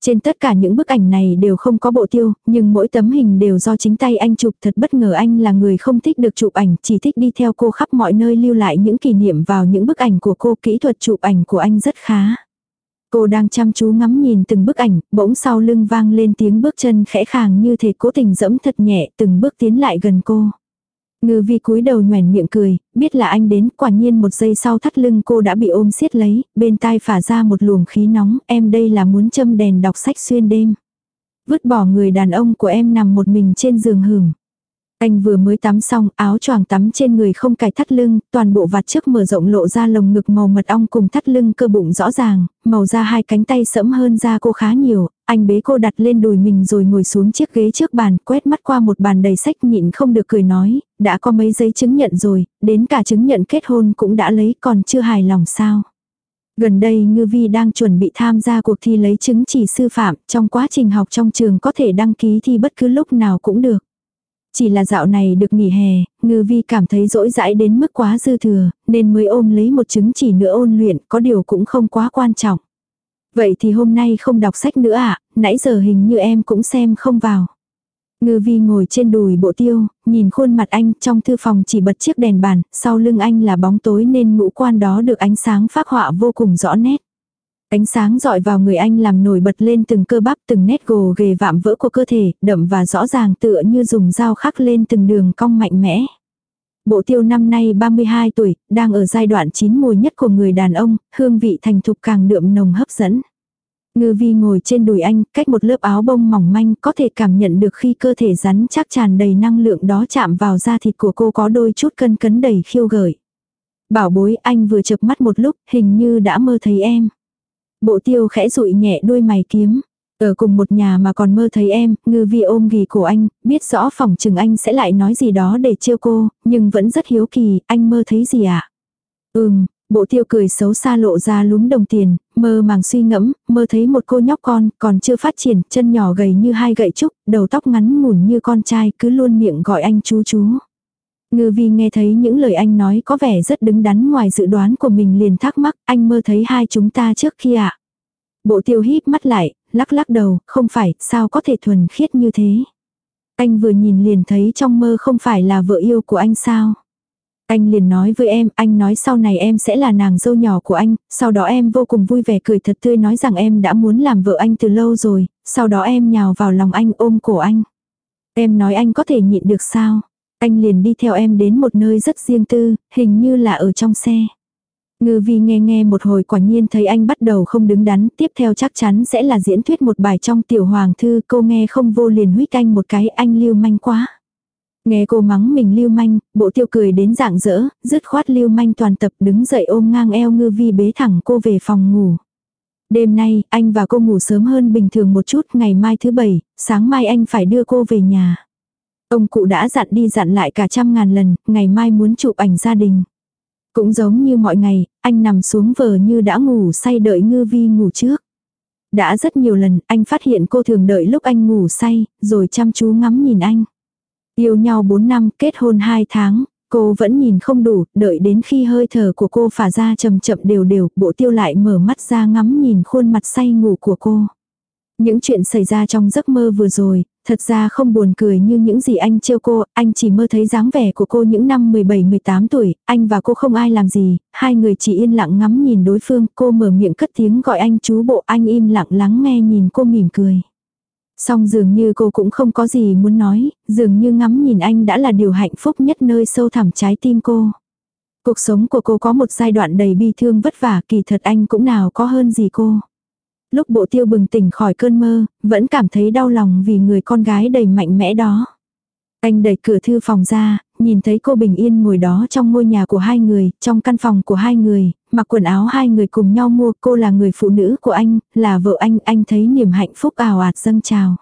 Trên tất cả những bức ảnh này đều không có bộ tiêu, nhưng mỗi tấm hình đều do chính tay anh chụp thật bất ngờ anh là người không thích được chụp ảnh, chỉ thích đi theo cô khắp mọi nơi lưu lại những kỷ niệm vào những bức ảnh của cô. Kỹ thuật chụp ảnh của anh rất khá. Cô đang chăm chú ngắm nhìn từng bức ảnh, bỗng sau lưng vang lên tiếng bước chân khẽ khàng như thể cố tình dẫm thật nhẹ từng bước tiến lại gần cô. Ngư vi cúi đầu nhoèn miệng cười, biết là anh đến, quả nhiên một giây sau thắt lưng cô đã bị ôm siết lấy, bên tai phả ra một luồng khí nóng, em đây là muốn châm đèn đọc sách xuyên đêm. Vứt bỏ người đàn ông của em nằm một mình trên giường hưởng. Anh vừa mới tắm xong, áo choàng tắm trên người không cài thắt lưng, toàn bộ vạt trước mở rộng lộ ra lồng ngực màu mật ong cùng thắt lưng cơ bụng rõ ràng, màu da hai cánh tay sẫm hơn da cô khá nhiều, anh bế cô đặt lên đùi mình rồi ngồi xuống chiếc ghế trước bàn, quét mắt qua một bàn đầy sách nhịn không được cười nói, đã có mấy giấy chứng nhận rồi, đến cả chứng nhận kết hôn cũng đã lấy còn chưa hài lòng sao. Gần đây Ngư Vi đang chuẩn bị tham gia cuộc thi lấy chứng chỉ sư phạm, trong quá trình học trong trường có thể đăng ký thi bất cứ lúc nào cũng được. Chỉ là dạo này được nghỉ hè, ngư vi cảm thấy dỗi dãi đến mức quá dư thừa, nên mới ôm lấy một chứng chỉ nữa ôn luyện, có điều cũng không quá quan trọng. Vậy thì hôm nay không đọc sách nữa ạ, à? nãy giờ hình như em cũng xem không vào. Ngư vi ngồi trên đùi bộ tiêu, nhìn khuôn mặt anh trong thư phòng chỉ bật chiếc đèn bàn, sau lưng anh là bóng tối nên ngũ quan đó được ánh sáng phát họa vô cùng rõ nét. Ánh sáng dọi vào người anh làm nổi bật lên từng cơ bắp từng nét gồ ghề vạm vỡ của cơ thể, đậm và rõ ràng tựa như dùng dao khắc lên từng đường cong mạnh mẽ. Bộ tiêu năm nay 32 tuổi, đang ở giai đoạn chín mùi nhất của người đàn ông, hương vị thành thục càng đượm nồng hấp dẫn. Ngư vi ngồi trên đùi anh, cách một lớp áo bông mỏng manh có thể cảm nhận được khi cơ thể rắn chắc tràn đầy năng lượng đó chạm vào da thịt của cô có đôi chút cân cấn đầy khiêu gợi. Bảo bối anh vừa chập mắt một lúc, hình như đã mơ thấy em. Bộ tiêu khẽ rụi nhẹ đuôi mày kiếm. Ở cùng một nhà mà còn mơ thấy em, ngư vi ôm ghì cổ anh, biết rõ phòng chừng anh sẽ lại nói gì đó để trêu cô, nhưng vẫn rất hiếu kỳ, anh mơ thấy gì ạ? À? Ừm, bộ tiêu cười xấu xa lộ ra lúm đồng tiền, mơ màng suy ngẫm, mơ thấy một cô nhóc con, còn chưa phát triển, chân nhỏ gầy như hai gậy trúc, đầu tóc ngắn ngủn như con trai, cứ luôn miệng gọi anh chú chú. Ngư vi nghe thấy những lời anh nói có vẻ rất đứng đắn ngoài dự đoán của mình liền thắc mắc, anh mơ thấy hai chúng ta trước khi ạ. À? Bộ tiêu híp mắt lại, lắc lắc đầu, không phải, sao có thể thuần khiết như thế. Anh vừa nhìn liền thấy trong mơ không phải là vợ yêu của anh sao. Anh liền nói với em, anh nói sau này em sẽ là nàng dâu nhỏ của anh, sau đó em vô cùng vui vẻ cười thật tươi nói rằng em đã muốn làm vợ anh từ lâu rồi, sau đó em nhào vào lòng anh ôm cổ anh. Em nói anh có thể nhịn được sao? Anh liền đi theo em đến một nơi rất riêng tư, hình như là ở trong xe. Ngư vi nghe nghe một hồi quả nhiên thấy anh bắt đầu không đứng đắn, tiếp theo chắc chắn sẽ là diễn thuyết một bài trong tiểu hoàng thư, cô nghe không vô liền huyết anh một cái anh lưu manh quá. Nghe cô mắng mình lưu manh, bộ tiêu cười đến dạng dỡ, dứt khoát lưu manh toàn tập đứng dậy ôm ngang eo ngư vi bế thẳng cô về phòng ngủ. Đêm nay, anh và cô ngủ sớm hơn bình thường một chút, ngày mai thứ bảy, sáng mai anh phải đưa cô về nhà. Ông cụ đã dặn đi dặn lại cả trăm ngàn lần, ngày mai muốn chụp ảnh gia đình. Cũng giống như mọi ngày, anh nằm xuống vờ như đã ngủ say đợi ngư vi ngủ trước. Đã rất nhiều lần, anh phát hiện cô thường đợi lúc anh ngủ say, rồi chăm chú ngắm nhìn anh. Yêu nhau 4 năm, kết hôn 2 tháng, cô vẫn nhìn không đủ, đợi đến khi hơi thở của cô phả ra chậm chậm đều đều, bộ tiêu lại mở mắt ra ngắm nhìn khuôn mặt say ngủ của cô. Những chuyện xảy ra trong giấc mơ vừa rồi, thật ra không buồn cười như những gì anh trêu cô, anh chỉ mơ thấy dáng vẻ của cô những năm 17-18 tuổi, anh và cô không ai làm gì, hai người chỉ yên lặng ngắm nhìn đối phương, cô mở miệng cất tiếng gọi anh chú bộ, anh im lặng lắng nghe nhìn cô mỉm cười. Song dường như cô cũng không có gì muốn nói, dường như ngắm nhìn anh đã là điều hạnh phúc nhất nơi sâu thẳm trái tim cô. Cuộc sống của cô có một giai đoạn đầy bi thương vất vả kỳ thật anh cũng nào có hơn gì cô. Lúc bộ tiêu bừng tỉnh khỏi cơn mơ, vẫn cảm thấy đau lòng vì người con gái đầy mạnh mẽ đó. Anh đẩy cửa thư phòng ra, nhìn thấy cô bình yên ngồi đó trong ngôi nhà của hai người, trong căn phòng của hai người, mặc quần áo hai người cùng nhau mua, cô là người phụ nữ của anh, là vợ anh, anh thấy niềm hạnh phúc ảo ạt dâng trào.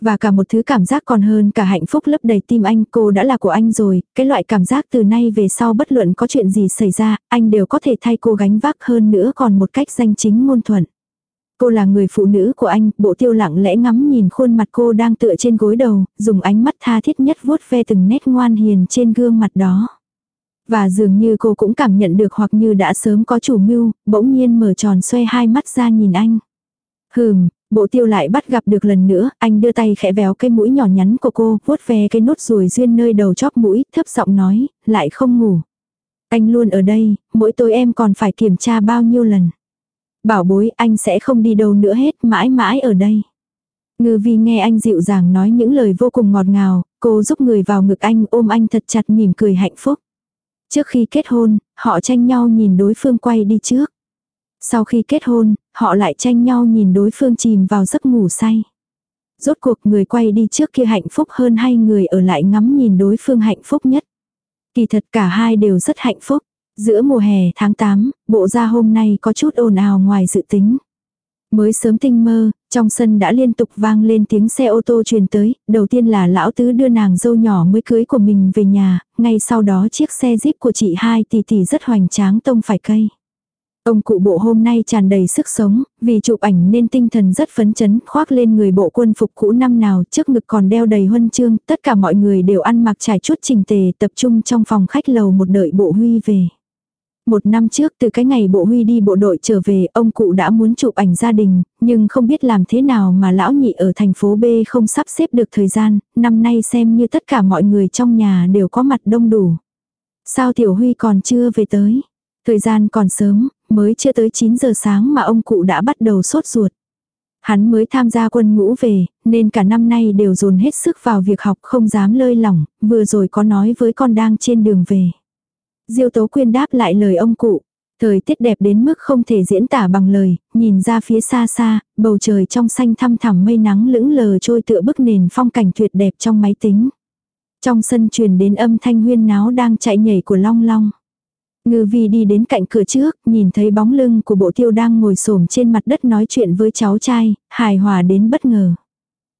Và cả một thứ cảm giác còn hơn cả hạnh phúc lấp đầy tim anh, cô đã là của anh rồi, cái loại cảm giác từ nay về sau bất luận có chuyện gì xảy ra, anh đều có thể thay cô gánh vác hơn nữa còn một cách danh chính ngôn thuận. Cô là người phụ nữ của anh, bộ tiêu lặng lẽ ngắm nhìn khuôn mặt cô đang tựa trên gối đầu, dùng ánh mắt tha thiết nhất vuốt ve từng nét ngoan hiền trên gương mặt đó. Và dường như cô cũng cảm nhận được hoặc như đã sớm có chủ mưu, bỗng nhiên mở tròn xoay hai mắt ra nhìn anh. Hừm, bộ tiêu lại bắt gặp được lần nữa, anh đưa tay khẽ véo cái mũi nhỏ nhắn của cô, vuốt ve cái nốt ruồi duyên nơi đầu chóp mũi, thấp giọng nói, lại không ngủ. Anh luôn ở đây, mỗi tối em còn phải kiểm tra bao nhiêu lần. Bảo bối anh sẽ không đi đâu nữa hết mãi mãi ở đây. Ngư vi nghe anh dịu dàng nói những lời vô cùng ngọt ngào, cô giúp người vào ngực anh ôm anh thật chặt mỉm cười hạnh phúc. Trước khi kết hôn, họ tranh nhau nhìn đối phương quay đi trước. Sau khi kết hôn, họ lại tranh nhau nhìn đối phương chìm vào giấc ngủ say. Rốt cuộc người quay đi trước kia hạnh phúc hơn hay người ở lại ngắm nhìn đối phương hạnh phúc nhất. Kỳ thật cả hai đều rất hạnh phúc. Giữa mùa hè tháng 8, bộ ra hôm nay có chút ồn ào ngoài dự tính. Mới sớm tinh mơ, trong sân đã liên tục vang lên tiếng xe ô tô truyền tới, đầu tiên là lão tứ đưa nàng dâu nhỏ mới cưới của mình về nhà, ngay sau đó chiếc xe jeep của chị hai tỷ tỷ rất hoành tráng tông phải cây. Ông cụ bộ hôm nay tràn đầy sức sống, vì chụp ảnh nên tinh thần rất phấn chấn, khoác lên người bộ quân phục cũ năm nào, trước ngực còn đeo đầy huân chương, tất cả mọi người đều ăn mặc trải chút trình tề tập trung trong phòng khách lầu một đợi bộ huy về. Một năm trước từ cái ngày bộ huy đi bộ đội trở về, ông cụ đã muốn chụp ảnh gia đình, nhưng không biết làm thế nào mà lão nhị ở thành phố B không sắp xếp được thời gian, năm nay xem như tất cả mọi người trong nhà đều có mặt đông đủ. Sao tiểu huy còn chưa về tới? Thời gian còn sớm, mới chưa tới 9 giờ sáng mà ông cụ đã bắt đầu sốt ruột. Hắn mới tham gia quân ngũ về, nên cả năm nay đều dồn hết sức vào việc học không dám lơi lỏng, vừa rồi có nói với con đang trên đường về. Diêu Tố Quyên đáp lại lời ông cụ. Thời tiết đẹp đến mức không thể diễn tả bằng lời, nhìn ra phía xa xa, bầu trời trong xanh thăm thẳm mây nắng lững lờ trôi tựa bức nền phong cảnh tuyệt đẹp trong máy tính. Trong sân truyền đến âm thanh huyên náo đang chạy nhảy của long long. Ngư vi đi đến cạnh cửa trước, nhìn thấy bóng lưng của bộ tiêu đang ngồi xổm trên mặt đất nói chuyện với cháu trai, hài hòa đến bất ngờ.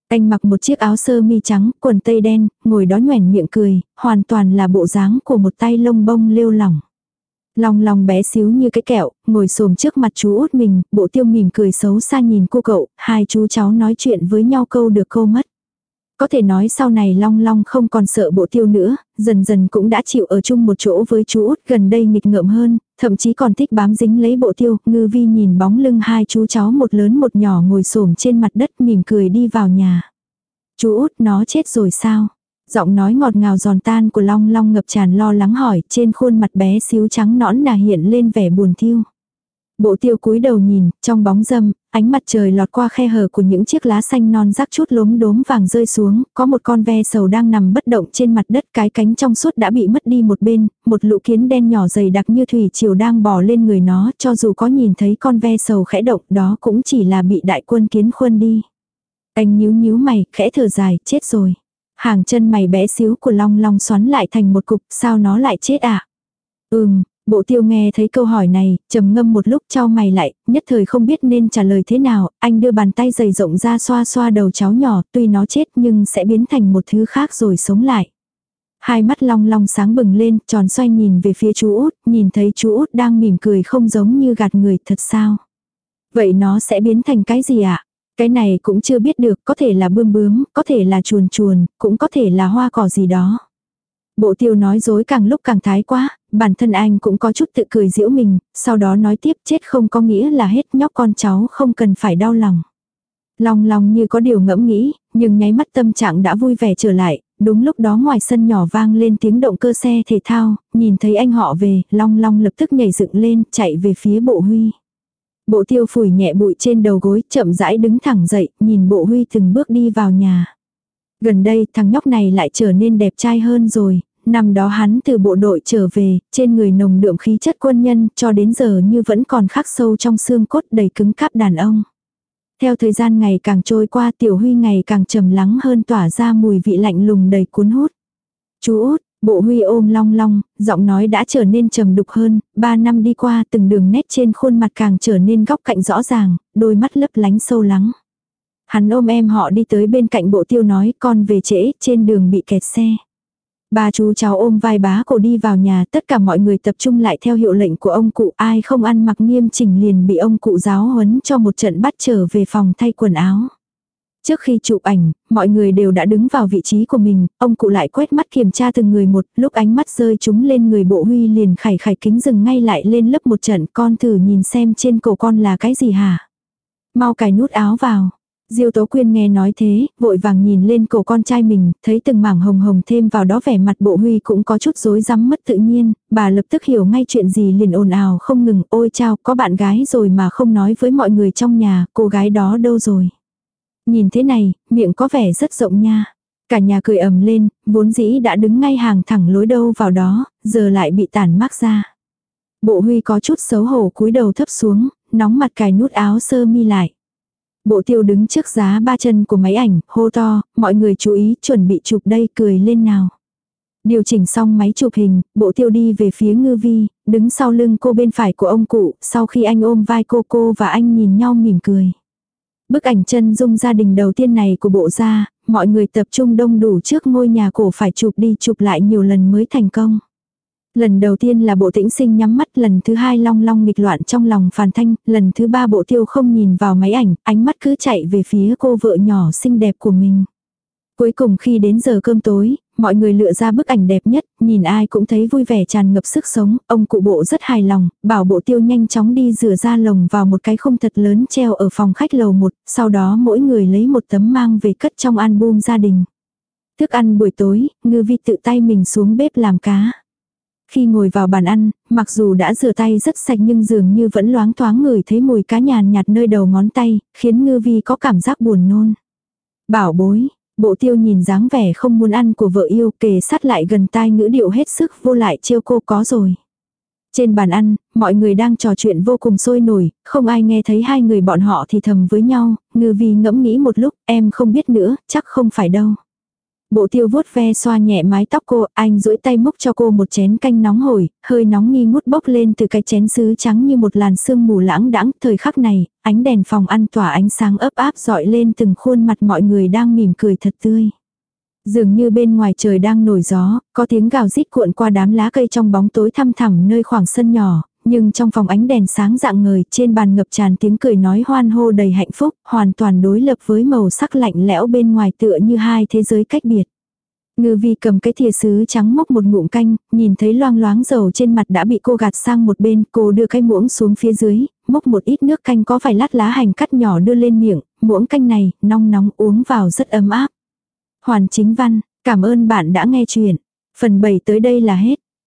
Anh mặc một chiếc áo sơ mi trắng, quần tây đen, ngồi đó nhoẻn miệng cười, hoàn toàn là bộ dáng của một tay lông bông lêu lỏng. Long long bé xíu như cái kẹo, ngồi xổm trước mặt chú út mình, bộ tiêu mỉm cười xấu xa nhìn cô cậu, hai chú cháu nói chuyện với nhau câu được câu mất. Có thể nói sau này Long Long không còn sợ bộ tiêu nữa, dần dần cũng đã chịu ở chung một chỗ với chú út gần đây nghịch ngợm hơn, thậm chí còn thích bám dính lấy bộ tiêu, ngư vi nhìn bóng lưng hai chú cháu một lớn một nhỏ ngồi xổm trên mặt đất mỉm cười đi vào nhà. Chú út nó chết rồi sao? Giọng nói ngọt ngào giòn tan của Long Long ngập tràn lo lắng hỏi trên khuôn mặt bé xíu trắng nõn nà hiện lên vẻ buồn thiêu. Bộ tiêu cúi đầu nhìn, trong bóng dâm, ánh mặt trời lọt qua khe hở của những chiếc lá xanh non rác chút lốm đốm vàng rơi xuống, có một con ve sầu đang nằm bất động trên mặt đất cái cánh trong suốt đã bị mất đi một bên, một lũ kiến đen nhỏ dày đặc như thủy triều đang bò lên người nó, cho dù có nhìn thấy con ve sầu khẽ động đó cũng chỉ là bị đại quân kiến khuân đi. Anh nhíu nhíu mày, khẽ thở dài, chết rồi. Hàng chân mày bé xíu của long long xoắn lại thành một cục, sao nó lại chết à? Ừm, Bộ tiêu nghe thấy câu hỏi này, trầm ngâm một lúc cho mày lại, nhất thời không biết nên trả lời thế nào, anh đưa bàn tay dày rộng ra xoa xoa đầu cháu nhỏ, tuy nó chết nhưng sẽ biến thành một thứ khác rồi sống lại. Hai mắt long long sáng bừng lên, tròn xoay nhìn về phía chú út, nhìn thấy chú út đang mỉm cười không giống như gạt người, thật sao? Vậy nó sẽ biến thành cái gì ạ? À? Cái này cũng chưa biết được, có thể là bươm bướm, có thể là chuồn chuồn, cũng có thể là hoa cỏ gì đó. Bộ tiêu nói dối càng lúc càng thái quá, bản thân anh cũng có chút tự cười giễu mình, sau đó nói tiếp chết không có nghĩa là hết nhóc con cháu không cần phải đau lòng. Lòng lòng như có điều ngẫm nghĩ, nhưng nháy mắt tâm trạng đã vui vẻ trở lại, đúng lúc đó ngoài sân nhỏ vang lên tiếng động cơ xe thể thao, nhìn thấy anh họ về, long long lập tức nhảy dựng lên, chạy về phía bộ huy. Bộ tiêu phủi nhẹ bụi trên đầu gối, chậm rãi đứng thẳng dậy, nhìn bộ huy từng bước đi vào nhà. Gần đây thằng nhóc này lại trở nên đẹp trai hơn rồi, năm đó hắn từ bộ đội trở về, trên người nồng đượm khí chất quân nhân cho đến giờ như vẫn còn khắc sâu trong xương cốt đầy cứng cáp đàn ông. Theo thời gian ngày càng trôi qua tiểu huy ngày càng trầm lắng hơn tỏa ra mùi vị lạnh lùng đầy cuốn hút. Chú út, bộ huy ôm long long, giọng nói đã trở nên trầm đục hơn, ba năm đi qua từng đường nét trên khuôn mặt càng trở nên góc cạnh rõ ràng, đôi mắt lấp lánh sâu lắng. Hắn ôm em họ đi tới bên cạnh bộ tiêu nói con về trễ, trên đường bị kẹt xe. Ba chú cháu ôm vai bá cổ đi vào nhà, tất cả mọi người tập trung lại theo hiệu lệnh của ông cụ, ai không ăn mặc nghiêm chỉnh liền bị ông cụ giáo huấn cho một trận bắt trở về phòng thay quần áo. Trước khi chụp ảnh, mọi người đều đã đứng vào vị trí của mình, ông cụ lại quét mắt kiểm tra từng người một, lúc ánh mắt rơi chúng lên người bộ huy liền khải khải kính dừng ngay lại lên lớp một trận, con thử nhìn xem trên cổ con là cái gì hả? Mau cài nút áo vào, Diêu Tố Quyên nghe nói thế, vội vàng nhìn lên cổ con trai mình, thấy từng mảng hồng hồng thêm vào đó vẻ mặt bộ huy cũng có chút rối rắm mất tự nhiên, bà lập tức hiểu ngay chuyện gì liền ồn ào không ngừng, ôi chao, có bạn gái rồi mà không nói với mọi người trong nhà, cô gái đó đâu rồi. Nhìn thế này, miệng có vẻ rất rộng nha. Cả nhà cười ầm lên, vốn dĩ đã đứng ngay hàng thẳng lối đâu vào đó, giờ lại bị tản mắc ra. Bộ huy có chút xấu hổ cúi đầu thấp xuống, nóng mặt cài nút áo sơ mi lại. Bộ tiêu đứng trước giá ba chân của máy ảnh, hô to, mọi người chú ý, chuẩn bị chụp đây, cười lên nào. Điều chỉnh xong máy chụp hình, bộ tiêu đi về phía ngư vi, đứng sau lưng cô bên phải của ông cụ, sau khi anh ôm vai cô cô và anh nhìn nhau mỉm cười. Bức ảnh chân dung gia đình đầu tiên này của bộ gia, mọi người tập trung đông đủ trước ngôi nhà cổ phải chụp đi chụp lại nhiều lần mới thành công. Lần đầu tiên là bộ tĩnh sinh nhắm mắt, lần thứ hai long long nghịch loạn trong lòng phàn thanh, lần thứ ba bộ tiêu không nhìn vào máy ảnh, ánh mắt cứ chạy về phía cô vợ nhỏ xinh đẹp của mình. Cuối cùng khi đến giờ cơm tối, mọi người lựa ra bức ảnh đẹp nhất, nhìn ai cũng thấy vui vẻ tràn ngập sức sống, ông cụ bộ rất hài lòng, bảo bộ tiêu nhanh chóng đi rửa ra lồng vào một cái khung thật lớn treo ở phòng khách lầu một, sau đó mỗi người lấy một tấm mang về cất trong album gia đình. Thức ăn buổi tối, ngư vi tự tay mình xuống bếp làm cá. Khi ngồi vào bàn ăn, mặc dù đã rửa tay rất sạch nhưng dường như vẫn loáng thoáng ngửi thấy mùi cá nhàn nhạt nơi đầu ngón tay, khiến ngư vi có cảm giác buồn nôn. Bảo bối, bộ tiêu nhìn dáng vẻ không muốn ăn của vợ yêu kề sát lại gần tai ngữ điệu hết sức vô lại trêu cô có rồi. Trên bàn ăn, mọi người đang trò chuyện vô cùng sôi nổi, không ai nghe thấy hai người bọn họ thì thầm với nhau, ngư vi ngẫm nghĩ một lúc, em không biết nữa, chắc không phải đâu. Bộ tiêu vuốt ve xoa nhẹ mái tóc cô, anh duỗi tay múc cho cô một chén canh nóng hổi, hơi nóng nghi ngút bốc lên từ cái chén sứ trắng như một làn sương mù lãng đãng. Thời khắc này, ánh đèn phòng ăn tỏa ánh sáng ấp áp dọi lên từng khuôn mặt mọi người đang mỉm cười thật tươi. Dường như bên ngoài trời đang nổi gió, có tiếng gào rít cuộn qua đám lá cây trong bóng tối thăm thẳm nơi khoảng sân nhỏ, nhưng trong phòng ánh đèn sáng dạng ngời trên bàn ngập tràn tiếng cười nói hoan hô đầy hạnh phúc, hoàn toàn đối lập với màu sắc lạnh lẽo bên ngoài tựa như hai thế giới cách biệt. Ngư vi cầm cái thìa sứ trắng mốc một ngụm canh, nhìn thấy loang loáng dầu trên mặt đã bị cô gạt sang một bên, cô đưa cái muỗng xuống phía dưới, mốc một ít nước canh có vài lát lá hành cắt nhỏ đưa lên miệng, muỗng canh này, nong nóng uống vào rất ấm áp. Hoàn chính văn, cảm ơn bạn đã nghe chuyện. Phần 7 tới đây là hết.